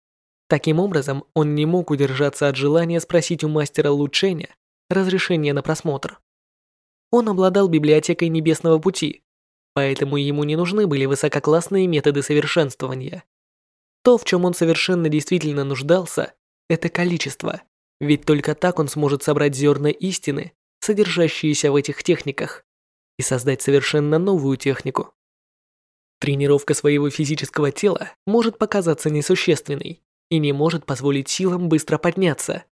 Таким образом, он не мог удержаться от желания спросить у мастера Лу Ченя разрешение на просмотр. Он обладал библиотекой Небесного Пути, поэтому ему не нужны были высококлассные методы совершенствования. То, в чем он совершенно действительно нуждался, это количество, ведь только так он сможет собрать зерна истины, содержащиеся в этих техниках, и создать совершенно новую технику, Тренировка своего физического тела может показаться несущественной и не может позволить силам быстро подняться.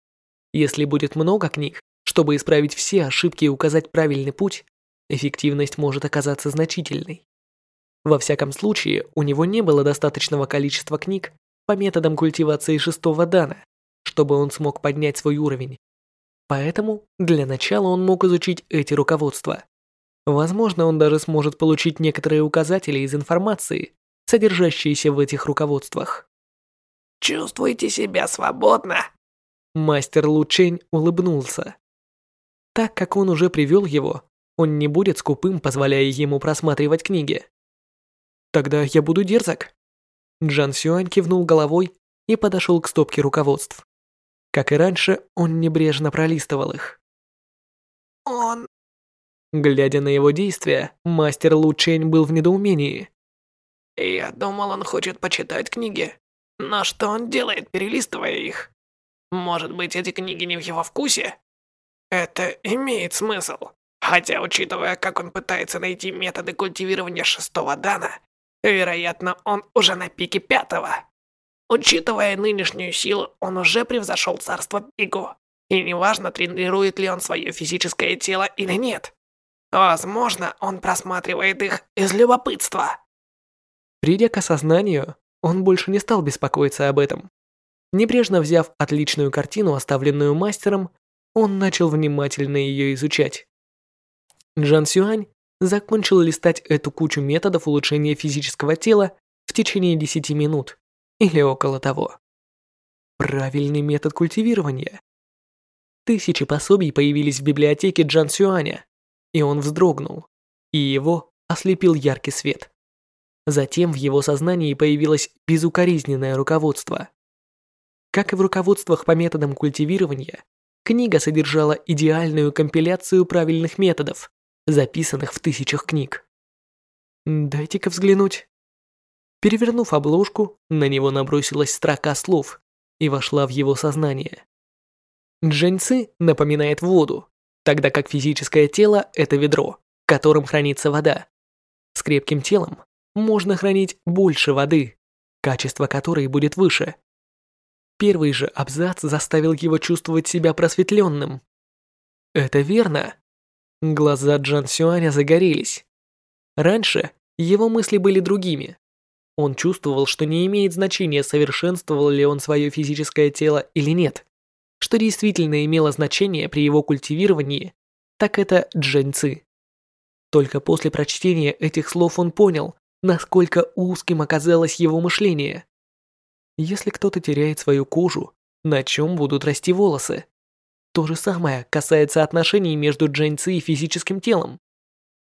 Если будет много книг, чтобы исправить все ошибки и указать правильный путь, эффективность может оказаться значительной. Во всяком случае, у него не было достаточного количества книг по методам культивации шестого дана, чтобы он смог поднять свой уровень. Поэтому для начала он мог изучить эти руководства. Возможно, он даже сможет получить некоторые указатели из информации, содержащейся в этих руководствах. «Чувствуйте себя свободно!» Мастер Лучень улыбнулся. Так как он уже привел его, он не будет скупым, позволяя ему просматривать книги. «Тогда я буду дерзок!» Джан Сюань кивнул головой и подошел к стопке руководств. Как и раньше, он небрежно пролистывал их. «Он Глядя на его действия, мастер Лучень был в недоумении. «Я думал, он хочет почитать книги. Но что он делает, перелистывая их? Может быть, эти книги не в его вкусе? Это имеет смысл. Хотя, учитывая, как он пытается найти методы культивирования шестого дана, вероятно, он уже на пике пятого. Учитывая нынешнюю силу, он уже превзошел царство Бигу. И неважно, тренирует ли он свое физическое тело или нет. Возможно, он просматривает их из любопытства. Придя к осознанию, он больше не стал беспокоиться об этом. Небрежно взяв отличную картину, оставленную мастером, он начал внимательно ее изучать. Джан Сюань закончил листать эту кучу методов улучшения физического тела в течение 10 минут, или около того. Правильный метод культивирования. Тысячи пособий появились в библиотеке Джан Сюаня, и он вздрогнул, и его ослепил яркий свет. Затем в его сознании появилось безукоризненное руководство. Как и в руководствах по методам культивирования, книга содержала идеальную компиляцию правильных методов, записанных в тысячах книг. «Дайте-ка взглянуть». Перевернув обложку, на него набросилась строка слов и вошла в его сознание. Джэньцы напоминает воду, тогда как физическое тело – это ведро, в котором хранится вода. С крепким телом можно хранить больше воды, качество которой будет выше. Первый же абзац заставил его чувствовать себя просветленным. Это верно. Глаза Джан Сюаня загорелись. Раньше его мысли были другими. Он чувствовал, что не имеет значения, совершенствовал ли он свое физическое тело или нет что действительно имело значение при его культивировании, так это дженцы. Только после прочтения этих слов он понял, насколько узким оказалось его мышление. Если кто-то теряет свою кожу, на чем будут расти волосы? То же самое касается отношений между дженцы и физическим телом.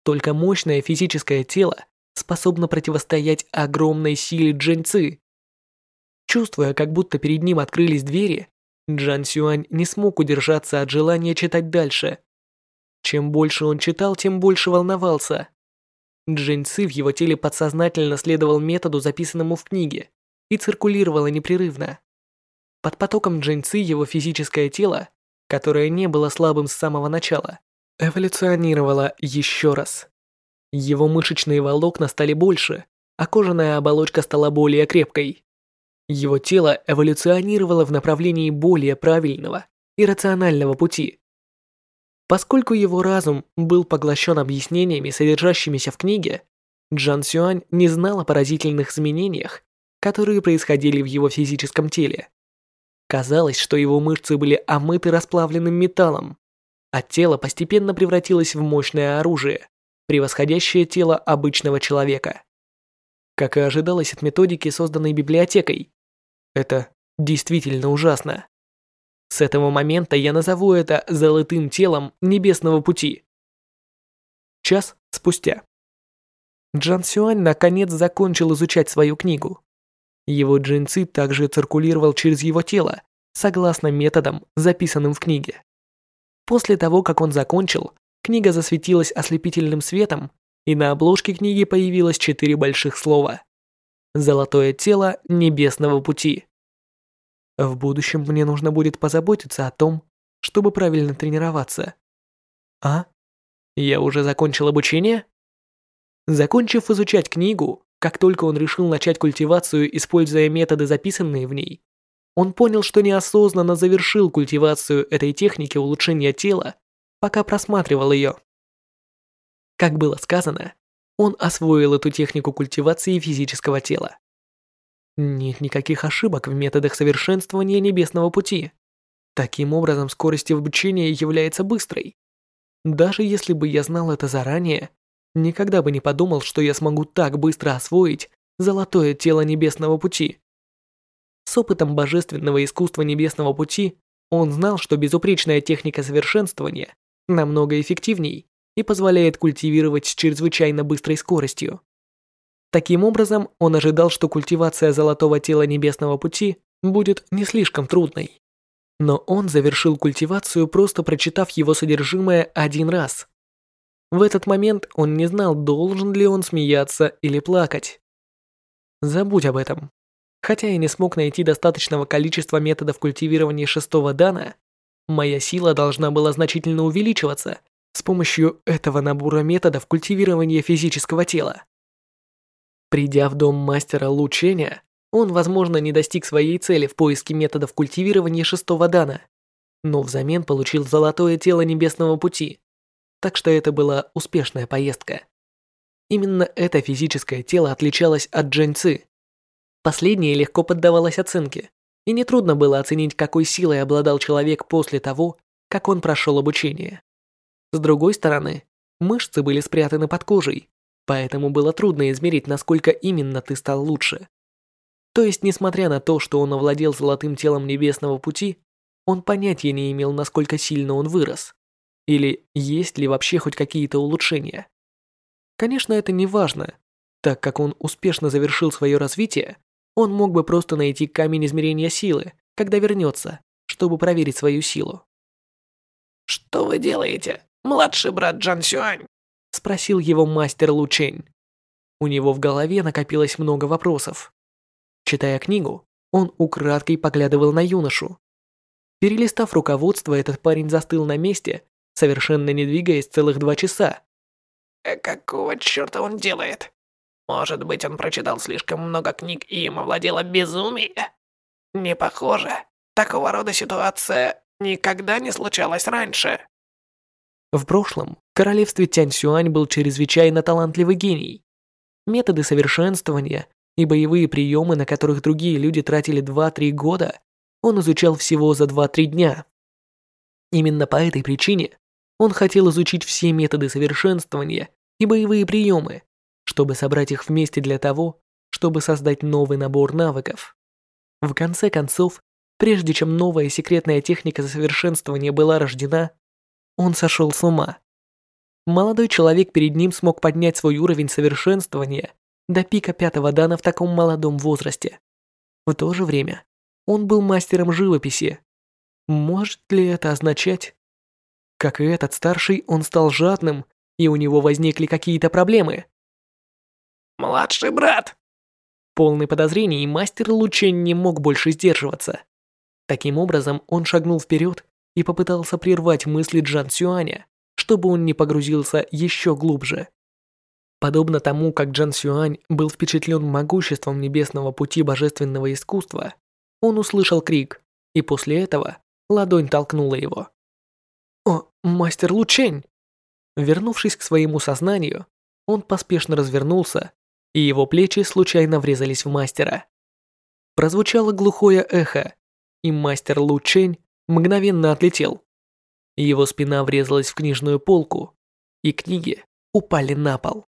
Только мощное физическое тело способно противостоять огромной силе дженцы. Чувствуя, как будто перед ним открылись двери, Джан Сюань не смог удержаться от желания читать дальше. Чем больше он читал, тем больше волновался. Джин Ци в его теле подсознательно следовал методу, записанному в книге, и циркулировало непрерывно. Под потоком Джин Ци его физическое тело, которое не было слабым с самого начала, эволюционировало еще раз. Его мышечные волокна стали больше, а кожаная оболочка стала более крепкой. Его тело эволюционировало в направлении более правильного и рационального пути. Поскольку его разум был поглощен объяснениями, содержащимися в книге, Джан Сюань не знал о поразительных изменениях, которые происходили в его физическом теле. Казалось, что его мышцы были омыты расплавленным металлом, а тело постепенно превратилось в мощное оружие, превосходящее тело обычного человека. Как и ожидалось от методики, созданной библиотекой, это действительно ужасно. С этого момента я назову это «золотым телом небесного пути». Час спустя. Джан Сюань наконец закончил изучать свою книгу. Его джинсы также циркулировал через его тело, согласно методам, записанным в книге. После того, как он закончил, книга засветилась ослепительным светом, и на обложке книги появилось четыре больших слова – золотое тело небесного пути. В будущем мне нужно будет позаботиться о том, чтобы правильно тренироваться. А? Я уже закончил обучение? Закончив изучать книгу, как только он решил начать культивацию, используя методы, записанные в ней, он понял, что неосознанно завершил культивацию этой техники улучшения тела, пока просматривал ее. Как было сказано, он освоил эту технику культивации физического тела. Нет никаких ошибок в методах совершенствования небесного пути. Таким образом, скорость обучения является быстрой. Даже если бы я знал это заранее, никогда бы не подумал, что я смогу так быстро освоить золотое тело небесного пути. С опытом божественного искусства небесного пути он знал, что безупречная техника совершенствования намного эффективней, и позволяет культивировать с чрезвычайно быстрой скоростью. Таким образом, он ожидал, что культивация золотого тела Небесного Пути будет не слишком трудной. Но он завершил культивацию, просто прочитав его содержимое один раз. В этот момент он не знал, должен ли он смеяться или плакать. Забудь об этом. Хотя я не смог найти достаточного количества методов культивирования шестого дана, моя сила должна была значительно увеличиваться, с помощью этого набора методов культивирования физического тела. Придя в дом мастера Лу Ченя, он, возможно, не достиг своей цели в поиске методов культивирования шестого дана, но взамен получил золотое тело небесного пути. Так что это была успешная поездка. Именно это физическое тело отличалось от джинцы. Последнее легко поддавалось оценке, и нетрудно было оценить, какой силой обладал человек после того, как он прошел обучение. С другой стороны, мышцы были спрятаны под кожей, поэтому было трудно измерить, насколько именно ты стал лучше. То есть, несмотря на то, что он овладел золотым телом Небесного Пути, он понятия не имел, насколько сильно он вырос. Или есть ли вообще хоть какие-то улучшения. Конечно, это не важно. Так как он успешно завершил свое развитие, он мог бы просто найти камень измерения силы, когда вернется, чтобы проверить свою силу. «Что вы делаете?» «Младший брат Джан Сюань?» — спросил его мастер Лучень. У него в голове накопилось много вопросов. Читая книгу, он украдкой поглядывал на юношу. Перелистав руководство, этот парень застыл на месте, совершенно не двигаясь целых два часа. Э, «Какого черта он делает? Может быть, он прочитал слишком много книг и им овладело безумие? Не похоже. Такого рода ситуация никогда не случалась раньше». В прошлом в королевстве Тяньсюань был чрезвычайно талантливый гений. Методы совершенствования и боевые приемы, на которых другие люди тратили 2-3 года, он изучал всего за 2-3 дня. Именно по этой причине он хотел изучить все методы совершенствования и боевые приемы, чтобы собрать их вместе для того, чтобы создать новый набор навыков. В конце концов, прежде чем новая секретная техника совершенствования была рождена, он сошел с ума. Молодой человек перед ним смог поднять свой уровень совершенствования до пика пятого дана в таком молодом возрасте. В то же время он был мастером живописи. Может ли это означать? Как и этот старший, он стал жадным, и у него возникли какие-то проблемы. «Младший брат!» Полный подозрений, мастер Лучень не мог больше сдерживаться. Таким образом, он шагнул вперед и попытался прервать мысли Джан Сюаня, чтобы он не погрузился еще глубже. Подобно тому, как Джан Сюань был впечатлен могуществом небесного пути божественного искусства, он услышал крик, и после этого ладонь толкнула его. «О, мастер Лучень!» Вернувшись к своему сознанию, он поспешно развернулся, и его плечи случайно врезались в мастера. Прозвучало глухое эхо, и мастер Лучень мгновенно отлетел. Его спина врезалась в книжную полку, и книги упали на пол.